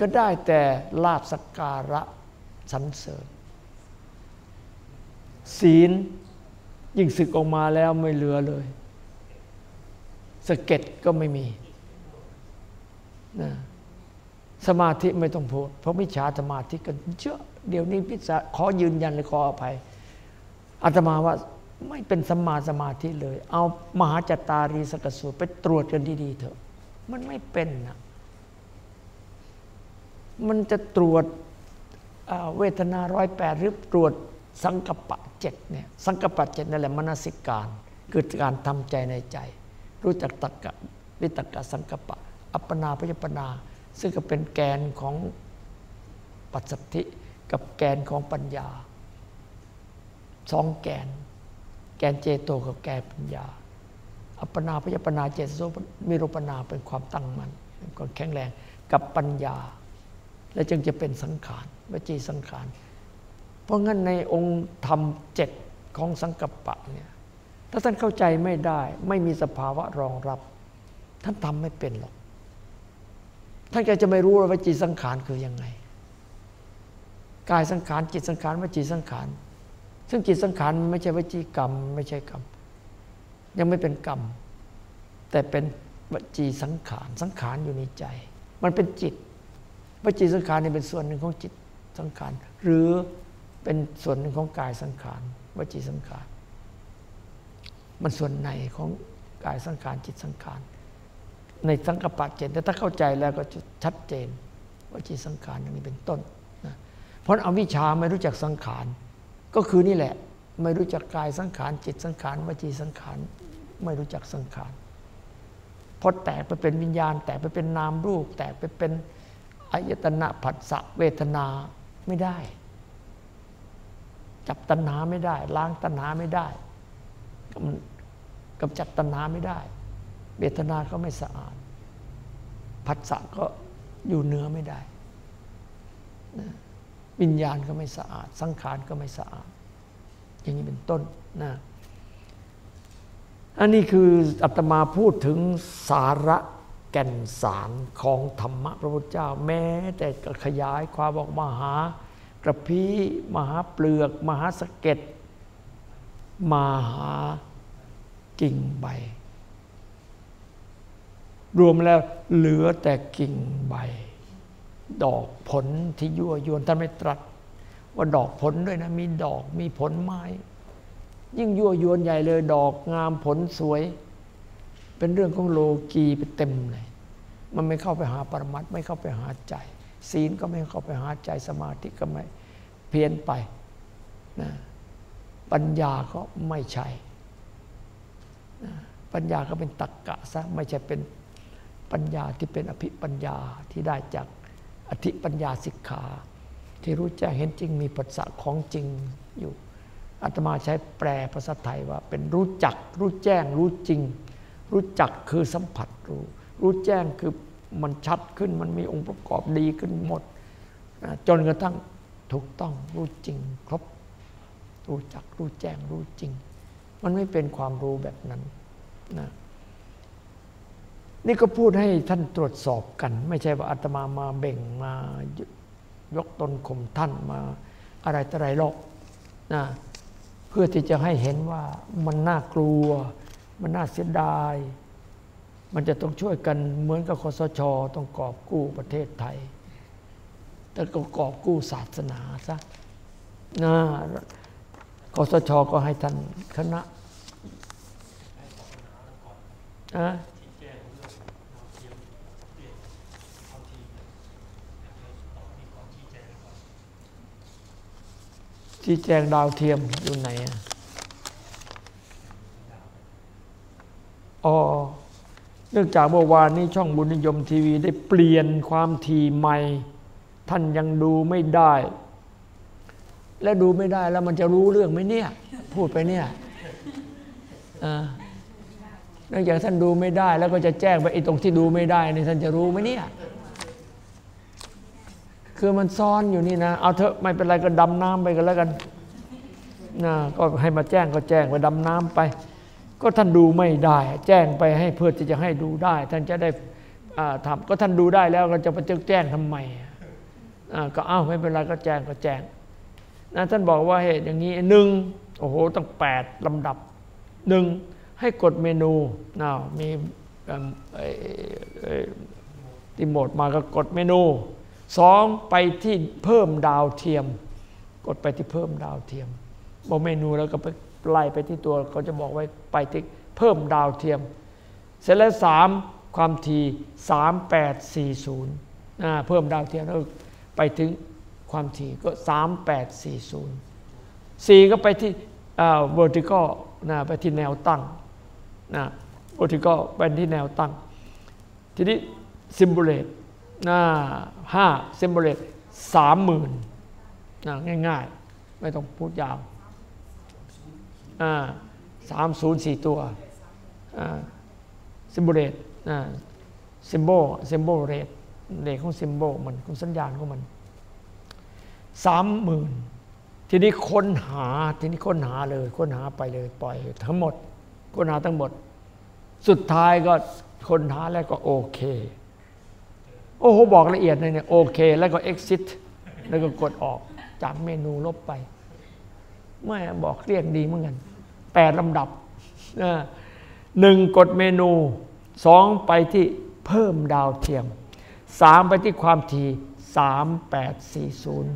ก็ได้แต่ลาบสการะสรรเสริญ ศีลยิ่งศึกออกมาแล้วไม่เหลือเลยสเก็ตก็ไม่มีนะสมาธิไม่ต้องพูดเพราะมิจฉาสมาธิกันเยอะเดี๋ยวนี้พิจารขอยืนยันเลยขออภัยอาตมาว่าไม่เป็นสมาสมาธิเลย เอามหาจตารีสกสูตรไปตรวจกันดีๆเถอะ มันไม่เป็นนะ มันจะตรวจเวทนาร้อยแปดหรือตรวจสังกปะเจ็ดเนี่ยสังกปะเจ็ดนั่นแหละมนสิการ คือการทำใจในใจ รู้จักตักกะวิตกะสังกปะ อัปปนาพยปนา ซึ่งก็เป็นแกนของปัจสัทธิกับแกนของปัญญาสองแกน แกนเจโตกับแกนปัญญา อัปปนาพยปนาเจโตมิรูปนาเป็นความตั้งมัน่นเป็นความแข็งแรงกับปัญญา และจึงจะเป็นสังขารวจีสังขาร เพราะงั้นในองค์ธรรมเจ็ดของสังกัปปะเนี่ยถ้าท่านเข้าใจไม่ได้ ไม่มีสภาวะรองรับ ท่านทำไม่เป็นหรอก ท่านก็จะไม่รู้ว่าวจีสังขารคือยังไงกายสังขารจิตสังขารวจีสังขาร ซึ่งจิตสังขารไม่ใช่วจีกรรม ไม่ใช่กรรม ยังไม่เป็นกรรม แต่เป็นวจีสังขาร สังขารอยู่ในใจ มันเป็นจิต วจีสังขารนี่เป็นส่วนหนึ่งของจิตสังขาร หรือเป็นส่วนหนึ่งของกายสังขารวจีสังขาร มันส่วนในของกายสังขารจิตสังขาร ในสังกปะเจนแต่ถ้าเข้าใจแล้วก็จะชัดเจนวจีสังขารอย่างนี้เป็นต้นนะเพราะเอาวิชาไม่รู้จักสังขาร ก็คือนี่แหละ ไม่รู้จักกายสังขาร จิตสังขารวจีสังขาร ไม่รู้จักสังขารพอแตกไปเป็นวิญญาณ แตกไปเป็นนามรูป แตกไปเป็น อายตนะผัสสะเวทนาไม่ได้ จับตัณหาไม่ได้ ล้างตัณหาไม่ได้กำจัดตัณหาไม่ได้ เวทนาก็ไม่สะอาดผัสสะก็อยู่เนื้อไม่ได้วิญญาณก็ไม่สะอาด สังขารก็ไม่สะอาด อย่างนี้เป็นต้นนะอันนี้คืออาตมาพูดถึงสาระ ก่นสารของธรรมะพระพุทธเจ้า แม้แต่ขยายความบอกมหากระพี้มหาเปลือก มหาสะเก็ดมหากิ่งใบ รวมแล้วเหลือแต่กิ่งใบ ดอกผลที่ยั่วยวนท่านไม่ตรัส ว่าดอกผลด้วยนะ มีดอกมีผลไม้ ยิ่งยั่วยวนใหญ่เลย ดอกงามผลสวย เป็นเรื่องของโลกีไปเต็มเลย มันไม่เข้าไปหาปรมัตไม่เข้าไปหาใจ ศีลก็ไม่เข้าไปหาใจสมาธิก็ไม่เพี้ยนไปนะปัญญาก็ไม่ใช่ปัญญาก็เป็นตักกะซะไม่ใช่เป็นปัญญาที่เป็นอภิปัญญาที่ได้จากอธิปัญญาสิกขา ที่รู้แจ้งเห็นจริงมีปัสสะของจริงอยู่อาตมาใช้แปลภาษาไทยว่าเป็นรู้จัก รู้แจ้ง รู้จริง รู้จักคือสัมผัสรู้ รู้แจ้งคือมันชัดขึ้นมันมีองค์ประกอบดีขึ้นหมด จนกระทั่งถูกต้องรู้จริงครบ รู้จักรู้แจ้งรู้จริง มันไม่เป็นความรู้แบบนั้นนะนี่ก็พูดให้ท่านตรวจสอบกัน ไม่ใช่ว่าอาตมามาเบ่งมายกตนข่มท่านมาอะไรต่ออะไรหรอกนะเพื่อที่จะให้เห็นว่ามันน่ากลัว มันน่าเสียดาย มันจะต้องช่วยกันเหมือนกับคอสชต้องกอบกู้ประเทศไทย แต่ก็กอบกู้ศาสนาซะนะคอสชก็ให้ท่านคณะอะชี้แจงดาวเทียมอยู่ไหนอะอ๋อ เนื่องจากเมื่อวานนี้ช่องบุญนิยมทีวีได้เปลี่ยนความทีใหม่ ท่านยังดูไม่ได้ แล้วดูไม่ได้แล้วมันจะรู้เรื่องไหมเนี่ย พูดไปเนี่ยเนื่องจากท่านดูไม่ได้ แล้วก็จะแจ้งไปไอ้ตรงที่ดูไม่ได้นี่ท่านจะรู้ไหมเนี่ย คือมันซ่อนอยู่นี่นะ เอาเถอะไม่เป็นไรก็ดำน้ำไปกันแล้วกันนะก็ให้มาแจ้งก็แจ้งไปดำน้ำไป ก็ท่านดูไม่ได้ แจ้งไปให้เพื่อที่จะให้ดูได้ ท่านจะได้ทำก็ท่านดูได้แล้วก็จะไปแจ้งทำไมก็อ้าวไม่เป็นไรก็แจ้งก็แจ้งนะท่านบอกว่าเหตุอย่างนี้หนึ่งโอ้โหตั้งแปดลำดับหนึ่งให้กดเมนูนะมีติโมดมาก็กดเมนูสองไปที่เพิ่มดาวเทียม กดไปที่เพิ่มดาวเทียมบอกเมนูแล้วก็ไป ไล่ไปที่ตัวเขาจะบอกไว้ไปที่เพิ่มดาวเทียม เสร็จแล้วสามความทีสามแปดสี่ศูนย์เพิ่มดาวเทียมแล้วไปถึงความถี่ก็3840 4ก็ไปที่ vertical นะไปที่แนวตั้งนะ vertical ไปที่แนวตั้ง ทีนี้ simulate นะห้า simulate สามหมื่นนะง่ายๆ ไม่ต้องพูดยาว สามศูนย์สี่ตัวซิมโบเรตซิมโบซิมโบเรตเด็กของซิมโบมันของสัญญาณของมันสามหมื่นทีนี้ค้นหาทีนี้ค้นหาเลย ค้นหาไปเลยปล่อยทั้งหมด ค้นหาทั้งหมด สุดท้ายก็ค้นหาแล้วก็โอเค โอ้โห บอกละเอียดเลยเนี่ยโอเค แล้วก็ exit แล้วก็กดออกจากเมนูลบไป ไม่บอกเรียกดีเหมือนกันแปดลำดับหนึ่งกดเมนูสองไปที่เพิ่มดาวเทียมสามไปที่ความถี่สามแปดสี่ศูนย์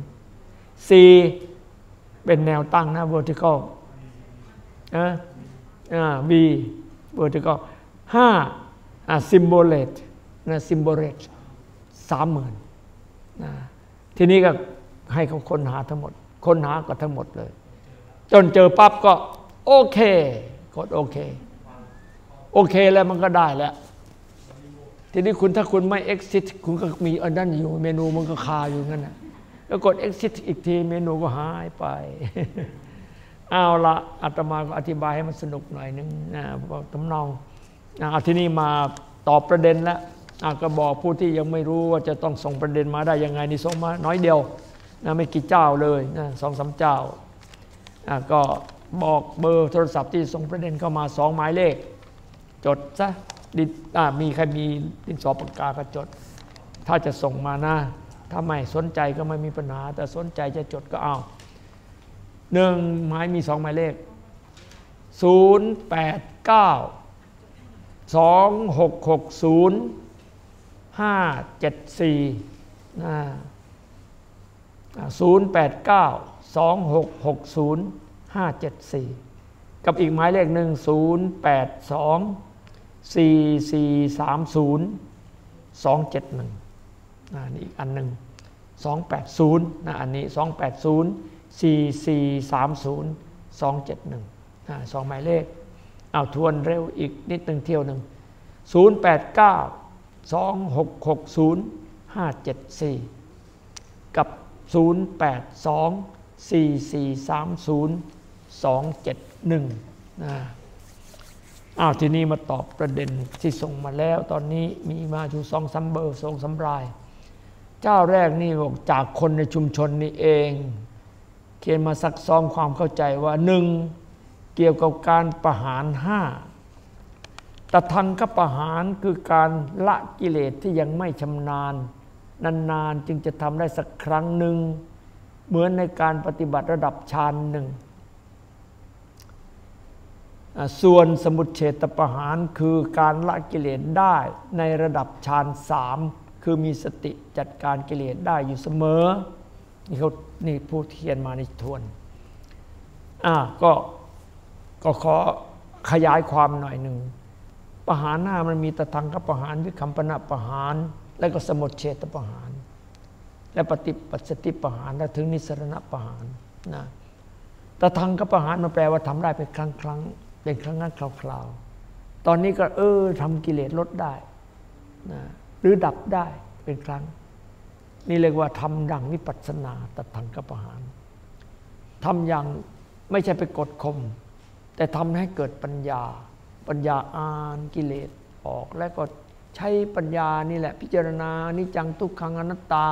สี่เป็นแนวตั้งนะ vertical อ่า V vertical ห้าอ่า symbolate นะ symbolate สามหมื่นนะทีนี้ก็ให้เขาค้นหาทั้งหมด ค้นหาก็ทั้งหมดเลย จนเจอปั๊บก็ โอเคกดโอเค โอเคแล้วมันก็ได้แล้ว ทีนี้คุณถ้าคุณไม่ exit คุณก็มีอันนั้นอยู่เมนูมันก็คาอยู่งั้นนะแล้วกด exit อีกทีเมนูก็หายไป เอาละอาตมาก็อธิบายให้มันสนุกหน่อยนึงนะตำนองเอาทีนี้มาตอบประเด็นแล้วก็บอกผู้ที่ยังไม่รู้ว่าจะต้องส่งประเด็นมาได้ยังไงนี่ส่งมาน้อยเดียวนะไม่กี่เจ้าเลยนะสองสาเจ้า ก็บอกเบอร์โทรศัพท์ที่ส่งประเด็นเข้ามาสองหมายเลข จดซะดิมีใครมีดินสอปากกาก็จด ถ้าจะส่งมานะ ถ้าไม่สนใจก็ไม่มีปัญหา แต่สนใจจะจดก็เอาหนึ่งหมายมีสองหมายเลข 0 8 9 2 6 6 0 5 7 4นะ089 2660 574 กับอีกหมายเลขหนึ่ง082 4430 271นี่อีกอันหนึ่ง280นะอันนี้ 280 4430 271นะสองหมายเลขเอาทวนเร็วอีกนิดหนึ่งเที่ยวหนึ่ง089 2660 574 กับ 082 4430 271นะอ้าวทีนี้มาตอบประเด็นที่ส่งมาแล้วตอนนี้มีมาอยู่สองสาเบอร์สองสาราย เจ้าแรกนี่บอกจากคนในชุมชนนี่เอง เขียนมาซักซ้อมความเข้าใจว่าหนึ่งเกี่ยวกับการประหารห้าตทังกับประหารคือการละกิเลสที่ยังไม่ชำนาญ นานๆ จึงจะทำได้สักครั้งหนึ่ง เหมือนในการปฏิบัติระดับฌานหนึ่ง ส่วนสมุทเฉตประหารคือการละกิเลสได้ในระดับฌานสามคือมีสติจัดการกิเลสได้อยู่เสมอ นี่เขานี่ผู้เทียนมาในทวนอ่าก็ก็ขอขยายความหน่อยหนึ่งประหารหน้ามันมีตะทังกับประหารวิคัมปนาประหาร และก็สมุทเฉตประหาร และปฏิปัสติประหารและถึงนิสรณประหารนะแต่ทางกับประหารมันแปลว่าทำได้เป็นครั้งครั้งเป็นครั้งนั้นคราวๆตอนนี้ก็เออทำกิเลสลดได้นะหรือดับได้เป็นครั้ง นี่เรียกว่าทำดังวิปัสสนาตัดทางกับประหารทำอย่างไม่ใช่ไปกดข่มแต่ทำให้เกิดปัญญา ปัญญาอ่านกิเลสออก แล้วก็ใช้ปัญญานี่แหละ พิจารณานิจังทุกขังอนัตตา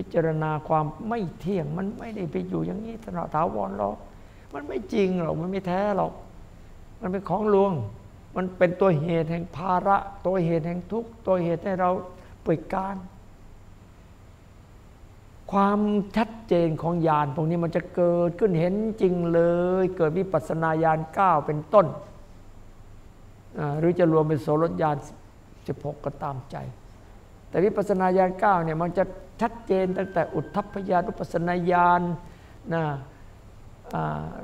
พิจารณาความไม่เที่ยง มันไม่ได้ไปอยู่อย่างนี้ตลอดถาวรหรอกมันไม่จริงหรอกมันไม่แท้หรอก มันเป็นของลวง มันเป็นตัวเหตุแห่งภาระ ตัวเหตุแห่งทุกข์ตัวเหตุให้เราป่วยการ ความชัดเจนของญาณพวกนี้มันจะเกิดขึ้นเห็นจริงเลย เกิดวิปัสสนาญาณก้าเป็นต้น หรือจะรวมเป็นโสรญาณสิบหกก็ตามใจ แต่วิปัสนาญาณเก้าเนี่ยมันจะชัดเจนตั้งแต่อุทธพยานุปัสนาญาณนะ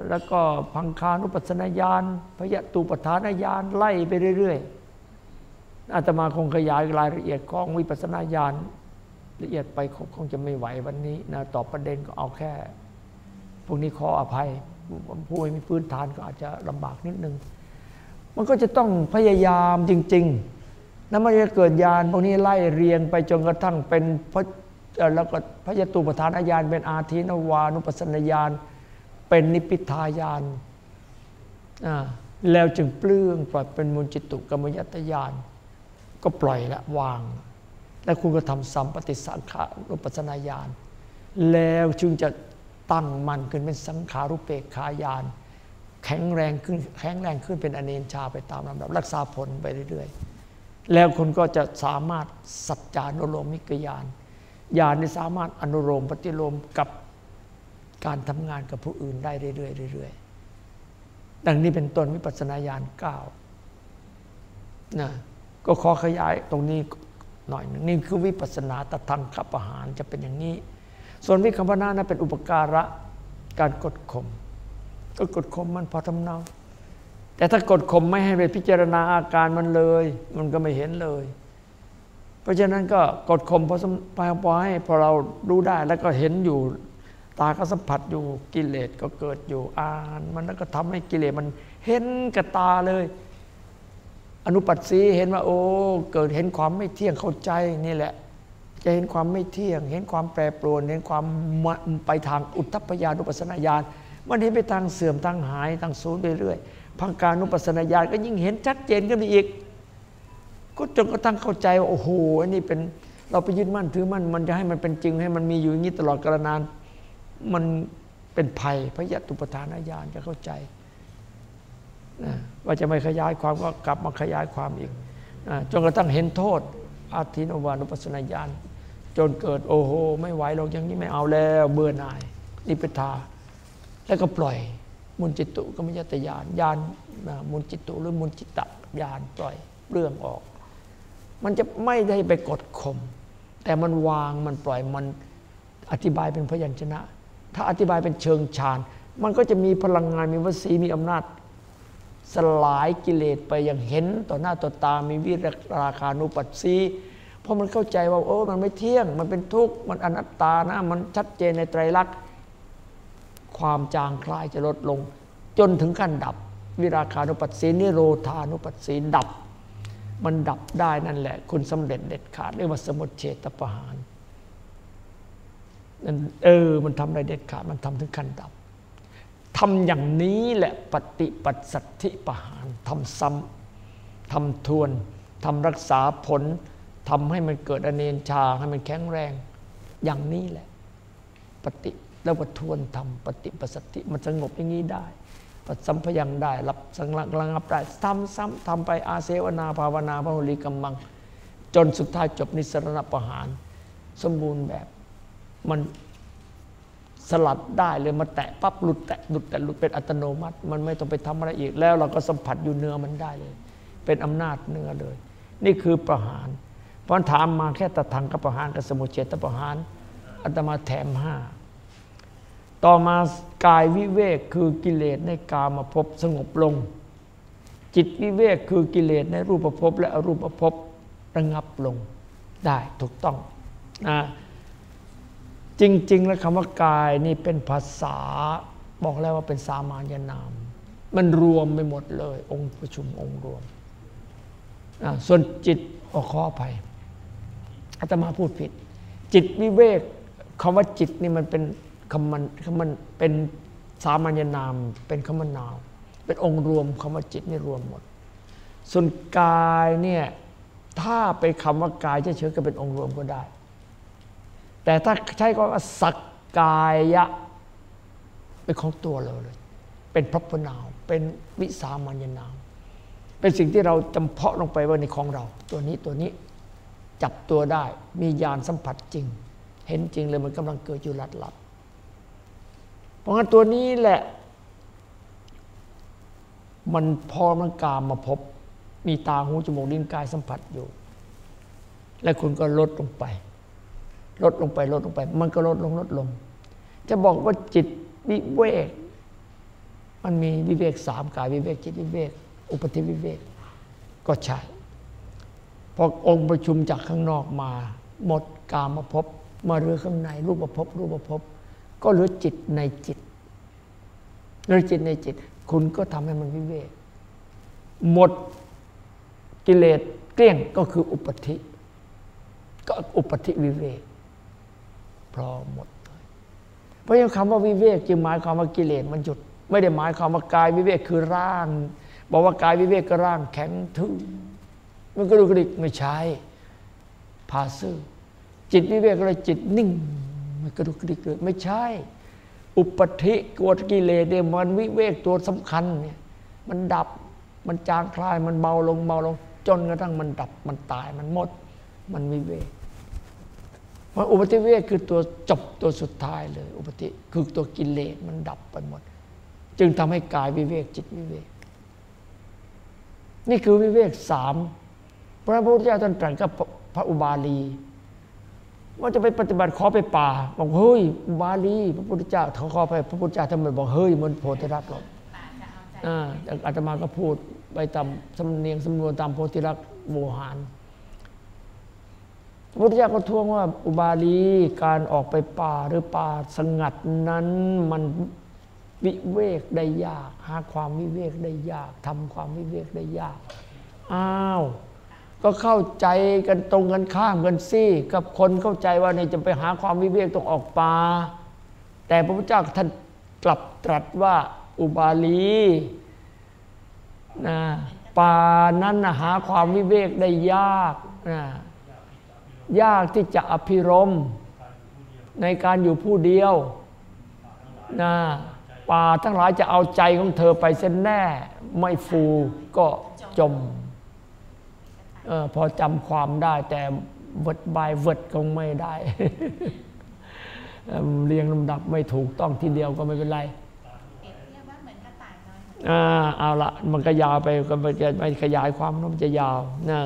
แล้วก็พังคานุปัสนาญาณพยตูปทานญาณไล่ไปเรื่อยๆอาตมาคงขยายรายละเอียดของวิปัสนาญาณละเอียดไปคงจะไม่ไหววันนี้นะตอบประเด็นก็เอาแค่ พวกนี้ขออภัยผู้ไม่มีพื้นฐานก็อาจจะลำบากนิดนึง มันก็จะต้องพยายามจริง ๆ แล้วมันจะเกิดญาณพวกนี้ไล่เรียงไปจนกระทั่งเป็นพระแล้วก็พระยตุปทานญาณเป็นอาทินวานุปัสสนญาณเป็นนิพิทายานแล้วจึงเปลื้องปล่อยเป็นมุนจิตุกรรมยตญาณก็ปล่อยละวาง แล้วคุณก็ทำสัมปติสังขารุปัสนญาณแล้วจึงจะตั้งมันขึ้นเป็นสังขารุเปกขายานแข็งแรงขึ้นแข็งแรงขึ้นเป็นอเนนชาไปตามลำดับรักษาผลไปเรื่อยๆ แล้วคุณก็จะสามารถสัจจานุโลมิกญาณญาณนี่สามารถอนุโลมปฏิโลมกับการทำงานกับผู้อื่นได้เรื่อยๆเรื่อยๆดังนี้เป็นต้นวิปัสสนาญาณเก้านะก็ขอขยายตรงนี้หน่อยนึงนี่คือวิปัสสนาตะทังขับอาหารจะเป็นอย่างนี้ ส่วนวิคัมพนานะเป็นอุปการะการกดข่มก็กดข่มมันพอทำเนา แต่ถ้ากดข่มไม่ให้ไปพิจารณาอาการมันเลย มันก็ไม่เห็นเลย เพราะฉะนั้นก็กดข่มพอพอให้พอเรารู้ได้แล้วก็เห็นอยู่ ตาก็สัมผัสอยู่กิเลสก็เกิดอยู่อ่านมันแล้วก็ทำให้กิเลสมันเห็นกับตาเลย อนุปัสสีเห็นว่า โอ้เกิดเห็นความไม่เที่ยงเข้าใจนี่แหละ จะเห็นความไม่เที่ยง เห็นความแปรปรวน เห็นความไปทางอุทธพยานุปัสนาญาณมันเห็นไปทางเสื่อมทางหายทางสูญเรื่อยๆ พังการนุปัสนาญาณก็ยิ่งเห็นชัดเจนขึ้นไปอีก ก็จนกระทั่งเข้าใจว่าโอ้โหอันนี้เป็นเราไปยึดมั่นถือมั่นมันจะให้มันเป็นจริงให้มันมีอยู่อย่างนี้ตลอดกาลนาน มันเป็นภัยพระยตุปทานญาณจะเข้าใจว่าจะไม่ขยายความก็กลับมาขยายความอีกจนกระทั่งเห็นโทษอาทินวานุปัสนาญาณจนเกิดโอ้โห ไม่ไหวหรอกอย่างนี้ไม่เอาแล้ว เบื่อหน่ายนิพทาแล้วก็ปล่อย มุนจิตุก็ไม่ยตญาณญาณมุนจิตุหรือมุนจิตะญาณปล่อยเรื่องออก มันจะไม่ได้ไปกดข่มแต่มันวางมันปล่อยมันอธิบายเป็นพยัญชนะ ถ้าอธิบายเป็นเชิงฌานมันก็จะมีพลังงานมีวสีมีอำนาจ สลายกิเลสไปอย่างเห็นต่อหน้าต่อตามีวิราคานุปัสสีเพราะมันเข้าใจว่าโอ้มันไม่เที่ยง มันเป็นทุกข์มันอนัตตานะ มันชัดเจนในไตรลักษณ์ ความจางคลายจะลดลง จนถึงขั้นดับ วิราคานุปัสสีนิโรธานุปัสสีดับ มันดับได้นั่นแหละ คุณสำเร็จเด็ดขาดเรียกว่าสมุทเฉตประหารนั่นเออ มันทำได้เด็ดขาด มันทำถึงขั้นดับทำอย่างนี้แหละปฏิปัสสัทธิปหารทำซ้ำทำทวนทำรักษาผลทำให้มันเกิดอเนนชาให้มันแข็งแรง อย่างนี้แหละ ปฏิ แล้วก็ทวนทำปฏิปัสสติมันสงบอย่างนี้ได้ปสัมพยังได้รับสังระงับได้ทำซ้ำทำไปอาเสวนาภาวนาพระหุลิกัมมัง จนสุดท้ายจบนิสรณประหาร สมบูรณ์แบบมันสลัดได้เลยมาแตะปั๊บหลุดแตะหลุดแต่หลุดเป็นอัตโนมัติ มันไม่ต้องไปทำอะไรอีกแล้ว เราก็สัมผัสอยู่เนื้อมันได้เลย เป็นอำนาจเนื้อเลย นี่คือประหาร เพราะถามมาแค่ตะทางกับประหารกับสมุเฉตประหารอัตมาแถมห้า ต่อมากายวิเวกคือกิเลสในกามาพบสงบลง จิตวิเวกคือกิเลสในรูปภพและอรูปภพระงับลงได้ถูกต้องนะจริง ๆ แล้วคำว่ากายนี่เป็นภาษาบอกแล้วว่าเป็นสามัญนาม มันรวมไปหมดเลย องค์ประชุมองค์รวม ส่วนจิตอขออภัยอาตมาพูดผิด จิตวิเวกคำว่าจิตนี่มันเป็น คำมันคำมันเป็นสามัญนาม เป็นคำมันนามเป็นองค์รวมคำว่าจิตนี่รวมหมด ส่วนกายเนี่ยถ้าไปคำว่ากายเฉยๆก็เป็นองค์รวมก็ได้ แต่ถ้าใช้ก็ว่าสักกายะเป็นของตัวเราเลย เป็นพระพนาวเป็นวิสามัญนาม เป็นสิ่งที่เราจำเพาะลงไปว่าในของเรา ตัวนี้ตัวนี้จับตัวได้มีญาณสัมผัสจริง เห็นจริงเลยมันกำลังเกิดอยู่หลัดหลับ ราะงั้นตัวนี้แหละ มันพอมันกามมาพบ มีตาหูจมูกลิ้นกายสัมผัสอยู่ และคุณก็ลดลงไป ลดลงไปลดลงไป มันก็ลดลงลดลง จะบอกว่าจิตวิเวก มันมีวิเวกสามกายวิเวกจิตวิเวก อุปธิวิเวก ก็ใช่พอองค์ประชุมจากข้างนอกมา หมดกามภพบมาเรือข้างในรูปภพบรูปภพบ ก็เหลือจิตในจิตเหลือจิตในจิต คุณก็ทำให้มันวิเวกหมดกิเลสเกลี้ยงก็คืออุปธิ ก็อุปธิวิเวกพร้อมหมดเลยเพราะฉะนั้นคำว่าวิเวกจึงหมายความว่ากิเลสมันหยุด ไม่ได้หมายความว่ากายวิเวกคือร่าง บอกว่ากายวิเวกก็ร่างแข็งทื่อมันก็ดูกระดิกไม่ใช่พาซื่อจิตวิเวกอะไรจิตนิ่ง มันกระดุกกระดิกเลยไม่ใช่ อุปธิกวดกิเลสเนี่ยมันวิเวกตัวสำคัญเนี่ยมันดับมันจางคลายมันเบาลงเบาลง จนกระทั่งมันดับมันตายมันหมด มันวิเวกเพราะอุปธิเวกคือตัวจบตัวสุดท้ายเลย อุปธิคือตัวกิเลสมันดับไปหมด จึงทำให้กายวิเวกจิตวิเวก นี่คือวิเวกสามพระพุทธเจ้าท่านตรัสกับพระอุบาลี ว่าจะไปปฏิบัติขอไปป่า บอกเฮ้ยอุบาลีพระพุทธเจ้าเขาขอไปพระพุทธเจ้าทำไมบอกเฮ้ยมันโพธิรักษ์หรอกอ่าแต่อาตมาก็พูดไปตามสำเนียงสำนวนตามโพธิรักษ์โวหารพระพุทธเจ้าก็ทวงว่า อุบาลีการออกไปป่าหรือป่าสงัดนั้นมันวิเวกได้ยาก หาความวิเวกได้ยากทำความวิเวกได้ยากอ้าว ก็เข้าใจกันตรงกันข้ามกันสิกับคนเข้าใจว่าเนี่ยจะไปหาความวิเวกต้องออกป่าแต่พระพุทธเจ้าท่านกลับตรัสว่าอุบาลีนะป่านั้นนะหาความวิเวกได้ยากนะยากที่จะอภิรมย์ในการอยู่ผู้เดียวนะป่าทั้งหลายจะเอาใจของเธอไปเสียแน่ ไม่ฟูก็จม ออพอจำความได้แต่ word by word คงไม่ได้เอิ่มเรียงลำดับไม่ถูกต้องทีเดียวก็ไม่เป็นไรเปรียบเทียบว่าเหมือนกระต่ายน้อยเหมือนอ่าเอาละมันก็ยาวไปก็มันจะไม่ขยายความมันจะยาวนะ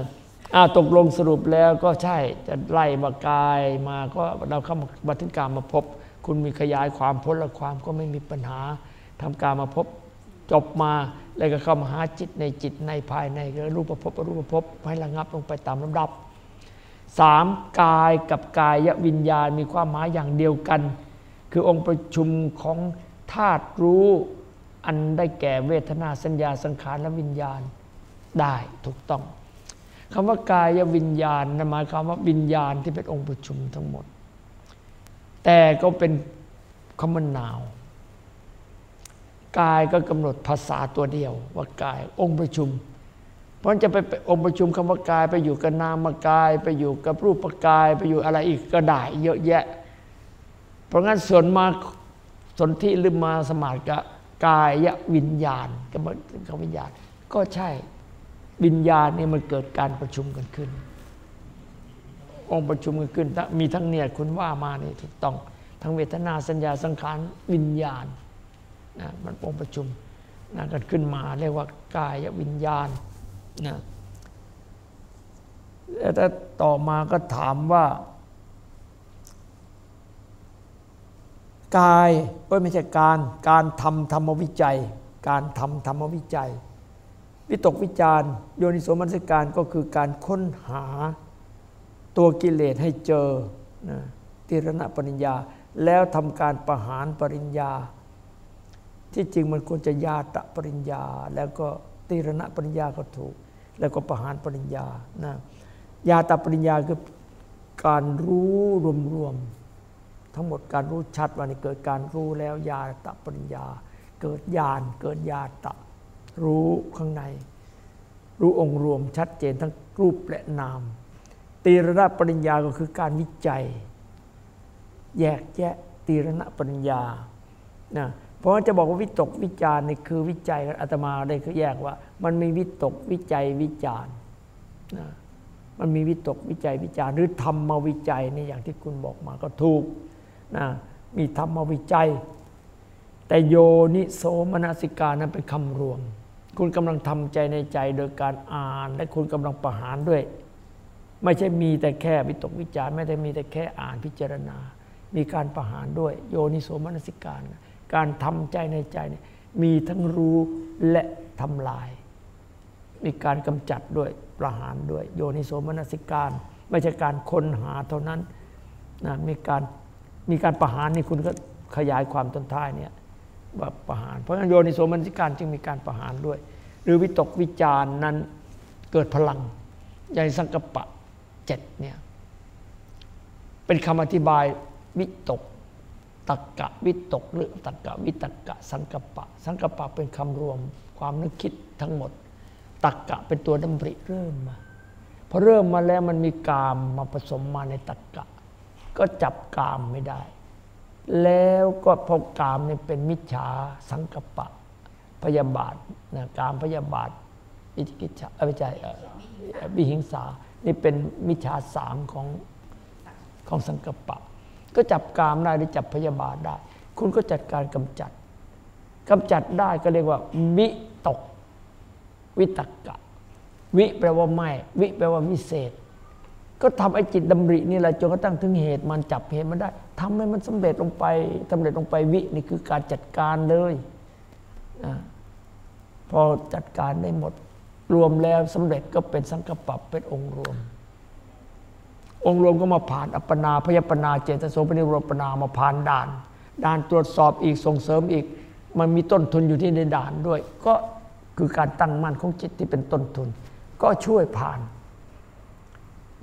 อ่าตกลงสรุปแล้วก็ใช่จะไล่มากายมาก็เราเข้ามาบันทึกการมาพบ คุณมีขยายความพ้นละความก็ไม่มีปัญหาทำการมาพบ จบมาแล้วก็เข้ามาหาจิตในจิตในภายในก็รูปภพรูปภพให้ระงับลงไปตามลำดับสามกายกับกายวิญญาณมีความหมายอย่างเดียวกัน คือองค์ประชุมของธาตุรู้อันได้แก่เวทนาสัญญาสังขารและวิญญาณได้ถูกต้องคำว่ากายวิญญาณนหมายความว่าวิญญาณที่เป็นองค์ประชุมทั้งหมด แต่ก็เป็นคำว่านาว กายก็กำหนดภาษาตัวเดียว ว่ากายองค์ประชุม เพราะจะไปไปองค์ประชุมคำว่ากาย ไปอยู่กับนามกาย ไปอยู่กับรูปกาย ไปอยู่อะไรอีกก็ได้เยอะแยะ เพราะงั้นส่วนมาสนธิหรือมาสมาธิกับกายวิญญาณกับกับวิญญาณ ก็ใช่วิญญาณนี่มันเกิดการประชุมกันขึ้น องค์ประชุมกันขึ้นมีทั้งเนี่ยคุณว่ามานี่ถูกต้อง ทั้งเวทนาสัญญาสังขารวิญญาณ นะมันองค์ประชุมนะกันขึ้นมาเรียกว่ากายวิญญาณนะแล้วถ้าต่อมาก็ถามว่า กายเอ้ยไม่ใช่การการทำธรรมวิจัย การทำธรรมวิจัย วิตกวิจารโยนิโสมนสิการก็คือการค้นหาตัวกิเลสให้เจอนะติรณปริญญา แล้วทำการประหารปริญญา ที่จริงมันควรจะญาตะปริญญา แล้วก็ติรณปริญญาก็ถูก แล้วก็ประหารปริญญานะญาตะปริญญาคือการรู้รวมๆทั้งหมดการรู้ชัดว่านี่เกิดการรู้แล้วญาตะปริญญา เกิดญาณเกิดญาตะ รู้ข้างใน รู้องค์รวมชัดเจนทั้งรูปและนาม ตีรณปริญญาก็คือการวิจัย แยกแยะตีรณปริญญานะ เพราะว่าจะบอกว่าวิตกวิจารนี่คือวิจัยอาตมาได้คือแยกว่า มันมีวิตกวิจัยวิจารนะมันมีวิตกวิจัยวิจารหรือธรรมวิจัยนี่อย่างที่คุณบอกมาก็ถูกนะมีธรรมวิจัย แต่โยนิโสมนสิกานั้นเป็นคำรวม คุณกำลังทำใจในใจโดยการอ่าน และคุณกำลังประหารด้วย ไม่ใช่มีแต่แค่วิตกวิจารไม่ได้มีแต่แค่อ่านพิจารณา มีการประหารด้วย โยนิโสมนสิการ การทำใจในใจเนี่ยมีทั้งรู้และทำลาย มีการกำจัดด้วยประหารด้วย โยนิโสมนสิการ ไม่ใช่การค้นหาเท่านั้นนะมีการมีการประหารนี่คุณก็ขยายความต้นท้ายเนี่ยว่าประหาร เพราะฉะนั้นโยนิโสมนสิการจึงมีการประหารด้วย หรือวิตกวิจารณ์นั้นเกิดพลังอย่สังกปะเจ็ดเนี่ยเป็นคำอธิบายวิตก ตักกะวิตกหรือตักกะวิตกะสังกปะ สังกปะเป็นคำรวมความนึกคิดทั้งหมด ตักกะเป็นตัวดำริเริ่มมาพอเริ่มมาแล้วมันมีกามมาผสมมาในตักกะ ก็จับกามไม่ได้ แล้วก็พอกามนี่เป็นมิจฉาสังกปะ พยาบาทนะกามพยาบาทวิจิกิจฉาไม่ใช่วิหิงสานี่เป็นมิจฉาสามของของสังกปะ ก็จับกามได้หรือจับพยาบาทได้ คุณก็จัดการกำจัดกำจัดได้ก็เรียกว่า วิตก วิตกะ วิแปลว่าไม่ วิแปลว่าวิเศษ ก็ทำไอ้จิตดำรินี่แหละจนกระทั่งถึงเหตุมันจับเหตุมันได้ทำให้มันสำเร็จลงไปสำเร็จลงไปวินี่คือการจัดการเลยนะพอจัดการได้หมด รวมแล้วสำเร็จก็เป็นสังกปรับเป็นองค์รวม องค์รวมก็มาผ่านอัปปนาพยปนาเจตโสปนิโรปนามาผ่านด่าน ด่านตรวจสอบอีกส่งเสริมอีก มันมีต้นทุนอยู่ที่ในด่านด้วย ก็คือการตั้งมั่นของจิตที่เป็นต้นทุน ก็ช่วยผ่าน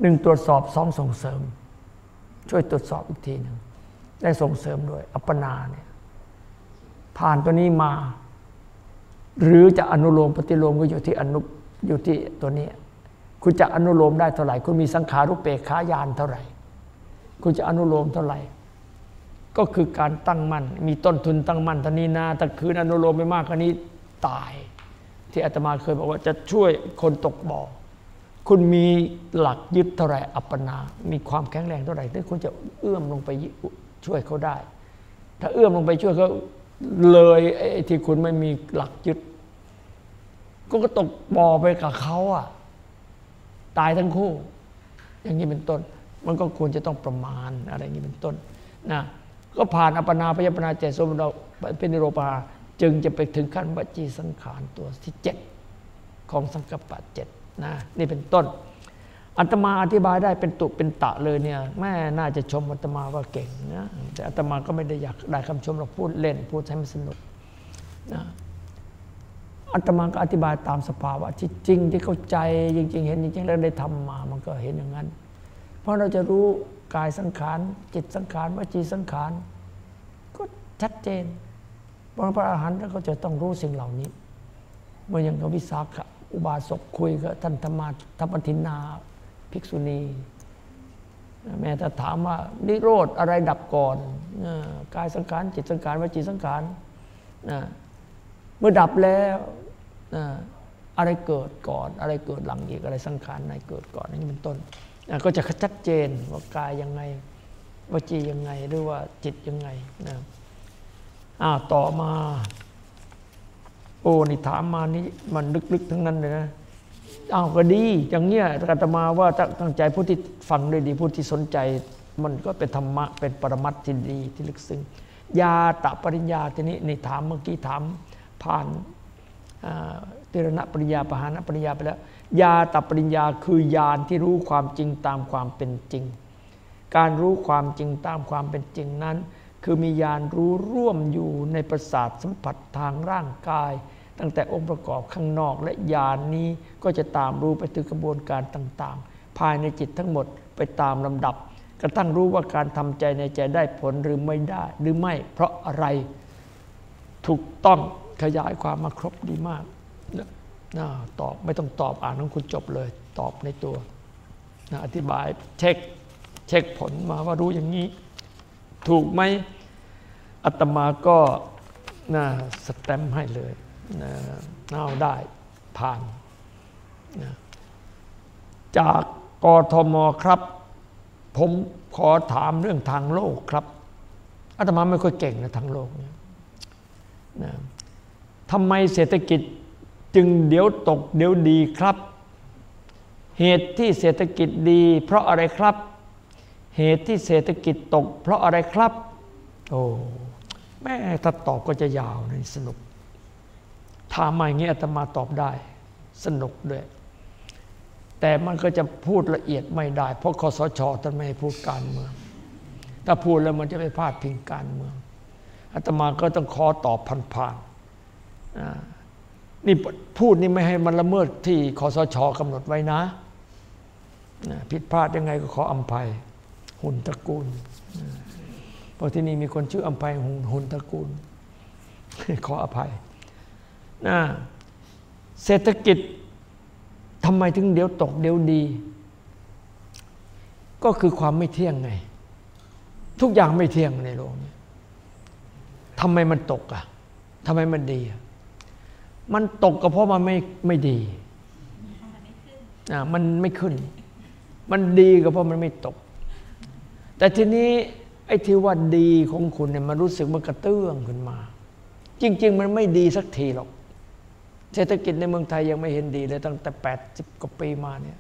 หนึ่งตรวจสอบสองส่งเสริม ช่วยตรวจสอบอีกทีหนึ่งได้ส่งเสริมด้วย อัปปนาเนี่ยผ่านตัวนี้มา หรือจะอนุโลมปฏิโลมก็อยู่ที่อนุอยู่ที่ตัวนี้ คุณจะอนุโลมได้เท่าไหร่ คุณมีสังขารุเปกขายานเท่าไหร่ คุณจะอนุโลมเท่าไหร่ ก็คือการตั้งมั่น มีต้นทุนตั้งมั่นท่านี้นาแต่คืนอนุโลมไม่มากกว่านี้ตาย ที่อาตมาเคยบอกว่าจะช่วยคนตกบ่อ คุณมีหลักยึดเท่าไหร่ อัปปนา มีความแข็งแรงเท่าไหร่ที่คุณจะเอื้อมลงไปช่วยเขาได้ ถ้าเอื้อมลงไปช่วยเขาเลยไอ้ที่คุณไม่มีหลักยึด ก็ก็ตกบ่อไปกับเขาอะ ตายทั้งคู่ อย่างนี้เป็นต้น มันก็ควรจะต้องประมาณอะไรอย่างนี้เป็นต้นนะก็ผ่านอัปนาพยปนาเจสมเราเป็นนิโรปาจึงจะไปถึงขั้นวจีสังขารตัวที่เจ็ดของสังกัปปะเจ็ดนะนี่เป็นต้นอัตมาอธิบายได้เป็นตุเป็นตะเลยเนี่ยแม่น่าจะชมอัตมาว่าเก่งนะแต่อัตมาก็ไม่ได้อยากได้คำชมเราพูดเล่น พูดให้มันสนุกนะ อัตมาก็อธิบายตามสภาวะที่จริงที่เข้าใจจริง ๆ เห็นจริงๆแล้วได้ทำมามันก็เห็นอย่างนั้น เพราะเราจะรู้กายสังขารจิตสังขารวจีสังขารก็ชัดเจนพระพระอรหันต์เขาจะต้องรู้สิ่งเหล่านี้เมื่อยังกับวิสาขะอุบาสกคุยกับท่านธรรมาธรรมทินาภิกษุณี แม่ถ้าถามว่านิโรธอะไรดับก่อนกายสังขารจิตสังขารวจีสังขาร เมื่อดับแล้วอะไรเกิดก่อน อะไรเกิดหลังอีกอะไรสังขารไหนเกิดก่อนนี่เป็นต้น ก็จะชัดเจนว่ากายยังไงวจียังไงหรือว่าจิตยังไงนะอ้าต่อมา โอ้นี่ถามมานี่มันลึกๆทั้งนั้นเลยนะอ้าวก็ดี อย่างเงี้ยอาตมาว่าตั้งใจผู้ที่ฟังด้วยดีผู้ที่สนใจ มันก็เป็นธรรมะเป็นปรมัตถ์ที่ดีที่ลึกซึ้งยาตะปริญญาทีนี้นี่ถามเมื่อกี้ถาม ผ่านเตรณปริญญาปหานปริญญาไปแล้วยาตปริญญาคือญาณที่รู้ความจริงตามความเป็นจริง การรู้ความจริงตามความเป็นจริงนั้น คือมีญาณรู้ร่วมอยู่ในประสาทสัมผัสทางร่างกาย ตั้งแต่องค์ประกอบข้างนอกและญาณนนี้ก็จะตามรู้ไปถึงกระบวนการต่างๆ ภายในจิตทั้งหมดไปตามลำดับกระทั่งรู้ว่าการทำใจในใจได้ผลหรือไม่ได้ หรือไม่เพราะอะไรถูกต้อง ขยายความมาครบดีมากนะตอบไม่ต้องตอบอ่านของคุณจบเลย ตอบในตัวนะอธิบายเช็คเช็คผลมาว่ารู้อย่างนี้ ถูกไหมอัตมาก็นะสแตมให้เลยนะเอาได้ผ่านนะจากกทมครับ ผมขอถามเรื่องทางโลกครับอาตมาไม่ค่อยเก่งนะทางโลกเนี่ยนะ ทำไมเศรษฐกิจจึงเดี๋ยวตกเดี๋ยวดีครับ เหตุที่เศรษฐกิจดี เพราะอะไรครับ เหตุที่เศรษฐกิจตก เพราะอะไรครับ โอ้แม่ถ้าตอบก็จะยาวนะสนุกถามมาอย่างนี้อาตมาตอบได้ สนุกด้วย แต่มันก็จะพูดละเอียดไม่ได้ เพราะคอสชท่านไม่ให้พูดการเมือง ถ้าพูดแล้วมันจะไปพลาดพิงการเมืองอาตมาก็ต้องขอตอบผ่านๆ นี่พูดนี่ไม่ให้มันละเมิดที่คอสชกำหนดไว้นะ ผิดพลาดยังไงก็ขออภัยหุ่นตระกูลเพราะที่นี่มีคนชื่ออภัยหุ่นหุ่นตระกูล ขออภัยนะเศรษฐกิจทำไมถึงเดี๋ยวตกเดี๋ยวดี ก็คือความไม่เที่ยงไง ทุกอย่างไม่เที่ยงในโลกนี้ทำไมมันตกอะทำไมมันดีอะ มันตกก็เพราะมันไม่ไม่ดีอ่ามันไม่ขึ้น มันดีก็เพราะมันไม่ตก แต่ทีนี้ไอ้ที่ว่าดีของคุณเนี่ยมันรู้สึกมันกระเตื้องขึ้นมา จริง ๆ มันไม่ดีสักทีหรอก เศรษฐกิจในเมืองไทยยังไม่เห็นดีเลยตั้งแต่ 80 กว่าปีมาเนี่ย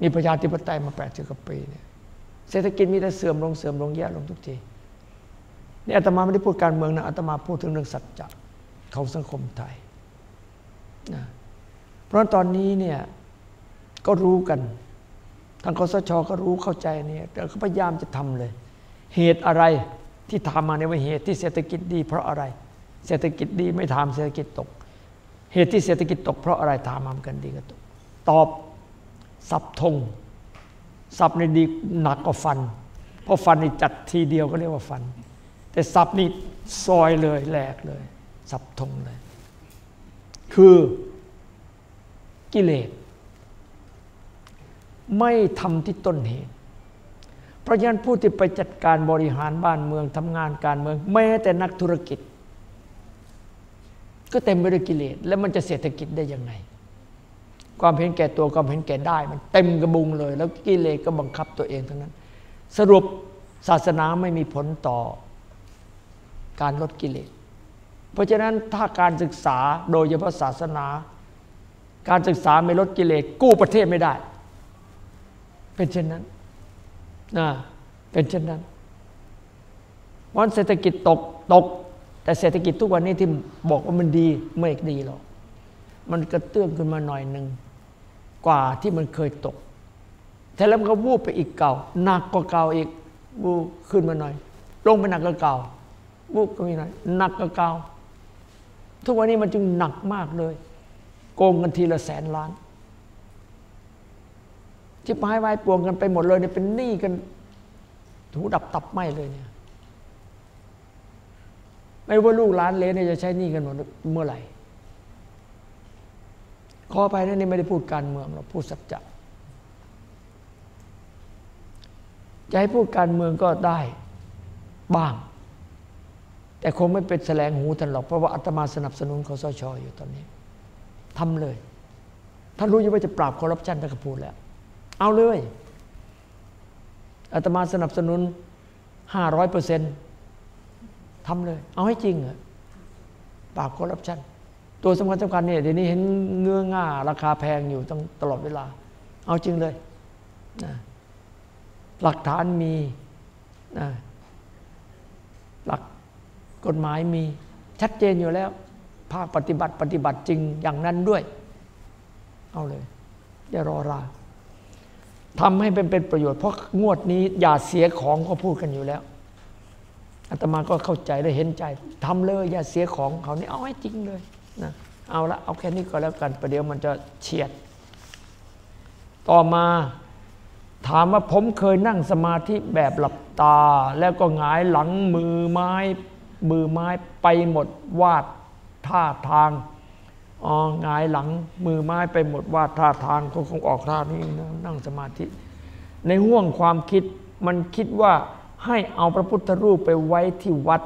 มีประชาธิปไตยมา80กว่าปีเนี่ยเศรษฐกิจมีแต่เสื่อมลงเสื่อมลงแย่ลงทุกทีนี่อาตมาไม่ได้พูดการเมืองนะอาตมาพูดถึงเรื่องสัจจะ ของสังคมไทยนะเพราะตอนนี้เนี่ยก็รู้กันทางคสชก็รู้เข้าใจเนี่ยแต่ก็พยายามจะทำเลย เหตุอะไรที่ทำมาในว่าเหตุที่เศรษฐกิจดี เพราะอะไร เศรษฐกิจดีไม่ทำเศรษฐกิจตก เหตุที่เศรษฐกิจตก เพราะอะไรทำมากันดีก็ตก ตอบสับทงสับในดีหนักกว่าฟัน เพราะฟันนี่จัดทีเดียวก็เรียกว่าฟัน แต่สับนี่ซอยเลยแหลกเลย สับทงเลย คือกิเลสไม่ทำที่ต้นเหตุ เพราะฉะนั้นผู้ที่ไปจัดการบริหารบ้านเมืองทำงานการเมือง แม้แต่นักธุรกิจ ก็เต็มไปด้วยกิเลส แล้วมันจะเศรษฐกิจได้ยังไง ความเห็นแก่ตัวความเห็นแก่ได้ มันเต็มกระบุงเลย แล้วกิเลสก็บังคับตัวเองทั้งนั้น สรุปศาสนาไม่มีผลต่อการลดกิเลส เพราะฉะนั้นถ้าการศึกษาโดยเฉพาะศาสนา การศึกษาไม่ลดกิเลสกู้ประเทศไม่ได้ เป็นเช่นนั้นนะเป็นเช่นนั้นวันเศรษฐกิจตกตก แต่เศรษฐกิจทุกวันนี้ที่บอกว่ามันดีไม่ดีหรอกมันกระเตื้องขึ้นมาหน่อยหนึ่งกว่าที่มันเคยตกแต่แล้วมันก็วูบไปอีกเก่าหนักกว่าเก่าอีกวูบขึ้นมาหน่อย ลงไปหนักกว่าเก่าวูบก็มีหน่อยหนักกว่าเก่า ทุกวันนี้มันจึงหนักมากเลย โกงกันทีละแสนล้าน ที่พายวายปวงกันไปหมดเลยเนี่ยเป็นหนี้กันถูดับตับไหมเลยเนี่ยไม่ว่าลูกหลานเลนเนี่ยจะใช้หนี้กันหมดเมื่อไหร่ขอไปนั่นนี่ไม่ได้พูดการเมืองเราพูดสัจจะจะให้พูดการเมืองก็ได้บ้าง แต่คงไม่เป็นแสลงหูท่านหรอก เพราะว่าอาตมาสนับสนุนคอสชอยู่ตอนนี้ทำเลยท่านรู้อยู่ว่าจะปราบคอร์รัปชันท่านก็พูดแล้ว เอาเลยอาตมาสนับสนุนห้าร้อยเปอร์เซ็นต์ทำเลย เอาให้จริงเหรอปราบคอร์รัปชันตัวสำคัญสำคัญเนี่ยเดี๋ยวนี้เห็นเงื้อง่า ราคาแพงอยู่ต้องตลอดเวลา เอาจริงเลยนะหลักฐานมีนะ กฎหมายมีชัดเจนอยู่แล้ว ภาคปฏิบัติปฏิบัติจริงอย่างนั้นด้วย เอาเลย อย่ารอราทำให้เป็นเป็นประโยชน์เพราะงวดนี้อย่าเสียของก็พูดกันอยู่แล้วอาตมาก็เข้าใจและเห็นใจทำเลย อย่าเสียของเขานี่เอาให้จริงเลยนะเอาละเอาแค่นี้ก็แล้วกันประเดี๋ยวมันจะเฉียด ต่อมาถามว่าผมเคยนั่งสมาธิแบบหลับตา แล้วก็หงายหลังมือไม้ มือไม้ไปหมดวาดท่าทางอ๋อหงายหลังมือไม้ไปหมดวาดท่าทางก็คงออกท่านี้นะนั่งสมาธิ ในห่วงความคิดมันคิดว่าให้เอาพระพุทธรูปไปไว้ที่วัด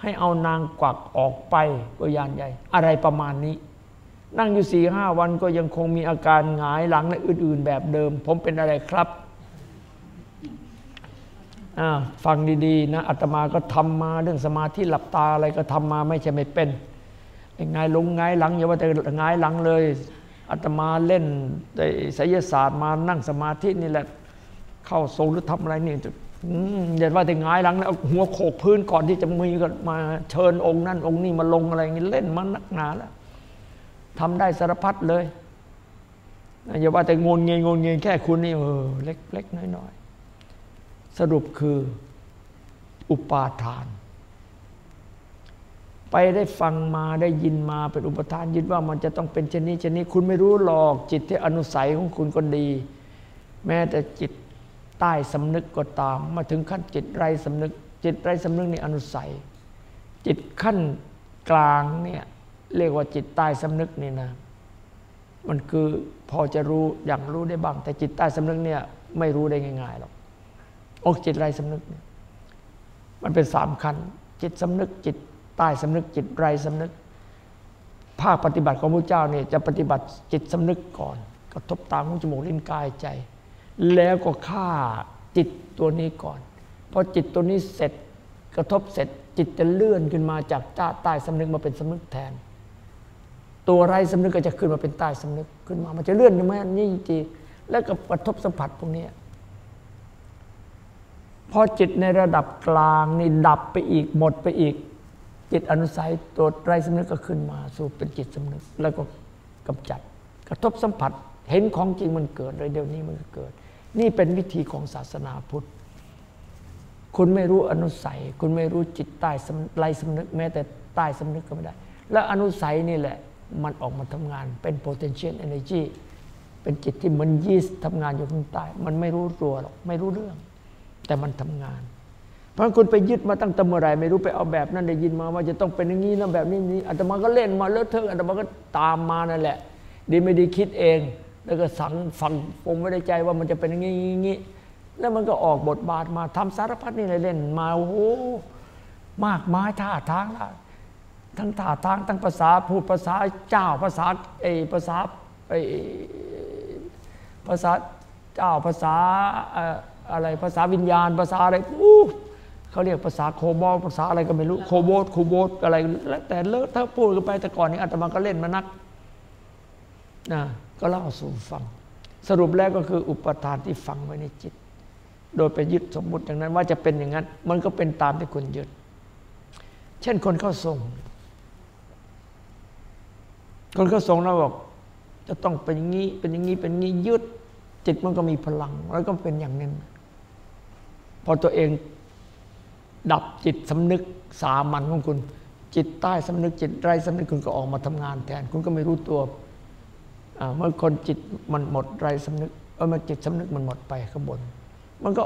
ให้เอานางกวักออกไปก็ยานใหญ่ อะไรประมาณนี้ นั่งอยู่สี่ห้าวันก็ยังคงมีอาการหงายหลังและอื่น ๆ แบบเดิม ผมเป็นอะไรครับ ฟังดีๆนะอาตมาก็ทำมาเรื่องสมาธิหลับตาอะไรก็ทำมาไม่ใช่ไม่เป็นไงลงไงหลังอย่าว่าแต่ไงหลังเลยอาตมาเล่นไสยศาสตร์มานั่งสมาธินี่แหละ เข้าทรงหรือทำอะไรนี่อย่าว่าแต่งายหลังแล้วหัวโขกพื้นก่อนที่จะมีก็มาเชิญองค์นั่นองค์นี้มาลงอะไรอย่างนี้เล่นมันนักหนาแล้วทำได้สารพัดเลยอย่าว่าแต่งนเงยงนเงยแค่คุณนี่เออเล็กเล็กน้อยน้อย สรุปคืออุปาทาน ไปได้ฟังมาได้ยินมาเป็นอุปทานยึดว่ามันจะต้องเป็นชนิดชนิดคุณไม่รู้หรอกจิตที่อนุสัยของคุณก็ดี แม้แต่จิตใต้สำนึกก็ตาม มาถึงขั้นจิตไรสำนึก จิตไรสำนึกนี่อนุสัย จิตขั้นกลางเนี่ยเรียกว่าจิตใต้สำนึกนี่นะ มันคือพอจะรู้อย่างรู้ได้บ้าง แต่จิตใต้สำนึกเนี่ยไม่รู้ได้ง่ายๆหรอก อกจิตไรสำนึก มันเป็นสามขั้นจิตสำนึกจิตใต้สำนึกจิตไรสำนึก ภาคปฏิบัติของพระเจ้าเนี่ยจะปฏิบัติจิตสำนึกก่อน กระทบตาหูจมูกลิ้นกายใจ แล้วก็ฆ่าจิตตัวนี้ก่อนพอจิตตัวนี้เสร็จกระทบเสร็จจิตจะเลื่อนขึ้นมาจากใต้ใต้สำนึกมาเป็นสำนึกแทน ตัวไรสำนึกก็จะขึ้นมาเป็นใต้สำนึกขึ้นมา มันจะเลื่อนขึ้นมานี่จริงแล้วก็กระทบสัมผัสพวกนี้ พอจิตในระดับกลางนี่ดับไปอีกหมดไปอีก จิตอนุสัยตัวไรสำนึกก็ขึ้นมาสู่เป็นจิตสำนึก แล้วก็กำจัด กระทบสัมผัสเห็นของจริงมันเกิดเลยเดี๋ยวนี้มันเกิด นี่เป็นวิธีของศาสนาพุทธ คุณไม่รู้อนุสัย คุณไม่รู้จิตใต้ไรสำนึกแม้แต่ใต้สำนึกก็ไม่ได้ แล้วอนุสัยนี่แหละมันออกมาทำงานเป็น potential energy เป็นจิตที่มันยีสทำงานอยู่ข้างใต้ มันไม่รู้ตัวหรอก ไม่รู้เรื่อง แต่มันทำงาน เพราะคุณไปยึดมาตั้งแต่เมื่อไรไม่รู้ไปเอาแบบนั้นได้ยินมาว่าจะต้องเป็นอย่างนี้นะแบบนี้นี้อาตมาก็เล่นมาเลอะเทอะอาตมาก็ตามมานั่นแหละ ดีไม่ดีคิดเอง แล้วก็สั่งฝังปมไว้ในใจว่ามันจะเป็นอย่างนี้อย่างนี้แล้วมันก็ออกบทบาทมาทำสารพัดนี่เลยเล่นมาโอ้โหมากมายท่าทางละทั้งท่าทางทั้งภาษาพูดภาษาเจ้าภาษาไอภาษาไอภาษาเจ้าภาษา อะไรภาษาวิญญาณ ภาษาอะไรอู้เขาเรียกภาษาโคบอลภาษาอะไรก็ไม่รู้โคโบสโคโบสอะไรแล้วแต่เลอะถ้าพูดกันไปแต่ก่อนนี้อาตมาก็เล่นมานักนะก็เล่าสู่ฟัง สรุปแล้วก็คืออุปทานที่ฝังไว้ในจิต โดยไปยึดสมมุติอย่างนั้นว่าจะเป็นอย่างนั้น มันก็เป็นตามที่คุณยึด เช่นคนเข้าทรง คนเข้าทรงเราบอกจะต้องเป็นอย่างนี้เป็นอย่างนี้เป็นอย่างนี้ยึดจิตมันก็มีพลัง แล้วก็เป็นอย่างนั้น พอตัวเองดับจิตสำนึกสามัญของคุณ จิตใต้สำนึกจิตไรสำนึกคุณก็ออกมาทำงานแทน คุณก็ไม่รู้ตัวเมื่อคนจิตมันหมดไรสำนึกเออมันจิตสำนึกมันหมดไปข้างบน มันก็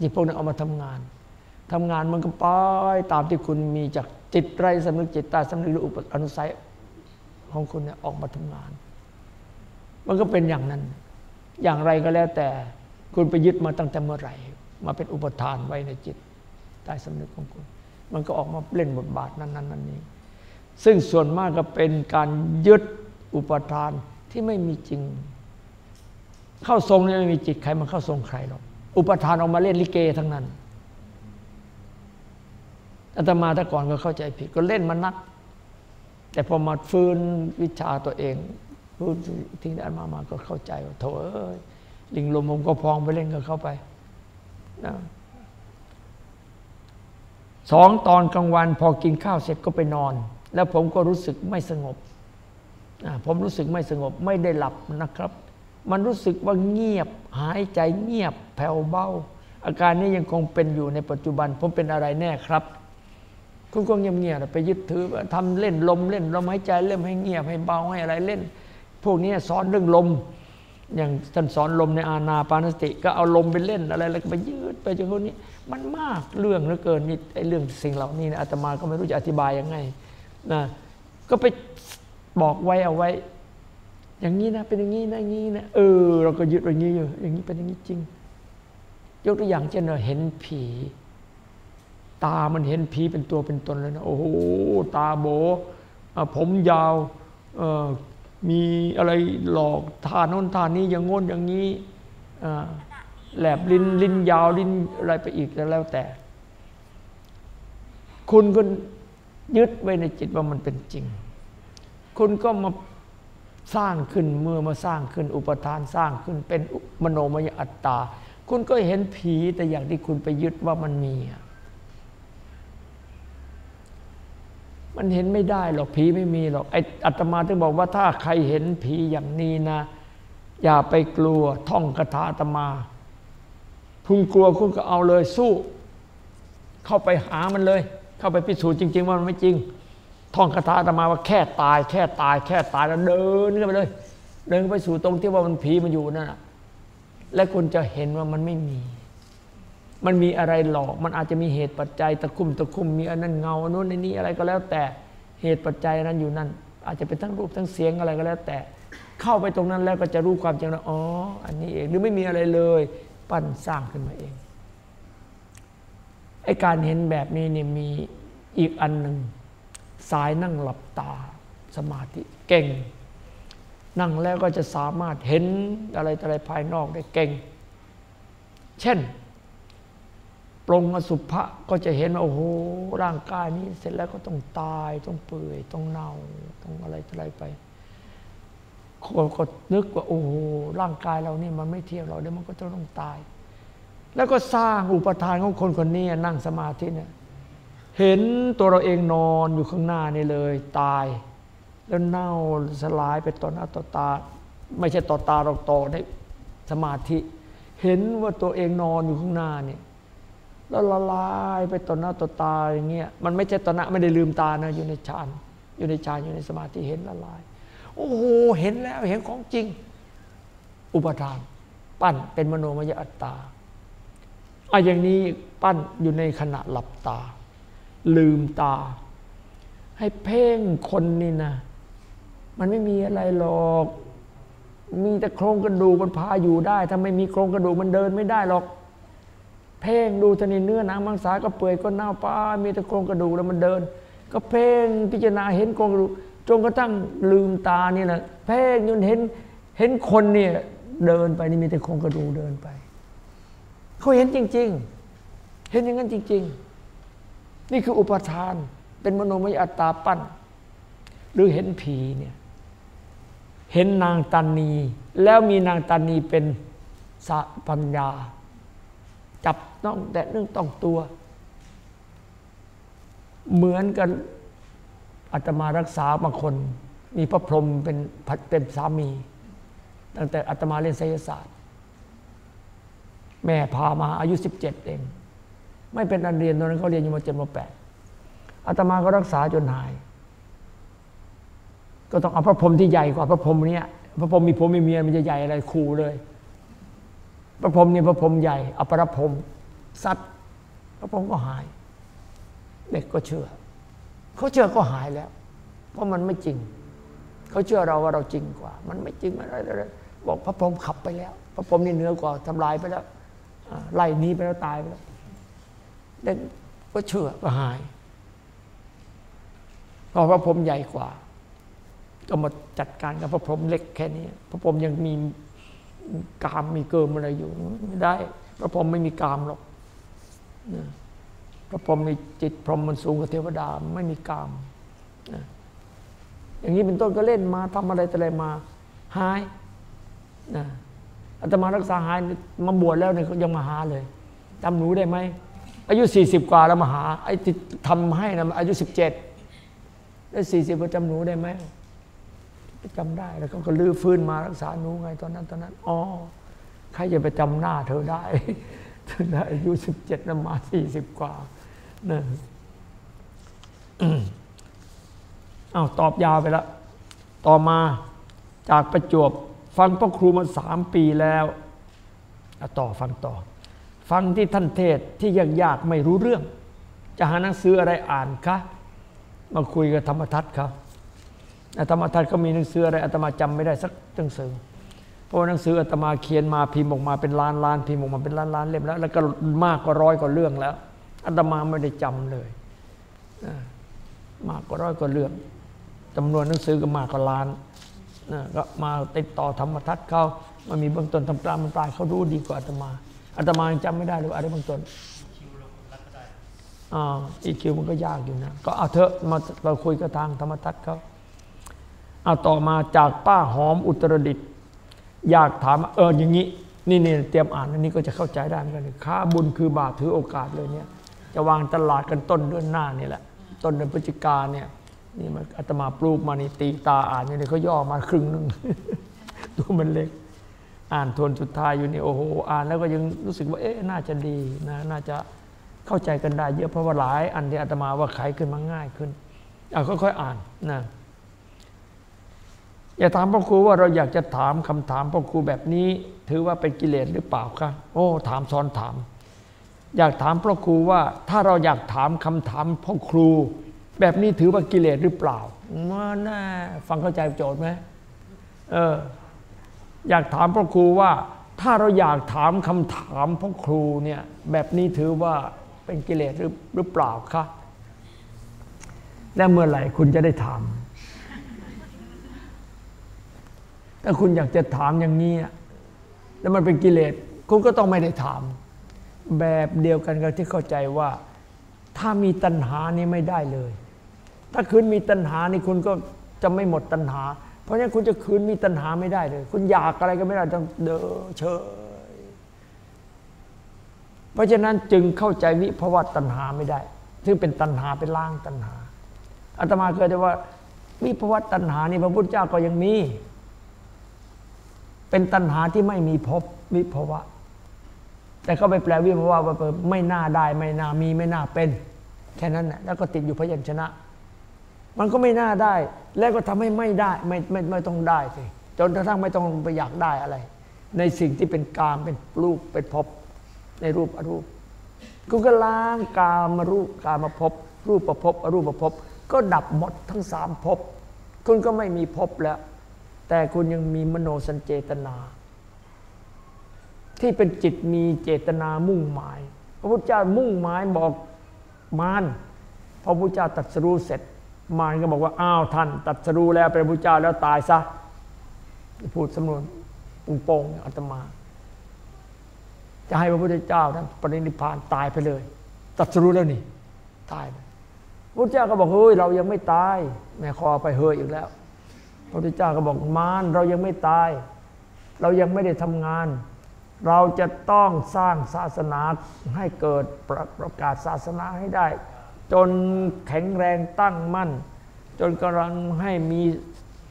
จิตพวกนั้นเอามาทำงานทำงานมันก็ไปตามที่คุณมีจากจิตไรสำนึกจิตใต้สำนึกหรืออุปอนุสัยของคุณเนี่ยออกมาทำงาน มันก็เป็นอย่างนั้น อย่างไรก็แล้วแต่คุณไปยึดมาตั้งแต่เมื่อไหร่ มาเป็นอุปทานไว้ในจิตใต้สำนึกของคุณ มันก็ออกมาเล่นบทบาทนั้นนั้นนั้นนี้ ซึ่งส่วนมากก็เป็นการยึดอุปทานที่ไม่มีจริง เข้าทรงนี่ไม่มีจิตใครมันเข้าทรงใครหรอกอุปทานออกมาเล่นลิเกทั้งนั้นอาตมาแต่ก่อนก็เข้าใจผิดก็เล่นมานัก แต่พอมาฟื้นวิชาตัวเองฟื้นทิ้งได้มามาก็เข้าใจว่าโถเอ้ยลิงลมผมก็พองไปเล่นกับเข้าไป นะสองตอนกลางวันพอกินข้าวเสร็จก็ไปนอน แล้วผมก็รู้สึกไม่สงบผมรู้สึกไม่สงบไม่ได้หลับนะครับ มันรู้สึกว่าเงียบ หายใจเงียบแผ่วเบาอาการนี้ยังคงเป็นอยู่ในปัจจุบัน ผมเป็นอะไรแน่ครับ คุณก็เงียบๆไปยึดถือทำเล่นลมเล่นลมหายใจเล่มให้เงียบให้เบาให้อะไรเล่น พวกนี้สอนเรื่องลม อย่างท่านสอนลมในอาณาปานสติ ก็เอาลมไปเล่นอะไรแล้วก็ไปยืดไปจนคนนี้ มันมากเรื่องเหลือเกินนี่ไอ้เรื่องสิ่งเหล่านี้นะอาตมาก็ไม่รู้จะอธิบายยังไงนะก็ไปบอกไว้เอาไว้ อย่างนี้นะเป็นอย่างนี้นะอย่างนี้นะเออ เราก็ยึดอย่างนี้อยู่อย่างนี้เป็นอย่างนี้จริง ยกตัวอย่างเช่นเราเห็นผี ตามันเห็นผีเป็นตัวเป็นตนเลยนะโอ้โหตาโบผมยาว มีอะไรหลอกทานโน้นทานนี้อย่างงนอย่างนี้แหลบลิ้นลิ้นยาวลิ้นอะไรไปอีกแล้วแต่ คุณก็ยึดไว้ในจิตว่ามันเป็นจริง คุณก็มาสร้างขึ้นเมื่อมาสร้างขึ้น อุปทานสร้างขึ้นเป็นมโนมยอัตตา คุณก็เห็นผีแต่อย่างที่คุณไปยึดว่ามันมี มันเห็นไม่ได้หรอกผีไม่มีหรอกไออัตมาถึงบอกว่าถ้าใครเห็นผีอย่างนี้นะ อย่าไปกลัวท่องคาถาอัตมา คุณกลัวคุณก็เอาเลยสู้ เข้าไปหามันเลย เข้าไปพิสูจน์จริง ๆ ว่ามันไม่จริง ท่องคาถาอาตมาว่าแค่ตาย แค่ตาย แค่ตายแล้วเดินขึ้นไปเลย เดินไปสู่ตรงที่ว่ามันผีมันอยู่นั่นน่ะและคุณจะเห็นว่ามันไม่มี มันมีอะไรหลอก มันอาจจะมีเหตุปัจจัยตะคุ่มตะคุ่มมีอันนั้นเงาอันนู้นอันนี้อะไรก็แล้วแต่เหตุปัจจัยนั้นอยู่นั่น อาจจะเป็นทั้งรูปทั้งเสียงอะไรก็แล้วแต่ เข้าไปตรงนั้นแล้วก็จะรู้ความจริงแล้วอ๋ออันนี้เองหรือไม่มีอะไรเลย ปั้นสร้างขึ้นมาเองไอการเห็นแบบนี้เนี่ยมีอีกอันหนึ่งสายนั่งหลับตาสมาธิเก่ง นั่งแล้วก็จะสามารถเห็นอะไรอะไรภายนอกได้เก่ง เช่น ปรงอสุภะก็จะเห็นว่าโอ้โหร่างกายนี้เสร็จแล้วก็ต้องตายต้องเปื่อยต้องเน่าต้องอะไรอะไรไปคนก็นึกว่าโอ้โหร่างกายเรานี่มันไม่เที่ยงเราเดี๋ยวมันก็จะต้องตาย แล้วก็สร้างอุปทานของคนคนนี้นั่งสมาธิเนี่ยเห็นตัวเราเองนอนอยู่ข้างหน้านี่เลย ตาย แล้วเน่าสลายไปต่อหน้าต่อตา ไม่ใช่ต่อตาเราต่อในสมาธิ เห็นว่าตัวเองนอนอยู่ข้างหน้าเนี่ย แล้วละลายไปต่อหน้าต่อตาอย่างเงี้ยมันไม่ใช่ต่อหน้าไม่ได้ลืมตานะอยู่ในฌานอยู่ในฌานอยู่ในสมาธิเห็นละลาย โอ้โหเห็นแล้วเห็นของจริง อุปทาน ปั้นเป็นมโนมยอัตตาอะอย่างนี้ปั้นอยู่ในขณะหลับตา ลืมตา ให้เพ่งคนนี่นะ มันไม่มีอะไรหรอก มีแต่โครงกระดูกมันพาอยู่ได้ ถ้าไม่มีโครงกระดูกมันเดินไม่ได้หรอก เพ่งดูทนีเนื้อหนังมังสาก็เปื่อยก็เน่าป้ามีแต่โครงกระดูกแล้วมันเดิน ก็เพ่งพิจารณาเห็นโครงกระดูกจนกระทั่งลืมตาเนี่แหละเพ่งจนเห็นเห็นคนเนี่ยเดินไปนี่มีแต่โครงกระดูกเดินไปเขาเห็นจริง ๆ เห็นอย่างนั้นจริง ๆ นี่คืออุปทาน เป็นมโนมยอัตตาปั้น หรือเห็นผีเนี่ยเห็นนางตันนี แล้วมีนางตันนีเป็นสะปัญญา จับต้องแต่เรื่องต้องตัว เหมือนกันอาตมารักษาบางคน มีพระพรหมเป็นผัดเป็นสามี ตั้งแต่อาตมาเรียนไสยศาสตร์ แม่พามาอายุ 17 เอง ไม่เป็นอันเรียนตอนนั้นเขาเรียนอยู่มเจ็ดมแปดอาตมาก็รักษาจนหาย ก็ต้องเอาพระพรหมที่ใหญ่กว่าพระพรหมเนี้ยพระพรหมมีผมมีเมียมันจะใหญ่อะไรครูเลย พระพรหมนี่พระพรหมใหญ่อปรพรหมสัตว์พระพรหมก็หาย เด็กก็เชื่อ เขาเชื่อก็หายแล้ว เพราะมันไม่จริง เขาเชื่อเราว่าเราจริงกว่า มันไม่จริงอะไรอะไรบอกพระพรหมขับไปแล้ว พระพรหมนี่เหนือกว่าทำลายไปแล้วไล่หนี้ไปแล้วตายไปแล้วเด็กก็เชื่อก็หายพราะพระพรหมใหญ่กว่า ก็มาจัดการกับพระพรหมเล็กแค่นี้ พระพรหมยังมี กามมีเกิมอะไรอยู่ไม่ได้ พระพรหมไม่มีกามหรอกนะพระพรหมมีจิตพรหมมันสูงกว่าเทวดาไม่มีกามนะอย่างนี้เป็นต้นก็เล่นมาทำอะไรแต่อะไรมาหายนะอาตมารักษาหายมาบวชแล้วเนี่ยยังมาหาเลยจำหนูได้ไหมอายุสี่สิบกว่าแล้วมาหาไอ้ที่ทำให้นะอายุสิบเจ็ดแล้วสี่สิบจำหนูได้ไหม จำได้ แล้วเขาก็ลื้อฟื้นมารักษาหนูไงตอนนั้นตอนนั้นอ๋อใครจะไปจำหน้าเธอได้เธอได้อายุสิบเจ็ดแล้วมาสี่สิบกว่านะอ้าวตอบยาวไปแล้วต่อมาจากประจวบฟังพระครูมาสามปีแล้วเอาต่อฟังต่อ ฟังที่ท่านเทศที่ยากๆไม่รู้เรื่อง จะหาหนังสืออะไรอ่านคะ มาคุยกับธรรมทัศน์เขา ธรรมทัศน์ก็มีหนังสืออะไรอาตมาจำไม่ได้สักหนังสือเพราะว่าหนังสืออาตมาเขียนมาพิมพ์ออกมาเป็นล้านล้านพิมพ์ออกมาเป็นล้านล้านเล่มแล้ว แล้วก็มากกว่าร้อยกว่าเรื่องแล้วอาตมาไม่ได้จำเลยมากกว่าร้อยกว่าเรื่องจำนวนหนังสือก็มากกว่าล้านนะก็มาติดต่อธรรมทัศน์เขามันมีเบื้องต้นทำปลามันปลายเขารู้ดีกว่าอาตมาอาตมายังจำไม่ได้เลยว่าอะไรเบื้องต้นอ่าอีคิวมันก็ยากอยู่นะ ก็เอาเถอะมาเราคุยกับทางธรรมทัศน์เขา เอาต่อมาจากป้าหอมอุตรดิตถ์อยากถามเอออย่างนี้นี่นี่เตรียมอ่านอันนี้ก็จะเข้าใจได้เหมือนกันค้าบุญคือบาปถือโอกาสเลยเนี่ย จะวางตลาดกันต้นเดือนหน้านี่แหละ ต้นเดือนพฤศจิกาเนี่ยนี่มันอาตมาปลูกมานี่ตีตาอ่านอยู่นี่เขาย่อมาครึ่งหนึ่งตัวมันเล็ก อ่านทวนสุดท้ายอยู่นี่โอ้โหอ่านแล้วก็ยังรู้สึกว่าเอ๊ะน่าจะดีนะน่าจะเข้าใจกันได้เยอะเพราะว่าหลาย อันที่อาตมาว่าไขขึ้นมาง่ายขึ้นเอาค่อยๆอ่านนะ อย่าถามพ่อครูว่าเราอยากจะถามคำถามพ่อครูแบบนี้ ถือว่าเป็นกิเลสหรือเปล่าคะโอ้ ถามซ้อนถาม อยากถามพ่อครูว่า ถ้าเราอยากถามคำถามพ่อครู แบบนี้ถือว่ากิเลสหรือเปล่ามาแน่ฟังเข้าใจโจทย์ไหมเอออยากถามพ่อครูว่า ถ้าเราอยากถามคำถามพ่อครูเนี่ยแบบนี้ถือว่าเป็นกิเลสหรือหรือเปล่าคะและเมื่อไหร่คุณจะได้ถาม ถ้าคุณอยากจะถามอย่างนี้แล้วมันเป็นกิเลสคุณก็ต้องไม่ได้ถาม แบบเดียวกันกับที่เข้าใจว่า ถ้ามีตัณหานี่ไม่ได้เลย ถ้าคืนมีตัณหานี่คุณก็จะไม่หมดตัณหา เพราะฉะนั้นคุณจะคืนมีตัณหาไม่ได้เลย คุณอยากอะไรก็ไม่ได้ต้องเดอเฉยเพราะฉะนั้นจึงเข้าใจวิภาวะตัณหาไม่ได้ ซึ่งเป็นตัณหาเป็นล่างตัณหาอาตมาเคยได้ว่าวิภาวะตัณหานี่พระพุทธเจ้าก็ยังมี เป็นตัณหาที่ไม่มีภพวิภวะ แต่ก็ไปแปลวิภวะว่าไม่น่าได้ไม่น่ามีไม่น่าเป็น แค่นั้นแหละแล้วก็ติดอยู่พยัญชนะ มันก็ไม่น่าได้ แล้วก็ทำให้ไม่ได้ไม่ไม่ไม่ต้องได้สิจนกระทั่งไม่ต้องไปอยากได้อะไร ในสิ่งที่เป็นกามเป็นรูปเป็นภพในรูปอรูปคุณก็ล้างกามมารูปกามาภพรูปประภพอรูปประภพก็ดับหมดทั้งสามภพคุณก็ไม่มีภพแล้ว แต่คุณยังมีมโนสัญเจตนา ที่เป็นจิตมีเจตนามุ่งหมาย พระพุทธเจ้ามุ่งหมายบอกมารพระพุทธเจ้าตรัสรู้เสร็จ มารก็บอกว่าอ้าวท่านตรัสรู้แล้วเป็นพระพุทธเจ้าแล้วตายซะพูดสำนวนปุงโปงอาตมา จะให้พระพุทธเจ้าท่านปรินิพานตายไปเลยตรัสรู้แล้วนี่ ตายพระพุทธเจ้าก็บอกเฮ้ยเรายังไม่ตายแม่คอไปเฮยอีกแล้ว พระพุทธเจ้าก็บอกมารเรายังไม่ตาย เรายังไม่ได้ทำงาน เราจะต้องสร้างศาสนาให้เกิดประประกาศศาสนาให้ได้ จนแข็งแรงตั้งมั่น จนกำลังให้มี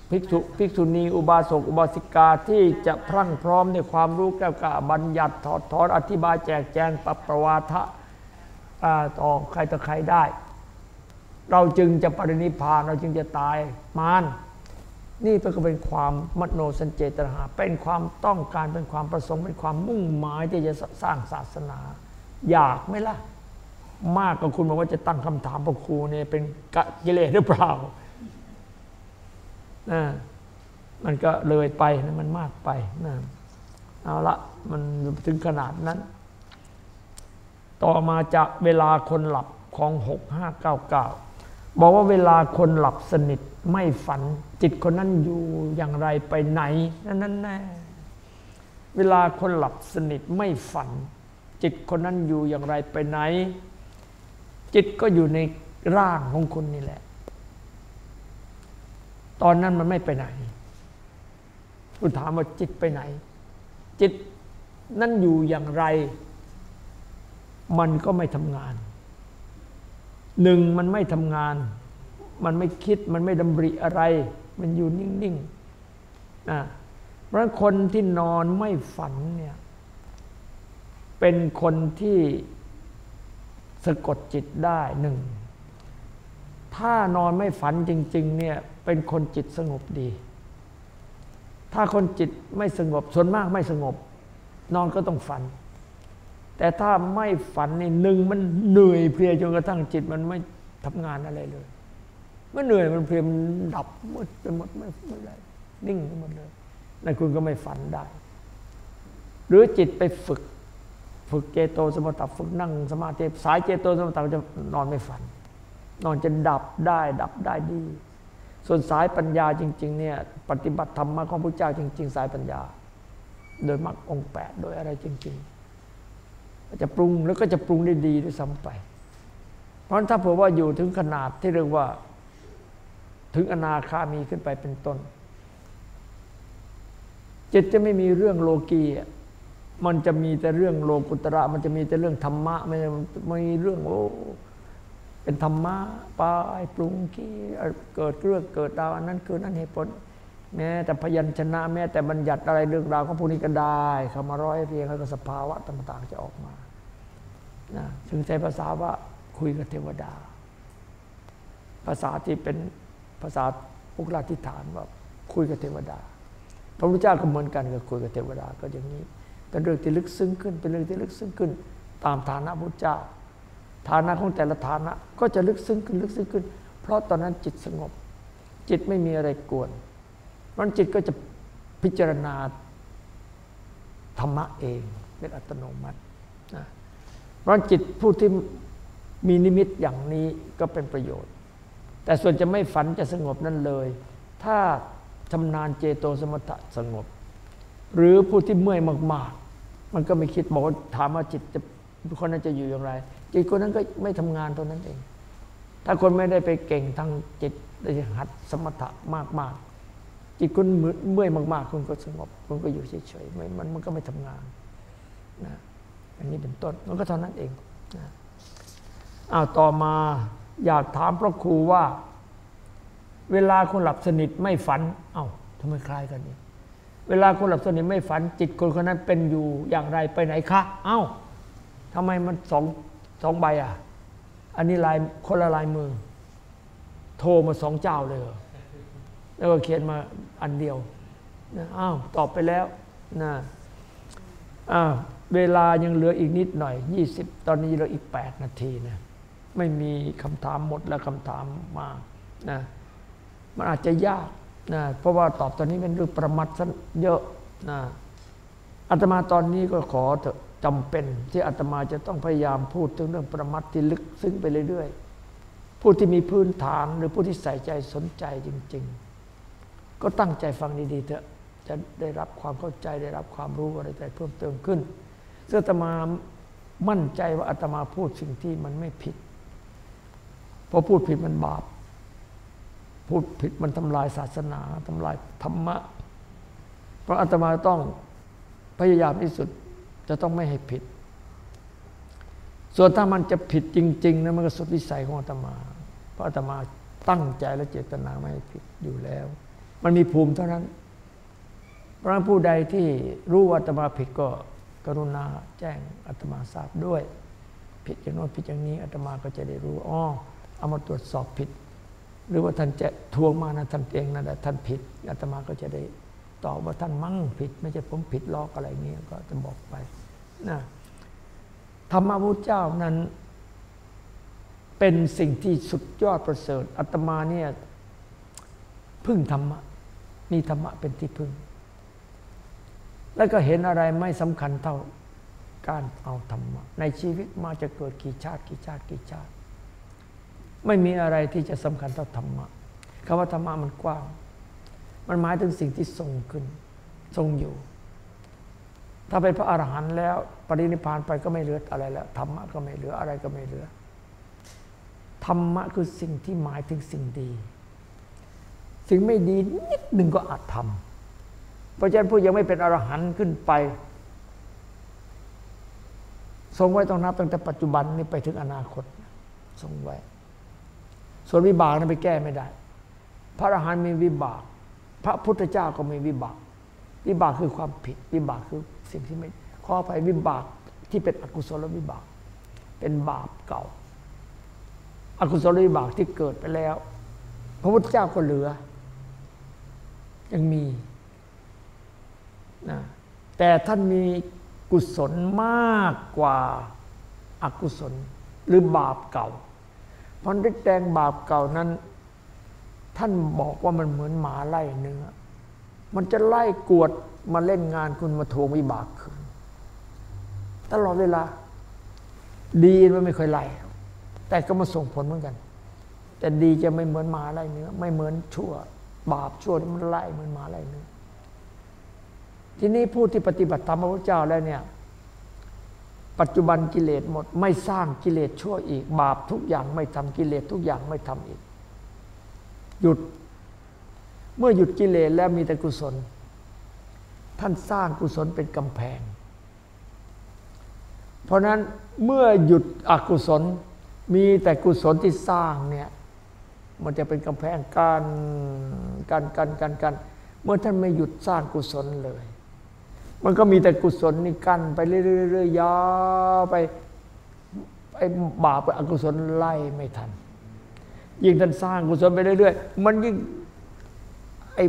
ภิกษุภิกษุณีอุบาสกอุบาสิกาที่จะพรั่งพร้อมในความรู้แก้วกาบัญญัติถอดถอนอธิบายแจกแจงปรับประวาทะอ่าต่อใครต่อใครได้ เราจึงจะปรินิพพานเราจึงจะตายมาร นี่ก็เป็นความมโนสัญเจตนาเป็นความต้องการเป็นความประสงค์ เป็นความมุ่งหมายที่จะสร้างศาสนา อยากไหมล่ะ มากกว่าคุณบอกว่าจะตั้งคำถามพระครูเนี่ยเป็นกะกิเลสหรือเปล่านะมันก็เลยไปนะมันมากไปนะเอาละมันถึงขนาดนั้น ต่อมาจากเวลาคนหลับของหกห้าเก้าเก้าบอกว่าเวลาคนหลับสนิทไม่ฝัน จิตคนนั้นอยู่อย่างไรไปไหนนั่นแน่เวลาคนหลับสนิทไม่ฝัน จิตคนนั้นอยู่อย่างไรไปไหน จิตก็อยู่ในร่างของคุณนี่แหละ ตอนนั้นมันไม่ไปไหนคุณถามว่าจิตไปไหน จิตนั่นอยู่อย่างไร มันก็ไม่ทำงาน หนึ่งมันไม่ทำงาน มันไม่คิดมันไม่ดำริอะไร มันอยู่นิ่งๆนะเพราะคนที่นอนไม่ฝันเนี่ยเป็นคนที่สะกดจิตได้หนึ่ง ถ้านอนไม่ฝันจริง ๆ เนี่ยเป็นคนจิตสงบดี ถ้าคนจิตไม่สงบส่วนมากไม่สงบ นอนก็ต้องฝัน แต่ถ้าไม่ฝันนี่หนึ่งมันเหนื่อยเพลียจนกระทั่งจิตมันไม่ทำงานอะไรเลย มันเหนื่อยมันเพลียมันดับมืดไปหมดไม่ไม่ได้นิ่งไปหมดเลยนั่นคุณก็ไม่ฝันได้ หรือจิตไปฝึก ฝึกเจโตสมถะฝึกนั่งสมาธิสายเจโตสมถะจะนอนไม่ฝัน นอนจะดับได้ ดับได้ดี ส่วนสายปัญญาจริง ๆ เนี่ย ปฏิบัติธรรมะของพระเจ้าจริง ๆ สายปัญญา โดยมรรคองแปดโดยอะไรจริง ๆ จะปรุงแล้วก็จะปรุงได้ดีด้วยซ้ำไป เพราะถ้าเผื่อว่าอยู่ถึงขนาดที่เรียกว่า ถึงอนาคามีขึ้นไปเป็นต้น จิตจะไม่มีเรื่องโลกีมันจะมีแต่เรื่องโลกุตระ มันจะมีแต่เรื่องธรรมะไม่ไม่มีเรื่องโอ้เป็นธรรมะปายปรุงกี้เกิดเรื่องเกิดดาวอันนั้นคือนั้นเหตุผลแม้แต่พยัญชนะแม้แต่บัญญัติอะไรเรื่องราวของพวกนี้ก็ได้คำมาร้อยเรียงแล้วก็สภาวะต่างๆจะออกมานะถึงใช้ภาษาว่าคุยกับเทวดา ภาษาที่เป็น ภาษาอุกราธิฐานว่าคุยกับเทวดา พระพุทธเจ้าก็เหมือนกันกับคุยกับเทวดาก็อย่างนี้เป็นเรื่องที่ลึกซึ้งขึ้น เป็นเรื่องที่ลึกซึ้งขึ้น ตามฐานะพุทธเจ้า ฐานะของแต่ละฐานะก็จะลึกซึ้งขึ้นลึกซึ้งขึ้น เพราะตอนนั้นจิตสงบ จิตไม่มีอะไรกวนมันจิตก็จะพิจารณาธรรมะเองเป็นอัตโนมัตินะเพราะจิตผู้ที่มีนิมิตอย่างนี้ก็เป็นประโยชน์ แต่ส่วนจะไม่ฝันจะสงบนั่นเลย ถ้าชำนาญเจโตสมถะสงบ หรือผู้ที่เมื่อยมาก ๆ มันก็ไม่คิดบอกว่าถามว่าจิตจะคนนั้นจะอยู่อย่างไร จิตคนนั้นก็ไม่ทำงานเท่านั้นเอง ถ้าคนไม่ได้ไปเก่งทางจิตได้หัดสมถะมากๆ จิตคุณเมื่อยมาก ๆ คุณก็สงบ คุณก็อยู่เฉยๆไม่มันมันก็ไม่ทำงานนะอันนี้เป็นต้นมันก็เท่านั้นเองนะอ้าวต่อมา อยากถามพระครูว่า เวลาคนหลับสนิทไม่ฝัน เอา้าทำไมคล้ายกันนี่เวลาคนหลับสนิทไม่ฝัน จิตคนคนนั้นเป็นอยู่อย่างไรไปไหนคะ เอา้าทำไมมันสองสองใบอะ อันนี้ลายคนละลายมือ โทรมาสองเจ้าเลยเหรอแล้วก็เขียนมาอันเดียวนะอ้าวตอบไปแล้วนะอ้าวเวลายังเหลืออีกนิดหน่อย 20 ตอนนี้เหลืออีก 8 นาทีนะ ไม่มีคำถามหมดแล้วคำถามมานะมันอาจจะยากนะเพราะว่าตอบตอนนี้เป็นเรื่องประมัดซะเยอะนะอาตมาตอนนี้ก็ขอเถอะจำเป็นที่อาตมาจะต้องพยายามพูดถึงเรื่องประมัดที่ลึกซึ้งไปเรื่อยๆ ผู้ที่มีพื้นฐานหรือผู้ที่ใส่ใจสนใจจริง ๆ ก็ตั้งใจฟังดีๆเถอะจะได้รับความเข้าใจได้รับความรู้อะไรใจเพิ่มเติมขึ้นซึ่งอาตมามั่นใจว่าอาตมาพูดสิ่งที่มันไม่ผิด พอพูดผิดมันบาป พูดผิดมันทำลายศาสนาทำลายธรรมะ เพราะอาตมาต้องพยายามที่สุดจะต้องไม่ให้ผิด ส่วนถ้ามันจะผิดจริงๆนะมันก็สุดวิสัยของอาตมา เพราะอาตมาตั้งใจและเจตนาไม่ให้ผิดอยู่แล้ว มันมีภูมิเท่านั้น เพราะผู้ใดที่รู้ว่าอาตมาผิดก็กรุณาแจ้งอาตมาทราบด้วย ผิดอย่างโน้นผิดอย่างนี้อาตมาก็จะได้รู้อ๋อ เอามาตรวจสอบผิด หรือว่าท่านจะทวงมานะท่านเองนั่นแหละท่านผิดอาตมาก็จะได้ตอบว่าท่านมั่งผิด ไม่ใช่ผมผิดลอกอะไรเงี้ยก็จะบอกไปนะธรรมพุทธเจ้านั้น เป็นสิ่งที่สุดยอดประเสริฐอาตมาเนี่ยพึ่งธรรมะมีธรรมะเป็นที่พึ่ง แล้วก็เห็นอะไรไม่สำคัญเท่าการเอาธรรมะ ในชีวิตมาจะเกิดกี่ชาติกี่ชาติกี่ชาติ ไม่มีอะไรที่จะสำคัญเท่าธรรมะคำว่าธรรมะมันกว้าง มันหมายถึงสิ่งที่ทรงขึ้น ทรงอยู่ ถ้าเป็นพระอรหันต์แล้ว ปรินิพานไปก็ไม่เหลืออะไรแล้วธรรมะก็ไม่เหลืออะไรก็ไม่เหลือธรรมะคือสิ่งที่หมายถึงสิ่งดี สิ่งไม่ดีนิดหนึ่งก็อาจทำเพราะฉะนั้นผู้ยังไม่เป็นอรหันต์ขึ้นไป ทรงไว้ต้องนับตั้งแต่ปัจจุบันนี้ไปถึงอนาคตทรงไว้ ส่วนวิบากนั้นไปแก้ไม่ได้ พระอรหันต์มีวิบาก พระพุทธเจ้าก็มีวิบาก วิบากคือความผิด วิบากคือสิ่งที่ไม่ขอไปวิบากที่เป็นอกุศลวิบาก เป็นบาปเก่า อกุศลวิบากที่เกิดไปแล้ว พระพุทธเจ้าก็เหลือ ยังมีนะแต่ท่านมีกุศลมากกว่าอากุศลหรือบาปเก่า เพราะฤทธิ์แดงบาปเก่านั้น ท่านบอกว่ามันเหมือนหมาไล่เนื้อ มันจะไล่กวดมาเล่นงานคุณมาทวงวิบากคืนตลอดเวลา ดีมันไม่เคยไล่ แต่ก็มาส่งผลเหมือนกัน แต่ดีจะไม่เหมือนหมาไล่เนื้อ ไม่เหมือนชั่ว บาปชั่วมันไล่เหมือนหมาไล่เนื้อ ทีนี้ผู้ที่ปฏิบัติธรรมพระพุทธเจ้าแล้วเนี่ย ปัจจุบันกิเลสหมด ไม่สร้างกิเลสชั่วอีก บาปทุกอย่างไม่ทำกิเลสทุกอย่างไม่ทำอีก หยุด เมื่อหยุดกิเลสแล้วมีแต่กุศล ท่านสร้างกุศลเป็นกำแพง เพราะนั้นเมื่อหยุดอกุศล มีแต่กุศลที่สร้างเนี่ยมันจะเป็นกำแพงกันกันกันกันกัน เมื่อท่านไม่หยุดสร้างกุศลเลย มันก็มีแต่กุศลนี่กั้นไปเรื่อยๆยาวไปไอ้บาปกับอกุศลไล่ไม่ทัน ยิ่งท่านสร้างกุศลไปเรื่อยๆมันยิ่งไอ้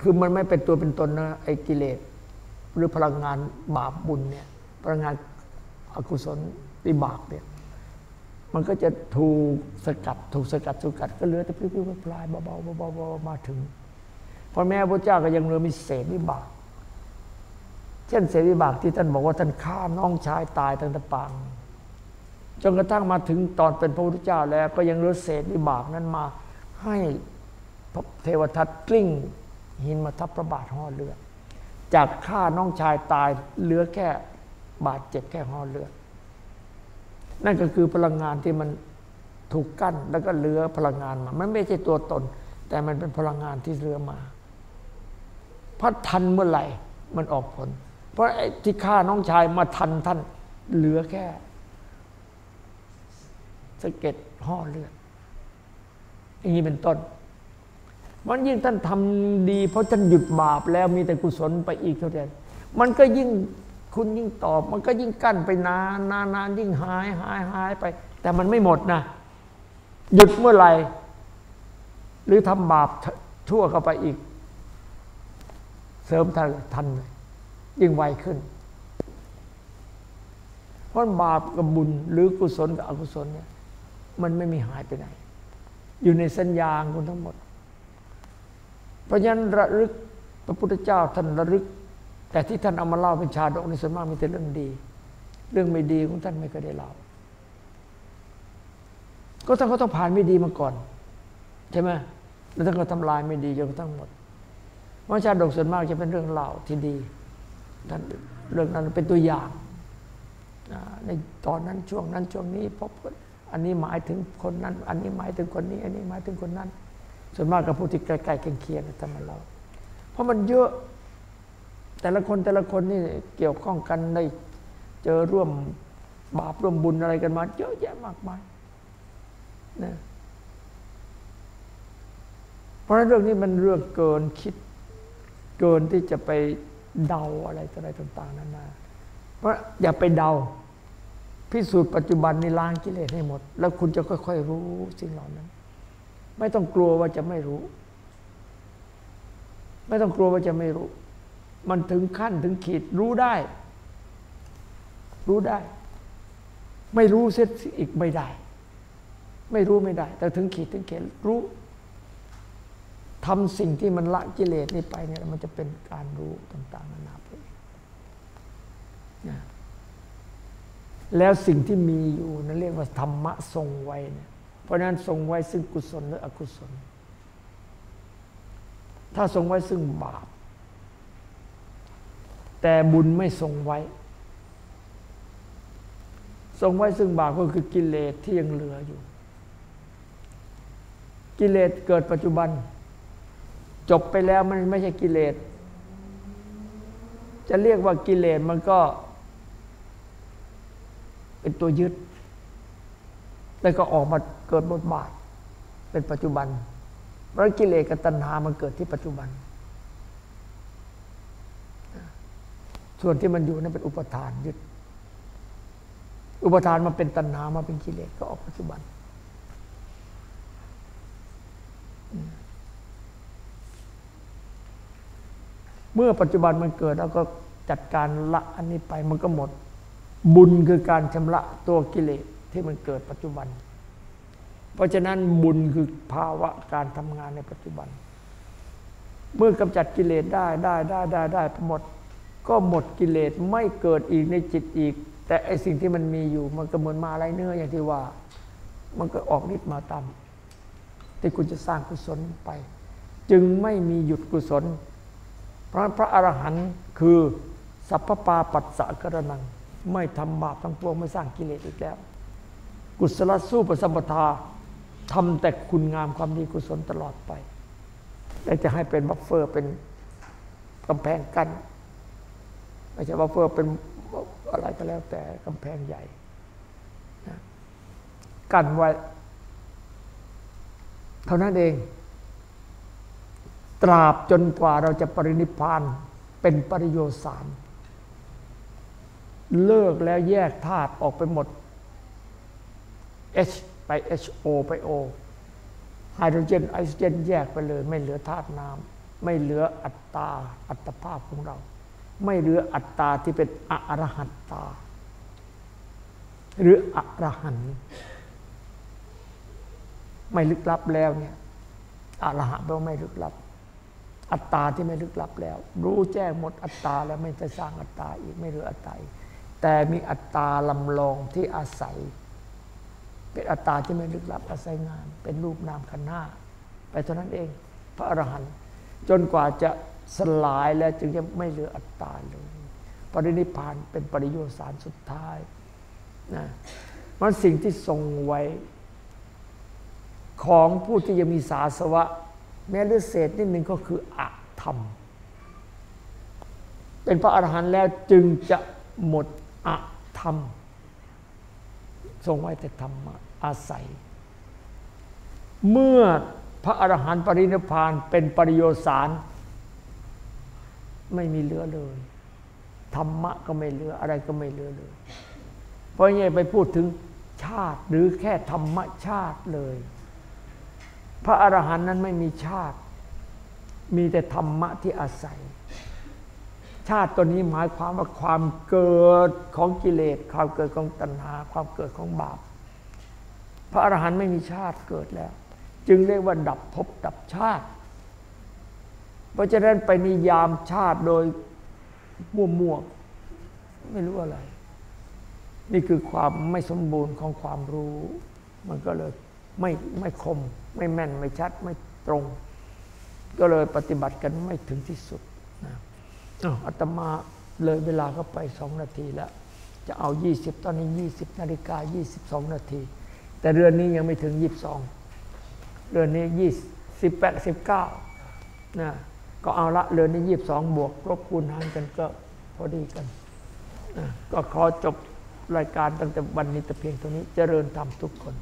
คือมันไม่เป็นตัวเป็นตนนะไอ้กิเลสหรือพลังงานบาปบุญเนี่ยพลังงานอกุศลวิบากเนี่ยมันก็จะถูกสกัด ถูกสกัดสกัดก็เหลือแต่พลิ้วๆพลายเบาๆเบาๆมาถึงพอแม่พระเจ้าก็ยังเหลือมีเศษวิบาก เช่นเศษวิบากที่ท่านบอกว่าท่านฆ่าน้องชายตายตั้งแต่ปางจนกระทั่งมาถึงตอนเป็นพระพุทธเจ้าแล้ว ก็ยังเหลือเศษวิบากนั้นมา ให้เทวทัตกลิ้ง หินมาทับพระบาทห่อเลือดจากฆ่าน้องชายตายเหลือแค่บาดเจ็บแค่ห่อเลือดนั่นก็คือพลังงานที่มันถูกกั้นแล้วก็เหลือพลังงานมา มันไม่ใช่ตัวตน แต่มันเป็นพลังงานที่เหลือมาพัดทันเมื่อไหร่มันออกผล เพราะที่ฆ่าน้องชายมาทันท่านเหลือแค่สะเก็ดห่อเลือดอย่างนี้เป็นต้นมันยิ่งท่านทำดี เพราะท่านหยุดบาปแล้วมีแต่กุศลไปอีกเท่านั้นมันก็ยิ่งคุณยิ่งตอบ มันก็ยิ่งกั้นไปนานนานนานยิ่งหายหายหายไป แต่มันไม่หมดนะ หยุดเมื่อไหร่ หรือทำบาปชั่วเข้าไปอีก เสริมทันทันเลย ยิ่งไวขึ้น เพราะบาปกับบุญหรือกุศลกับอกุศลเนี่ยมันไม่มีหายไปไหน อยู่ในสัญญาคุณทั้งหมด เพราะฉะนั้นระลึกพระพุทธเจ้าท่านระลึก แต่ที่ท่านเอามาเล่าเป็นชาดกในส่วนมากมีแต่เรื่องดี เรื่องไม่ดีของท่านไม่เคยได้เล่าก็ท่านเขาต้องผ่านไม่ดีมาก่อน ใช่ไหมแล้วท่านก็ทำลายไม่ดีจนทั้งหมดว่าชาดกส่วนมากจะเป็นเรื่องเล่าที่ดี ท่านเรื่องนั้นเป็นตัวอย่างในตอนนั้นช่วงนั้นช่วงนี้พบอันนี้หมายถึงคนนั้น อันนี้หมายถึงคนนี้ อันนี้หมายถึงคนนั้น ส่วนมากกับผู้ที่ใกล้ๆเคียงๆทำมาเรา เพราะมันเยอะแต่ละคนแต่ละคนนี่เกี่ยวข้องกันได้เจอร่วมบาปร่วมบุญอะไรกันมา เยอะแยะมากมายนะเพราะฉะนั้นเรื่องนี้มันเรื่องเกินคิด เกินที่จะไป เดาอะไรต่ออะไรต่าง ๆนานาเพราะอย่าไปเดา พิสูจน์ปัจจุบันนี่ล้างกิเลสให้หมด แล้วคุณจะค่อย ๆ รู้สิ่งเหล่านั้น ไม่ต้องกลัวว่าจะไม่รู้ ไม่ต้องกลัวว่าจะไม่รู้ มันถึงขั้นถึงขีดรู้ได้ รู้ได้ ไม่รู้เสียอีกไม่ได้ ไม่รู้ไม่ได้ แต่ถึงขีดถึงเขตรู้ ทำสิ่งที่มันละกิเลสนี่ไปเนี่ยมันจะเป็นการรู้ต่างๆนานาไปนะแล้วสิ่งที่มีอยู่นั่นเรียกว่าธรรมะทรงไว้เนี่ยเพราะนั้นทรงไว้ซึ่งกุศลหรืออกุศล ถ้าทรงไว้ซึ่งบาป แต่บุญไม่ทรงไว้ ทรงไว้ซึ่งบาปก็คือกิเลสที่ยังเหลืออยู่ กิเลสเกิดปัจจุบัน จบไปแล้วมันไม่ใช่กิเลส จะเรียกว่ากิเลสมันก็ เป็นตัวยึด แล้วก็ออกมาเกิดบทบาท เป็นปัจจุบันเพราะกิเลสกับตัณหามันเกิดที่ปัจจุบัน ส่วนที่มันอยู่นั้นเป็นอุปทานยึด อุปทานมาเป็นตัณหามาเป็นกิเลสก็ออกปัจจุบัน เมื่อปัจจุบันมันเกิดแล้วก็จัดการละอันนี้ไปมันก็หมด บุญคือการชำระตัวกิเลสที่มันเกิดปัจจุบัน เพราะฉะนั้นบุญคือภาวะการทำงานในปัจจุบัน เมื่อกำจัดกิเลสได้ได้ได้ได้ได้หมด ก็หมดกิเลสไม่เกิดอีกในจิตอีก แต่ไอสิ่งที่มันมีอยู่มันก็เหมือนมาไรเนื้ออย่างที่ว่า มันก็ออกฤทธิ์มาตามที่คุณจะสร้างกุศลไป จึงไม่มีหยุดกุศล เราะพระอรหันต์คือสัพพปาปัสสะ อะกะระณัง ไม่ทำบาปทั้งปวงไม่สร้างกิเลสอีกแล้ว กุสะลัสสูปะสัมปะทาทำแต่คุณงามความดีกุศลตลอดไปและจะให้เป็น buffer เป็นกำแพงกั้นไม่ใช่ buffer เป็นอะไรก็แล้วแต่กำแพงใหญ่กันไว้ เท่านั้นเอง ตราบจนกว่าเราจะปรินิพานเป็นปริโยสาร เลิกแล้วแยกธาตุออกไปหมด H ไป HO ไป O ไฮโดรเจนไอโอเจนแยกไปเลย ไม่เหลือธาตุน้ำไม่เหลืออัตตา อัตภาพของเรา ไม่เหลืออัตตาที่เป็นอรหัตตา หรืออรหันต์ไม่ลึกลับแล้วเนี่ยอรหันต์แปลว่าไม่ลึกลับ อัตตาที่ไม่ลึกลับแล้ว รู้แจ้งหมดอัตตาแล้วไม่จะสร้างอัตตาอีกไม่เหลืออัตตาแต่มีอัตตาลำลองที่อาศัย เป็นอัตตาที่ไม่ลึกลับอาศัยงาน เป็นรูปนามขันธ์ห้าไปเท่านั้นเอง พระอรหันต์จนกว่าจะสลายแล้วจึงจะไม่เหลืออัตตาเลยปรินิพพานเป็นปริโยสารสุดท้ายนะมันสิ่งที่ทรงไว้ ของผู้ที่ยังมีสาสวะ แม้เลือเศษนิดหนึ่งก็คืออธรรม เป็นพระอรหันต์แล้วจึงจะหมดอธรรม ทรงไว้แต่ธรรมะอาศัย เมื่อพระอรหันต์ปรินิพพานเป็นปริโยสาร ไม่มีเหลือเลย ธรรมะก็ไม่เหลืออะไรก็ไม่เหลือเลย เพราะงี้ไปพูดถึงชาติหรือแค่ธรรมชาติเลย พระอรหันต์นั้นไม่มีชาติ มีแต่ธรรมะที่อาศัย ชาติตัวนี้หมายความว่าความเกิดของกิเลส ความเกิดของตัณหา ความเกิดของบาป พระอรหันต์ไม่มีชาติเกิดแล้ว จึงเรียกว่าดับภพดับชาติ เพราะฉะนั้นไปนิยามชาติโดยมั่วๆไม่รู้อะไร นี่คือความไม่สมบูรณ์ของความรู้ มันก็เลยไม่ไม่คม ไม่แม่นไม่ชัดไม่ตรง ก็เลยปฏิบัติกันไม่ถึงที่สุดนะอ้าวอาตมาเลยเวลาก็ไปสองนาทีแล้ว จะเอา 20 ตอนนี้ 20นาฬิกา22 นาที แต่เรือนนี้ยังไม่ถึง 22 เรือนนี้20 18 19นะก็เอาละเรือนนี้ 22 บวกลบคูณหารกันก็พอดีกันนะก็ขอจบรายการตั้งแต่วันนี้แต่เพียงเท่านี้เจริญธรรมทุกคน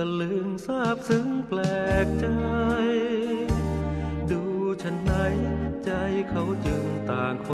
ตะลึงทราบซึ้งแปลกใจ ดูฉันไหนใจเขาจึงต่างคน